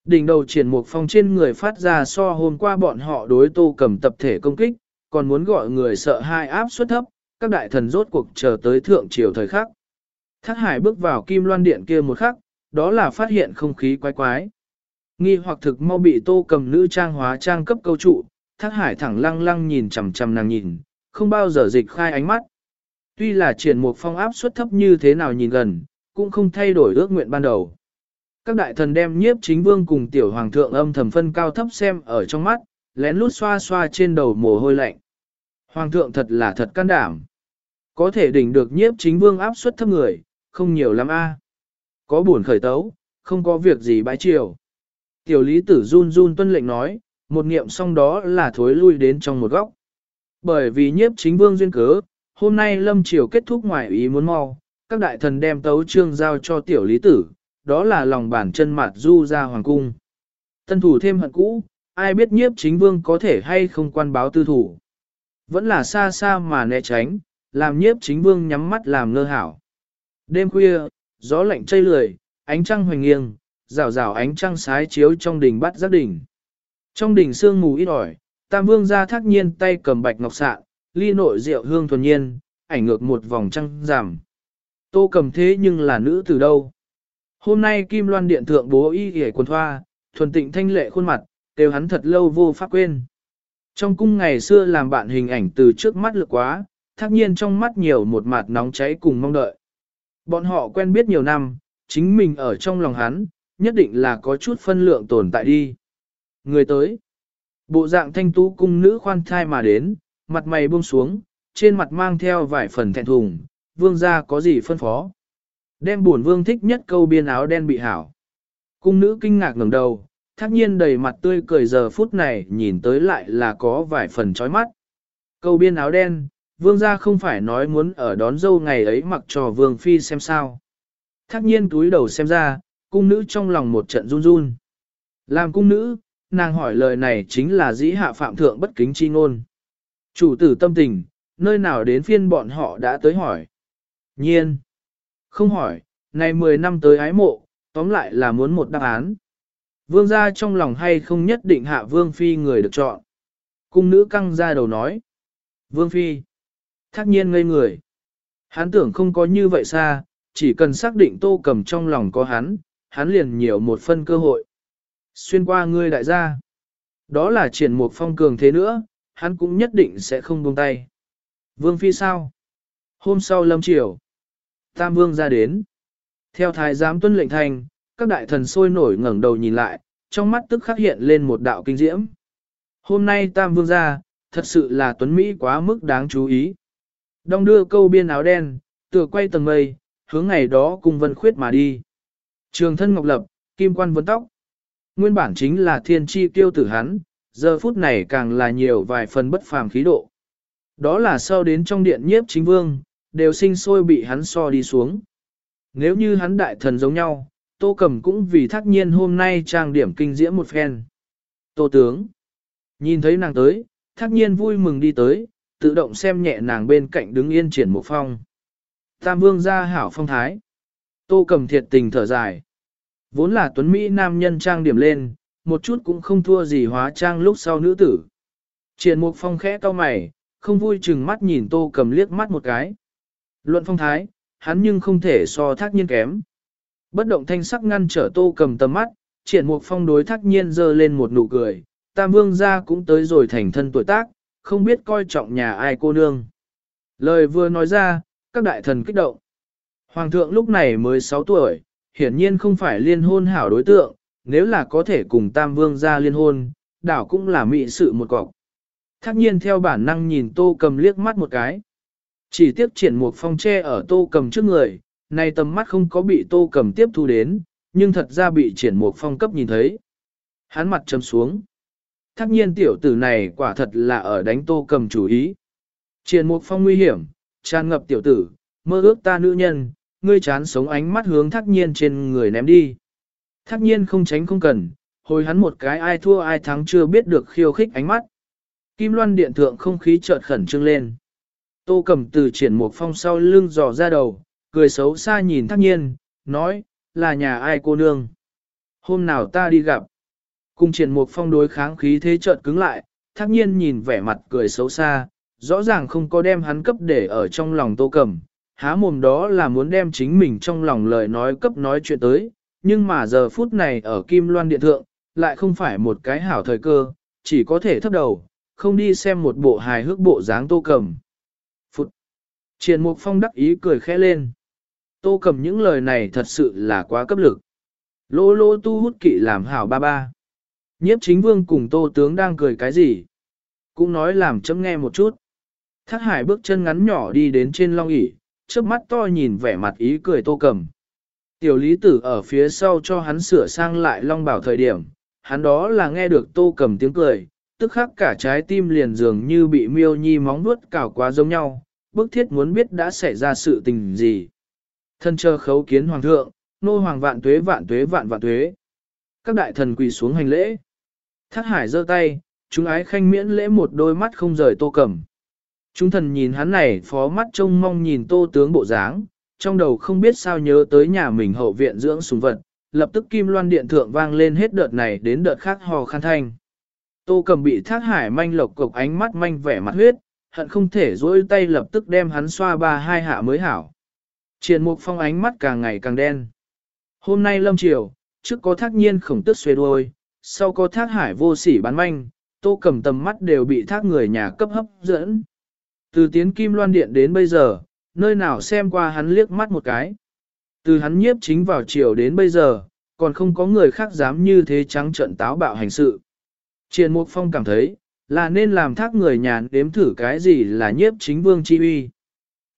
Đỉnh đầu triển mục phong trên người phát ra so hôm qua bọn họ đối tô cầm tập thể công kích, còn muốn gọi người sợ hai áp suất thấp, các đại thần rốt cuộc chờ tới thượng triều thời khắc. Thác hải bước vào kim loan điện kia một khắc, đó là phát hiện không khí quái quái. Nghi hoặc thực mau bị tô cầm nữ trang hóa trang cấp câu trụ, thác hải thẳng lăng lăng nhìn chằm chằm nàng nhìn, không bao giờ dịch khai ánh mắt. Tuy là triển mục phong áp suất thấp như thế nào nhìn gần, cũng không thay đổi ước nguyện ban đầu. Các đại thần đem nhiếp chính vương cùng tiểu hoàng thượng âm thầm phân cao thấp xem ở trong mắt, lén lút xoa xoa trên đầu mồ hôi lạnh. Hoàng thượng thật là thật can đảm. Có thể đỉnh được nhiếp chính vương áp suất thấp người, không nhiều lắm a. Có buồn khởi tấu, không có việc gì bãi chiều. Tiểu lý tử run run tuân lệnh nói, một niệm xong đó là thối lui đến trong một góc. Bởi vì nhiếp chính vương duyên cớ, hôm nay lâm triều kết thúc ngoài ý muốn mau, các đại thần đem tấu trương giao cho tiểu lý tử, đó là lòng bản chân mặt du ra hoàng cung. Tân thủ thêm hận cũ, ai biết nhiếp chính vương có thể hay không quan báo tư thủ. Vẫn là xa xa mà né tránh, làm nhiếp chính vương nhắm mắt làm ngơ hảo. Đêm khuya, gió lạnh chây lười, ánh trăng hoành nghiêng, rào rào ánh trăng sái chiếu trong đình bắt giác đỉnh. Trong đỉnh sương mù ít ỏi, Tam Vương ra thác nhiên tay cầm bạch ngọc sạn, ly nội rượu hương thuần nhiên, ảnh ngược một vòng trăng giảm. Tô cầm thế nhưng là nữ từ đâu? Hôm nay Kim Loan Điện Thượng bố y hề quần thoa, thuần tịnh thanh lệ khuôn mặt, đều hắn thật lâu vô pháp quên. Trong cung ngày xưa làm bạn hình ảnh từ trước mắt lực quá, thác nhiên trong mắt nhiều một mặt nóng cháy cùng mong đợi. Bọn họ quen biết nhiều năm, chính mình ở trong lòng hắn, nhất định là có chút phân lượng tồn tại đi. Người tới, bộ dạng thanh tú cung nữ khoan thai mà đến, mặt mày buông xuống, trên mặt mang theo vài phần thẹn thùng, vương gia có gì phân phó. Đem buồn vương thích nhất câu biên áo đen bị hảo. Cung nữ kinh ngạc ngẩng đầu, thác nhiên đầy mặt tươi cười giờ phút này nhìn tới lại là có vài phần chói mắt. Câu biên áo đen, vương gia không phải nói muốn ở đón dâu ngày ấy mặc cho vương phi xem sao. Thác nhiên túi đầu xem ra, cung nữ trong lòng một trận run run. Làm cung nữ, nàng hỏi lời này chính là dĩ hạ phạm thượng bất kính chi ngôn. Chủ tử tâm tình, nơi nào đến phiên bọn họ đã tới hỏi. Nhiên. Không hỏi, này 10 năm tới ái mộ, tóm lại là muốn một đáp án. Vương gia trong lòng hay không nhất định hạ vương phi người được chọn. Cung nữ căng ra đầu nói. Vương phi. Thác nhiên ngây người. Hắn tưởng không có như vậy xa, chỉ cần xác định tô cầm trong lòng có hắn, hắn liền nhiều một phân cơ hội. Xuyên qua ngươi đại gia. Đó là triển một phong cường thế nữa, hắn cũng nhất định sẽ không buông tay. Vương phi sao? Hôm sau lâm chiều. Tam vương ra đến. Theo thái giám tuân lệnh thành, các đại thần sôi nổi ngẩng đầu nhìn lại, trong mắt tức khắc hiện lên một đạo kinh diễm. Hôm nay tam vương ra, Thật sự là tuấn Mỹ quá mức đáng chú ý. Đong đưa câu biên áo đen, tựa quay tầng mây, hướng ngày đó cùng vân khuyết mà đi. Trường thân ngọc lập, kim quan vấn tóc. Nguyên bản chính là thiên chi tiêu tử hắn, giờ phút này càng là nhiều vài phần bất phàm khí độ. Đó là sau đến trong điện nhiếp chính vương, đều sinh sôi bị hắn so đi xuống. Nếu như hắn đại thần giống nhau, tô cầm cũng vì thắc nhiên hôm nay trang điểm kinh diễm một phen. Tô tướng, nhìn thấy nàng tới, thắc nhiên vui mừng đi tới, tự động xem nhẹ nàng bên cạnh đứng yên triển một phong. Tam vương ra hảo phong thái. Tô cầm thiệt tình thở dài. Vốn là tuấn Mỹ nam nhân trang điểm lên, một chút cũng không thua gì hóa trang lúc sau nữ tử. Triển mục phong khẽ cau mày, không vui chừng mắt nhìn tô cầm liếc mắt một cái. Luận phong thái, hắn nhưng không thể so thác nhiên kém. Bất động thanh sắc ngăn trở tô cầm tầm mắt, triển mục phong đối thác nhiên dơ lên một nụ cười, tam vương gia cũng tới rồi thành thân tuổi tác, không biết coi trọng nhà ai cô nương. Lời vừa nói ra, các đại thần kích động. Hoàng thượng lúc này mới 6 tuổi, hiển nhiên không phải liên hôn hảo đối tượng, nếu là có thể cùng tam vương gia liên hôn, đảo cũng là mị sự một cọc. Thác nhiên theo bản năng nhìn tô cầm liếc mắt một cái. Chỉ tiếp triển một phong tre ở tô cầm trước người, nay tầm mắt không có bị tô cầm tiếp thu đến, nhưng thật ra bị triển một phong cấp nhìn thấy. Hắn mặt trầm xuống. thắc nhiên tiểu tử này quả thật là ở đánh tô cầm chủ ý. Triển một phong nguy hiểm, tràn ngập tiểu tử, mơ ước ta nữ nhân, ngươi chán sống ánh mắt hướng thắc nhiên trên người ném đi. thắc nhiên không tránh không cần, hồi hắn một cái ai thua ai thắng chưa biết được khiêu khích ánh mắt. Kim loan điện thượng không khí chợt khẩn trương lên. Tô cầm từ triển một phong sau lưng dò ra đầu, cười xấu xa nhìn thác nhiên, nói, là nhà ai cô nương. Hôm nào ta đi gặp. Cùng triển một phong đối kháng khí thế chợt cứng lại, thác nhiên nhìn vẻ mặt cười xấu xa, rõ ràng không có đem hắn cấp để ở trong lòng tô cầm. Há mồm đó là muốn đem chính mình trong lòng lời nói cấp nói chuyện tới, nhưng mà giờ phút này ở Kim Loan Điện Thượng, lại không phải một cái hảo thời cơ, chỉ có thể thấp đầu, không đi xem một bộ hài hước bộ dáng tô cầm. Triển Triền Mục Phong đắc ý cười khẽ lên. Tô cầm những lời này thật sự là quá cấp lực. Lô lô tu hút kỵ làm hảo ba ba. Nhiếp chính vương cùng tô tướng đang cười cái gì? Cũng nói làm chấm nghe một chút. Thác hải bước chân ngắn nhỏ đi đến trên long ỷ trước mắt to nhìn vẻ mặt ý cười tô cầm. Tiểu lý tử ở phía sau cho hắn sửa sang lại long bảo thời điểm, hắn đó là nghe được tô cầm tiếng cười, tức khắc cả trái tim liền dường như bị miêu nhi móng nuốt cào quá giống nhau, bức thiết muốn biết đã xảy ra sự tình gì. Thân chờ khấu kiến hoàng thượng, nô hoàng vạn tuế vạn tuế vạn vạn tuế. Các đại thần quỳ xuống hành lễ. Thác hải giơ tay, chúng ái khanh miễn lễ một đôi mắt không rời tô cẩm Chúng thần nhìn hắn này phó mắt trông mong nhìn tô tướng bộ dáng, trong đầu không biết sao nhớ tới nhà mình hậu viện dưỡng sùng vật, lập tức kim loan điện thượng vang lên hết đợt này đến đợt khác hò khăn thanh. Tô cầm bị thác hải manh lộc cục ánh mắt manh vẻ mặt huyết, hận không thể dối tay lập tức đem hắn xoa ba hai hạ mới hảo. Triền mục phong ánh mắt càng ngày càng đen. Hôm nay lâm triều, trước có thác nhiên khổng tức xuê đuôi, sau có thác hải vô sỉ bán manh, tô cầm tầm mắt đều bị thác người nhà cấp hấp dẫn. Từ tiến kim loan điện đến bây giờ, nơi nào xem qua hắn liếc mắt một cái. Từ hắn nhiếp chính vào chiều đến bây giờ, còn không có người khác dám như thế trắng trận táo bạo hành sự. Triền Mục Phong cảm thấy, là nên làm thác người nhàn đếm thử cái gì là nhiếp chính vương chi uy.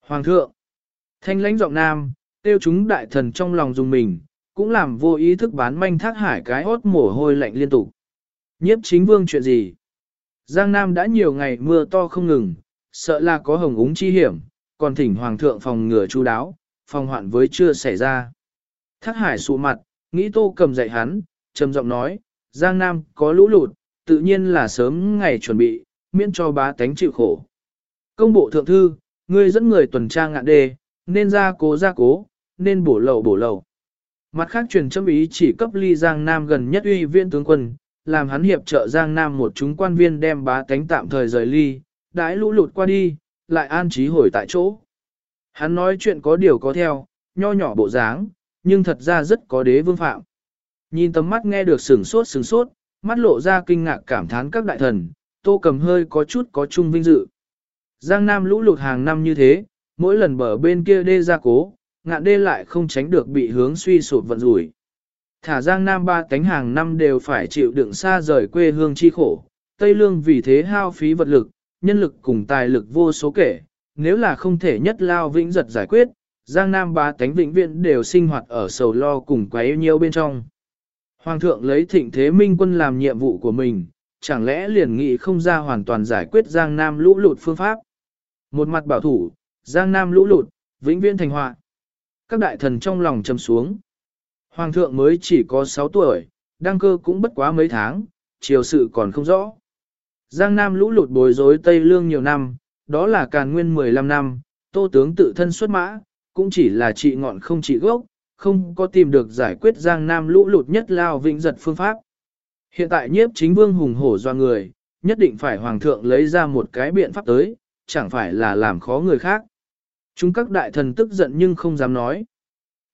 Hoàng thượng, thanh lãnh giọng nam, tiêu chúng đại thần trong lòng dùng mình, cũng làm vô ý thức bán manh thác hải cái hốt mồ hôi lạnh liên tục. Nhiếp chính vương chuyện gì? Giang Nam đã nhiều ngày mưa to không ngừng, sợ là có hồng úng chi hiểm, còn thỉnh hoàng thượng phòng ngừa chú đáo, phòng hoạn với chưa xảy ra. Thác hải sụ mặt, nghĩ tô cầm dậy hắn, trầm giọng nói, Giang Nam có lũ lụt, tự nhiên là sớm ngày chuẩn bị, miễn cho bá tánh chịu khổ. Công bộ thượng thư, ngươi dẫn người tuần tra ngạn đề, nên ra cố ra cố, nên bổ lầu bổ lầu. Mặt khác truyền châm ý chỉ cấp ly Giang Nam gần nhất uy viên tướng quân, làm hắn hiệp trợ Giang Nam một chúng quan viên đem bá tánh tạm thời rời ly, đãi lũ lụt qua đi, lại an trí hồi tại chỗ. Hắn nói chuyện có điều có theo, nho nhỏ bộ dáng, nhưng thật ra rất có đế vương phạm. Nhìn tấm mắt nghe được sừng sốt sừng sốt, mắt lộ ra kinh ngạc cảm thán các đại thần, tô cầm hơi có chút có chung vinh dự. Giang Nam lũ lụt hàng năm như thế, mỗi lần bờ bên kia đê ra cố, ngạn đê lại không tránh được bị hướng suy sụp vận rủi. Thả Giang Nam ba cánh hàng năm đều phải chịu đựng xa rời quê hương chi khổ, Tây Lương vì thế hao phí vật lực, nhân lực cùng tài lực vô số kể, nếu là không thể nhất lao vĩnh giật giải quyết, Giang Nam ba tánh vĩnh viễn đều sinh hoạt ở sầu lo cùng quấy nhiêu bên trong. Hoàng thượng lấy thịnh thế minh quân làm nhiệm vụ của mình, chẳng lẽ liền nghị không ra hoàn toàn giải quyết Giang Nam lũ lụt phương pháp. Một mặt bảo thủ, Giang Nam lũ lụt, vĩnh viễn thành họa. Các đại thần trong lòng trầm xuống. Hoàng thượng mới chỉ có 6 tuổi, đăng cơ cũng bất quá mấy tháng, chiều sự còn không rõ. Giang Nam lũ lụt bối rối Tây Lương nhiều năm, đó là càn nguyên 15 năm, tô tướng tự thân xuất mã, cũng chỉ là trị ngọn không trị gốc, không có tìm được giải quyết Giang Nam lũ lụt nhất lao vĩnh giật phương pháp. Hiện tại nhiếp chính vương hùng hổ do người, nhất định phải hoàng thượng lấy ra một cái biện pháp tới, chẳng phải là làm khó người khác. Chúng các đại thần tức giận nhưng không dám nói.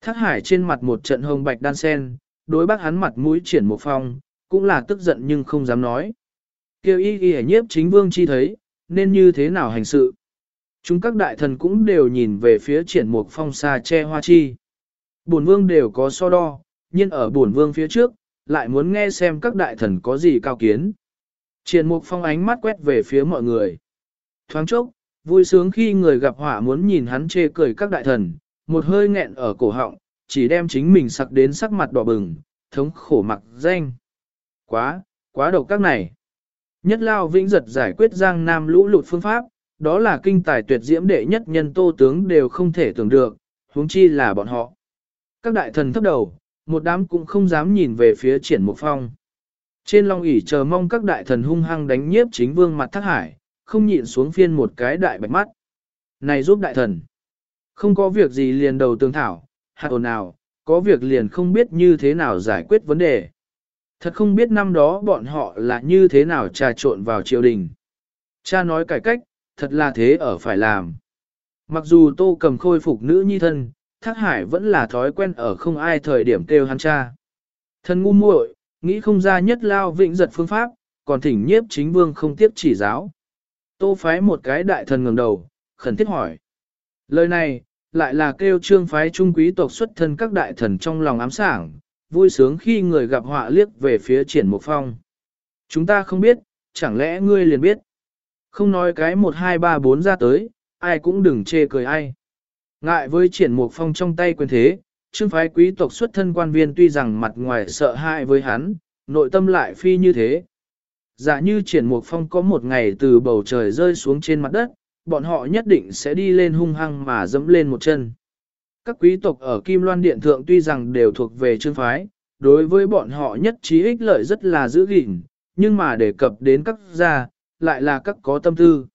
Thác hải trên mặt một trận hồng bạch đan sen, đối bác hắn mặt mũi triển một phong, cũng là tức giận nhưng không dám nói. Kêu y y nhiếp chính vương chi thấy, nên như thế nào hành sự. Chúng các đại thần cũng đều nhìn về phía triển mục phong xa che hoa chi. Bổn vương đều có so đo, nhưng ở bổn vương phía trước, lại muốn nghe xem các đại thần có gì cao kiến. Triển mục phong ánh mắt quét về phía mọi người. Thoáng chốc, vui sướng khi người gặp họa muốn nhìn hắn chê cười các đại thần, một hơi nghẹn ở cổ họng, chỉ đem chính mình sặc đến sắc mặt đỏ bừng, thống khổ mặc danh. Quá, quá độc các này. Nhất lao vĩnh giật giải quyết giang nam lũ lụt phương pháp, đó là kinh tài tuyệt diễm đệ nhất nhân tô tướng đều không thể tưởng được, huống chi là bọn họ. Các đại thần thấp đầu, một đám cũng không dám nhìn về phía triển mục phong. Trên long ỷ chờ mong các đại thần hung hăng đánh nhiếp chính vương mặt thác hải, không nhịn xuống phiên một cái đại bạch mắt. Này giúp đại thần. Không có việc gì liền đầu tương thảo, hạt ồn nào, có việc liền không biết như thế nào giải quyết vấn đề. Thật không biết năm đó bọn họ là như thế nào trà trộn vào triều đình. Cha nói cải cách, thật là thế ở phải làm. Mặc dù tô cầm khôi phục nữ nhi thân, thác hải vẫn là thói quen ở không ai thời điểm kêu hắn cha. Thần ngu muội, nghĩ không ra nhất lao vĩnh giật phương pháp, còn thỉnh nhiếp chính vương không tiếp chỉ giáo. Tô phái một cái đại thần ngẩng đầu, khẩn thiết hỏi. Lời này, lại là kêu trương phái trung quý tộc xuất thân các đại thần trong lòng ám sảng, vui sướng khi người gặp họa liếc về phía triển mục phong. Chúng ta không biết, chẳng lẽ ngươi liền biết. Không nói cái 1 2 3 4 ra tới, ai cũng đừng chê cười ai. Ngại với triển mục phong trong tay quyền thế, trương phái quý tộc xuất thân quan viên tuy rằng mặt ngoài sợ hãi với hắn, nội tâm lại phi như thế. Giả như triển mục phong có một ngày từ bầu trời rơi xuống trên mặt đất, bọn họ nhất định sẽ đi lên hung hăng mà dẫm lên một chân. Các quý tộc ở Kim Loan Điện Thượng tuy rằng đều thuộc về trương phái, đối với bọn họ nhất trí ích lợi rất là giữ gìn, nhưng mà đề cập đến các gia, lại là các có tâm tư.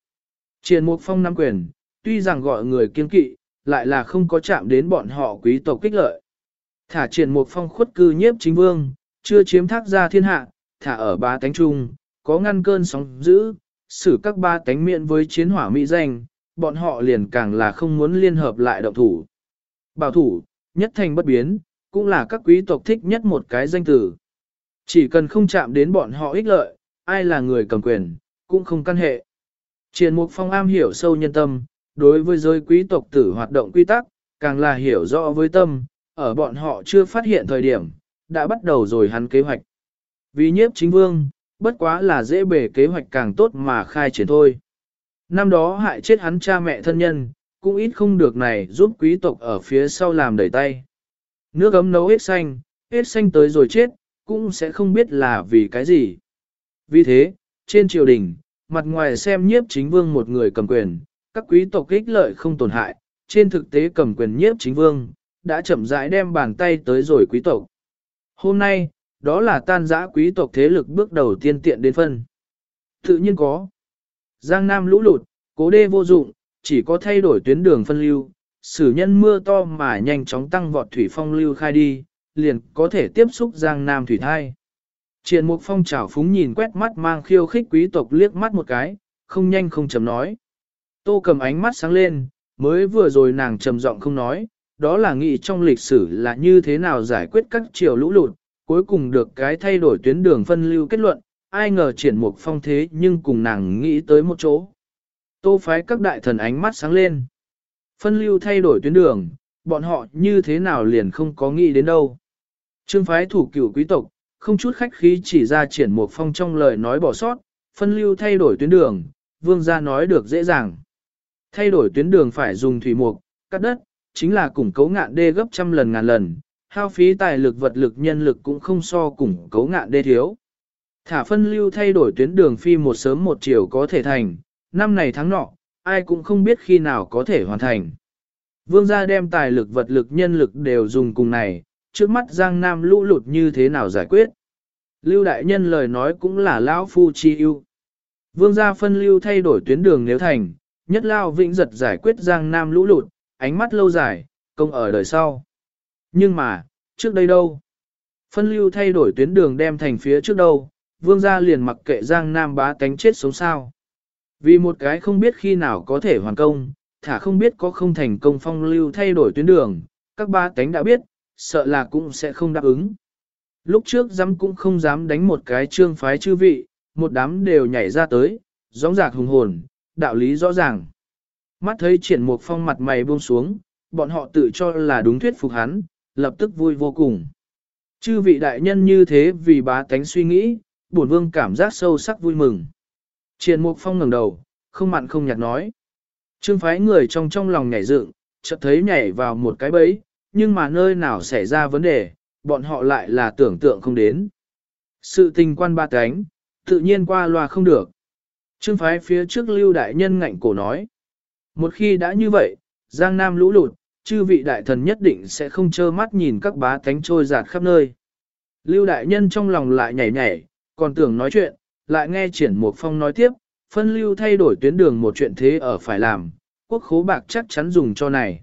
Triển Mục Phong nắm quyền, tuy rằng gọi người kiên kỵ, lại là không có chạm đến bọn họ quý tộc kích lợi. Thả Triển một Phong khuất cư nhiếp chính vương, chưa chiếm thác ra thiên hạ, thả ở ba tánh trung, có ngăn cơn sóng dữ, xử các ba tánh miệng với chiến hỏa mỹ danh, bọn họ liền càng là không muốn liên hợp lại động thủ. Bảo thủ, nhất thành bất biến, cũng là các quý tộc thích nhất một cái danh từ. Chỉ cần không chạm đến bọn họ ích lợi, ai là người cầm quyền, cũng không căn hệ. Triển Mục Phong am hiểu sâu nhân tâm, đối với giới quý tộc tử hoạt động quy tắc, càng là hiểu rõ với tâm, ở bọn họ chưa phát hiện thời điểm, đã bắt đầu rồi hắn kế hoạch. Vì nhiếp chính vương, bất quá là dễ bề kế hoạch càng tốt mà khai triển thôi. Năm đó hại chết hắn cha mẹ thân nhân, cũng ít không được này giúp quý tộc ở phía sau làm đẩy tay. Nước ấm nấu hết xanh, hết xanh tới rồi chết, cũng sẽ không biết là vì cái gì. Vì thế, trên triều đình, mặt ngoài xem nhiếp chính vương một người cầm quyền, các quý tộc ích lợi không tổn hại, trên thực tế cầm quyền nhiếp chính vương, đã chậm rãi đem bàn tay tới rồi quý tộc. Hôm nay, đó là tan giã quý tộc thế lực bước đầu tiên tiện đến phân. Tự nhiên có. Giang Nam lũ lụt, cố đê vô dụng, chỉ có thay đổi tuyến đường phân lưu, sử nhân mưa to mà nhanh chóng tăng vọt thủy phong lưu khai đi, liền có thể tiếp xúc Giang Nam thủy thai. Triền mục phong trào phúng nhìn quét mắt mang khiêu khích quý tộc liếc mắt một cái, không nhanh không chậm nói. Tô cầm ánh mắt sáng lên, mới vừa rồi nàng trầm giọng không nói, đó là nghĩ trong lịch sử là như thế nào giải quyết các triều lũ lụt, cuối cùng được cái thay đổi tuyến đường phân lưu kết luận, ai ngờ triển mục phong thế nhưng cùng nàng nghĩ tới một chỗ. Tô phái các đại thần ánh mắt sáng lên. Phân lưu thay đổi tuyến đường, bọn họ như thế nào liền không có nghĩ đến đâu. Trương phái thủ cửu quý tộc, không chút khách khí chỉ ra triển một phong trong lời nói bỏ sót, phân lưu thay đổi tuyến đường, vương gia nói được dễ dàng. Thay đổi tuyến đường phải dùng thủy mục, cắt đất, chính là củng cấu ngạn đê gấp trăm lần ngàn lần, hao phí tài lực vật lực nhân lực cũng không so củng cấu ngạn đê thiếu. Thả phân lưu thay đổi tuyến đường phi một sớm một chiều có thể thành, năm này tháng nọ, ai cũng không biết khi nào có thể hoàn thành. Vương gia đem tài lực vật lực nhân lực đều dùng cùng này, trước mắt Giang Nam lũ lụt như thế nào giải quyết. Lưu đại nhân lời nói cũng là lão phu chi ưu. Vương gia phân lưu thay đổi tuyến đường nếu thành, nhất lao vĩnh giật giải quyết Giang Nam lũ lụt, ánh mắt lâu dài, công ở đời sau. Nhưng mà, trước đây đâu? Phân lưu thay đổi tuyến đường đem thành phía trước đâu, vương gia liền mặc kệ Giang Nam bá tánh chết sống sao. Vì một cái không biết khi nào có thể hoàn công, thả không biết có không thành công phong lưu thay đổi tuyến đường, các ba tánh đã biết, sợ là cũng sẽ không đáp ứng. Lúc trước dám cũng không dám đánh một cái trương phái chư vị, một đám đều nhảy ra tới, gióng giạc hùng hồn, đạo lý rõ ràng. Mắt thấy triển Mục phong mặt mày buông xuống, bọn họ tự cho là đúng thuyết phục hắn, lập tức vui vô cùng. Chư vị đại nhân như thế vì bá tánh suy nghĩ, bổn vương cảm giác sâu sắc vui mừng. Triển Mục Phong ngẩng đầu, không mặn không nhạt nói. Trương phái người trong trong lòng nhảy dựng, chợt thấy nhảy vào một cái bẫy, nhưng mà nơi nào xảy ra vấn đề, bọn họ lại là tưởng tượng không đến. Sự tình quan ba cánh, tự nhiên qua loa không được. Trương phái phía trước lưu đại nhân ngạnh cổ nói. Một khi đã như vậy, Giang Nam lũ lụt, chư vị đại thần nhất định sẽ không trơ mắt nhìn các bá thánh trôi giạt khắp nơi. Lưu đại nhân trong lòng lại nhảy nhảy, còn tưởng nói chuyện, lại nghe triển một phong nói tiếp, phân lưu thay đổi tuyến đường một chuyện thế ở phải làm, quốc khố bạc chắc chắn dùng cho này.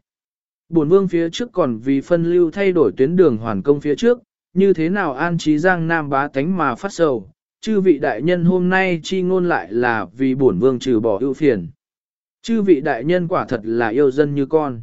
Bổn vương phía trước còn vì phân lưu thay đổi tuyến đường hoàn công phía trước, như thế nào an trí giang nam bá tánh mà phát sầu, chư vị đại nhân hôm nay chi ngôn lại là vì bổn vương trừ bỏ ưu phiền. Chư vị đại nhân quả thật là yêu dân như con.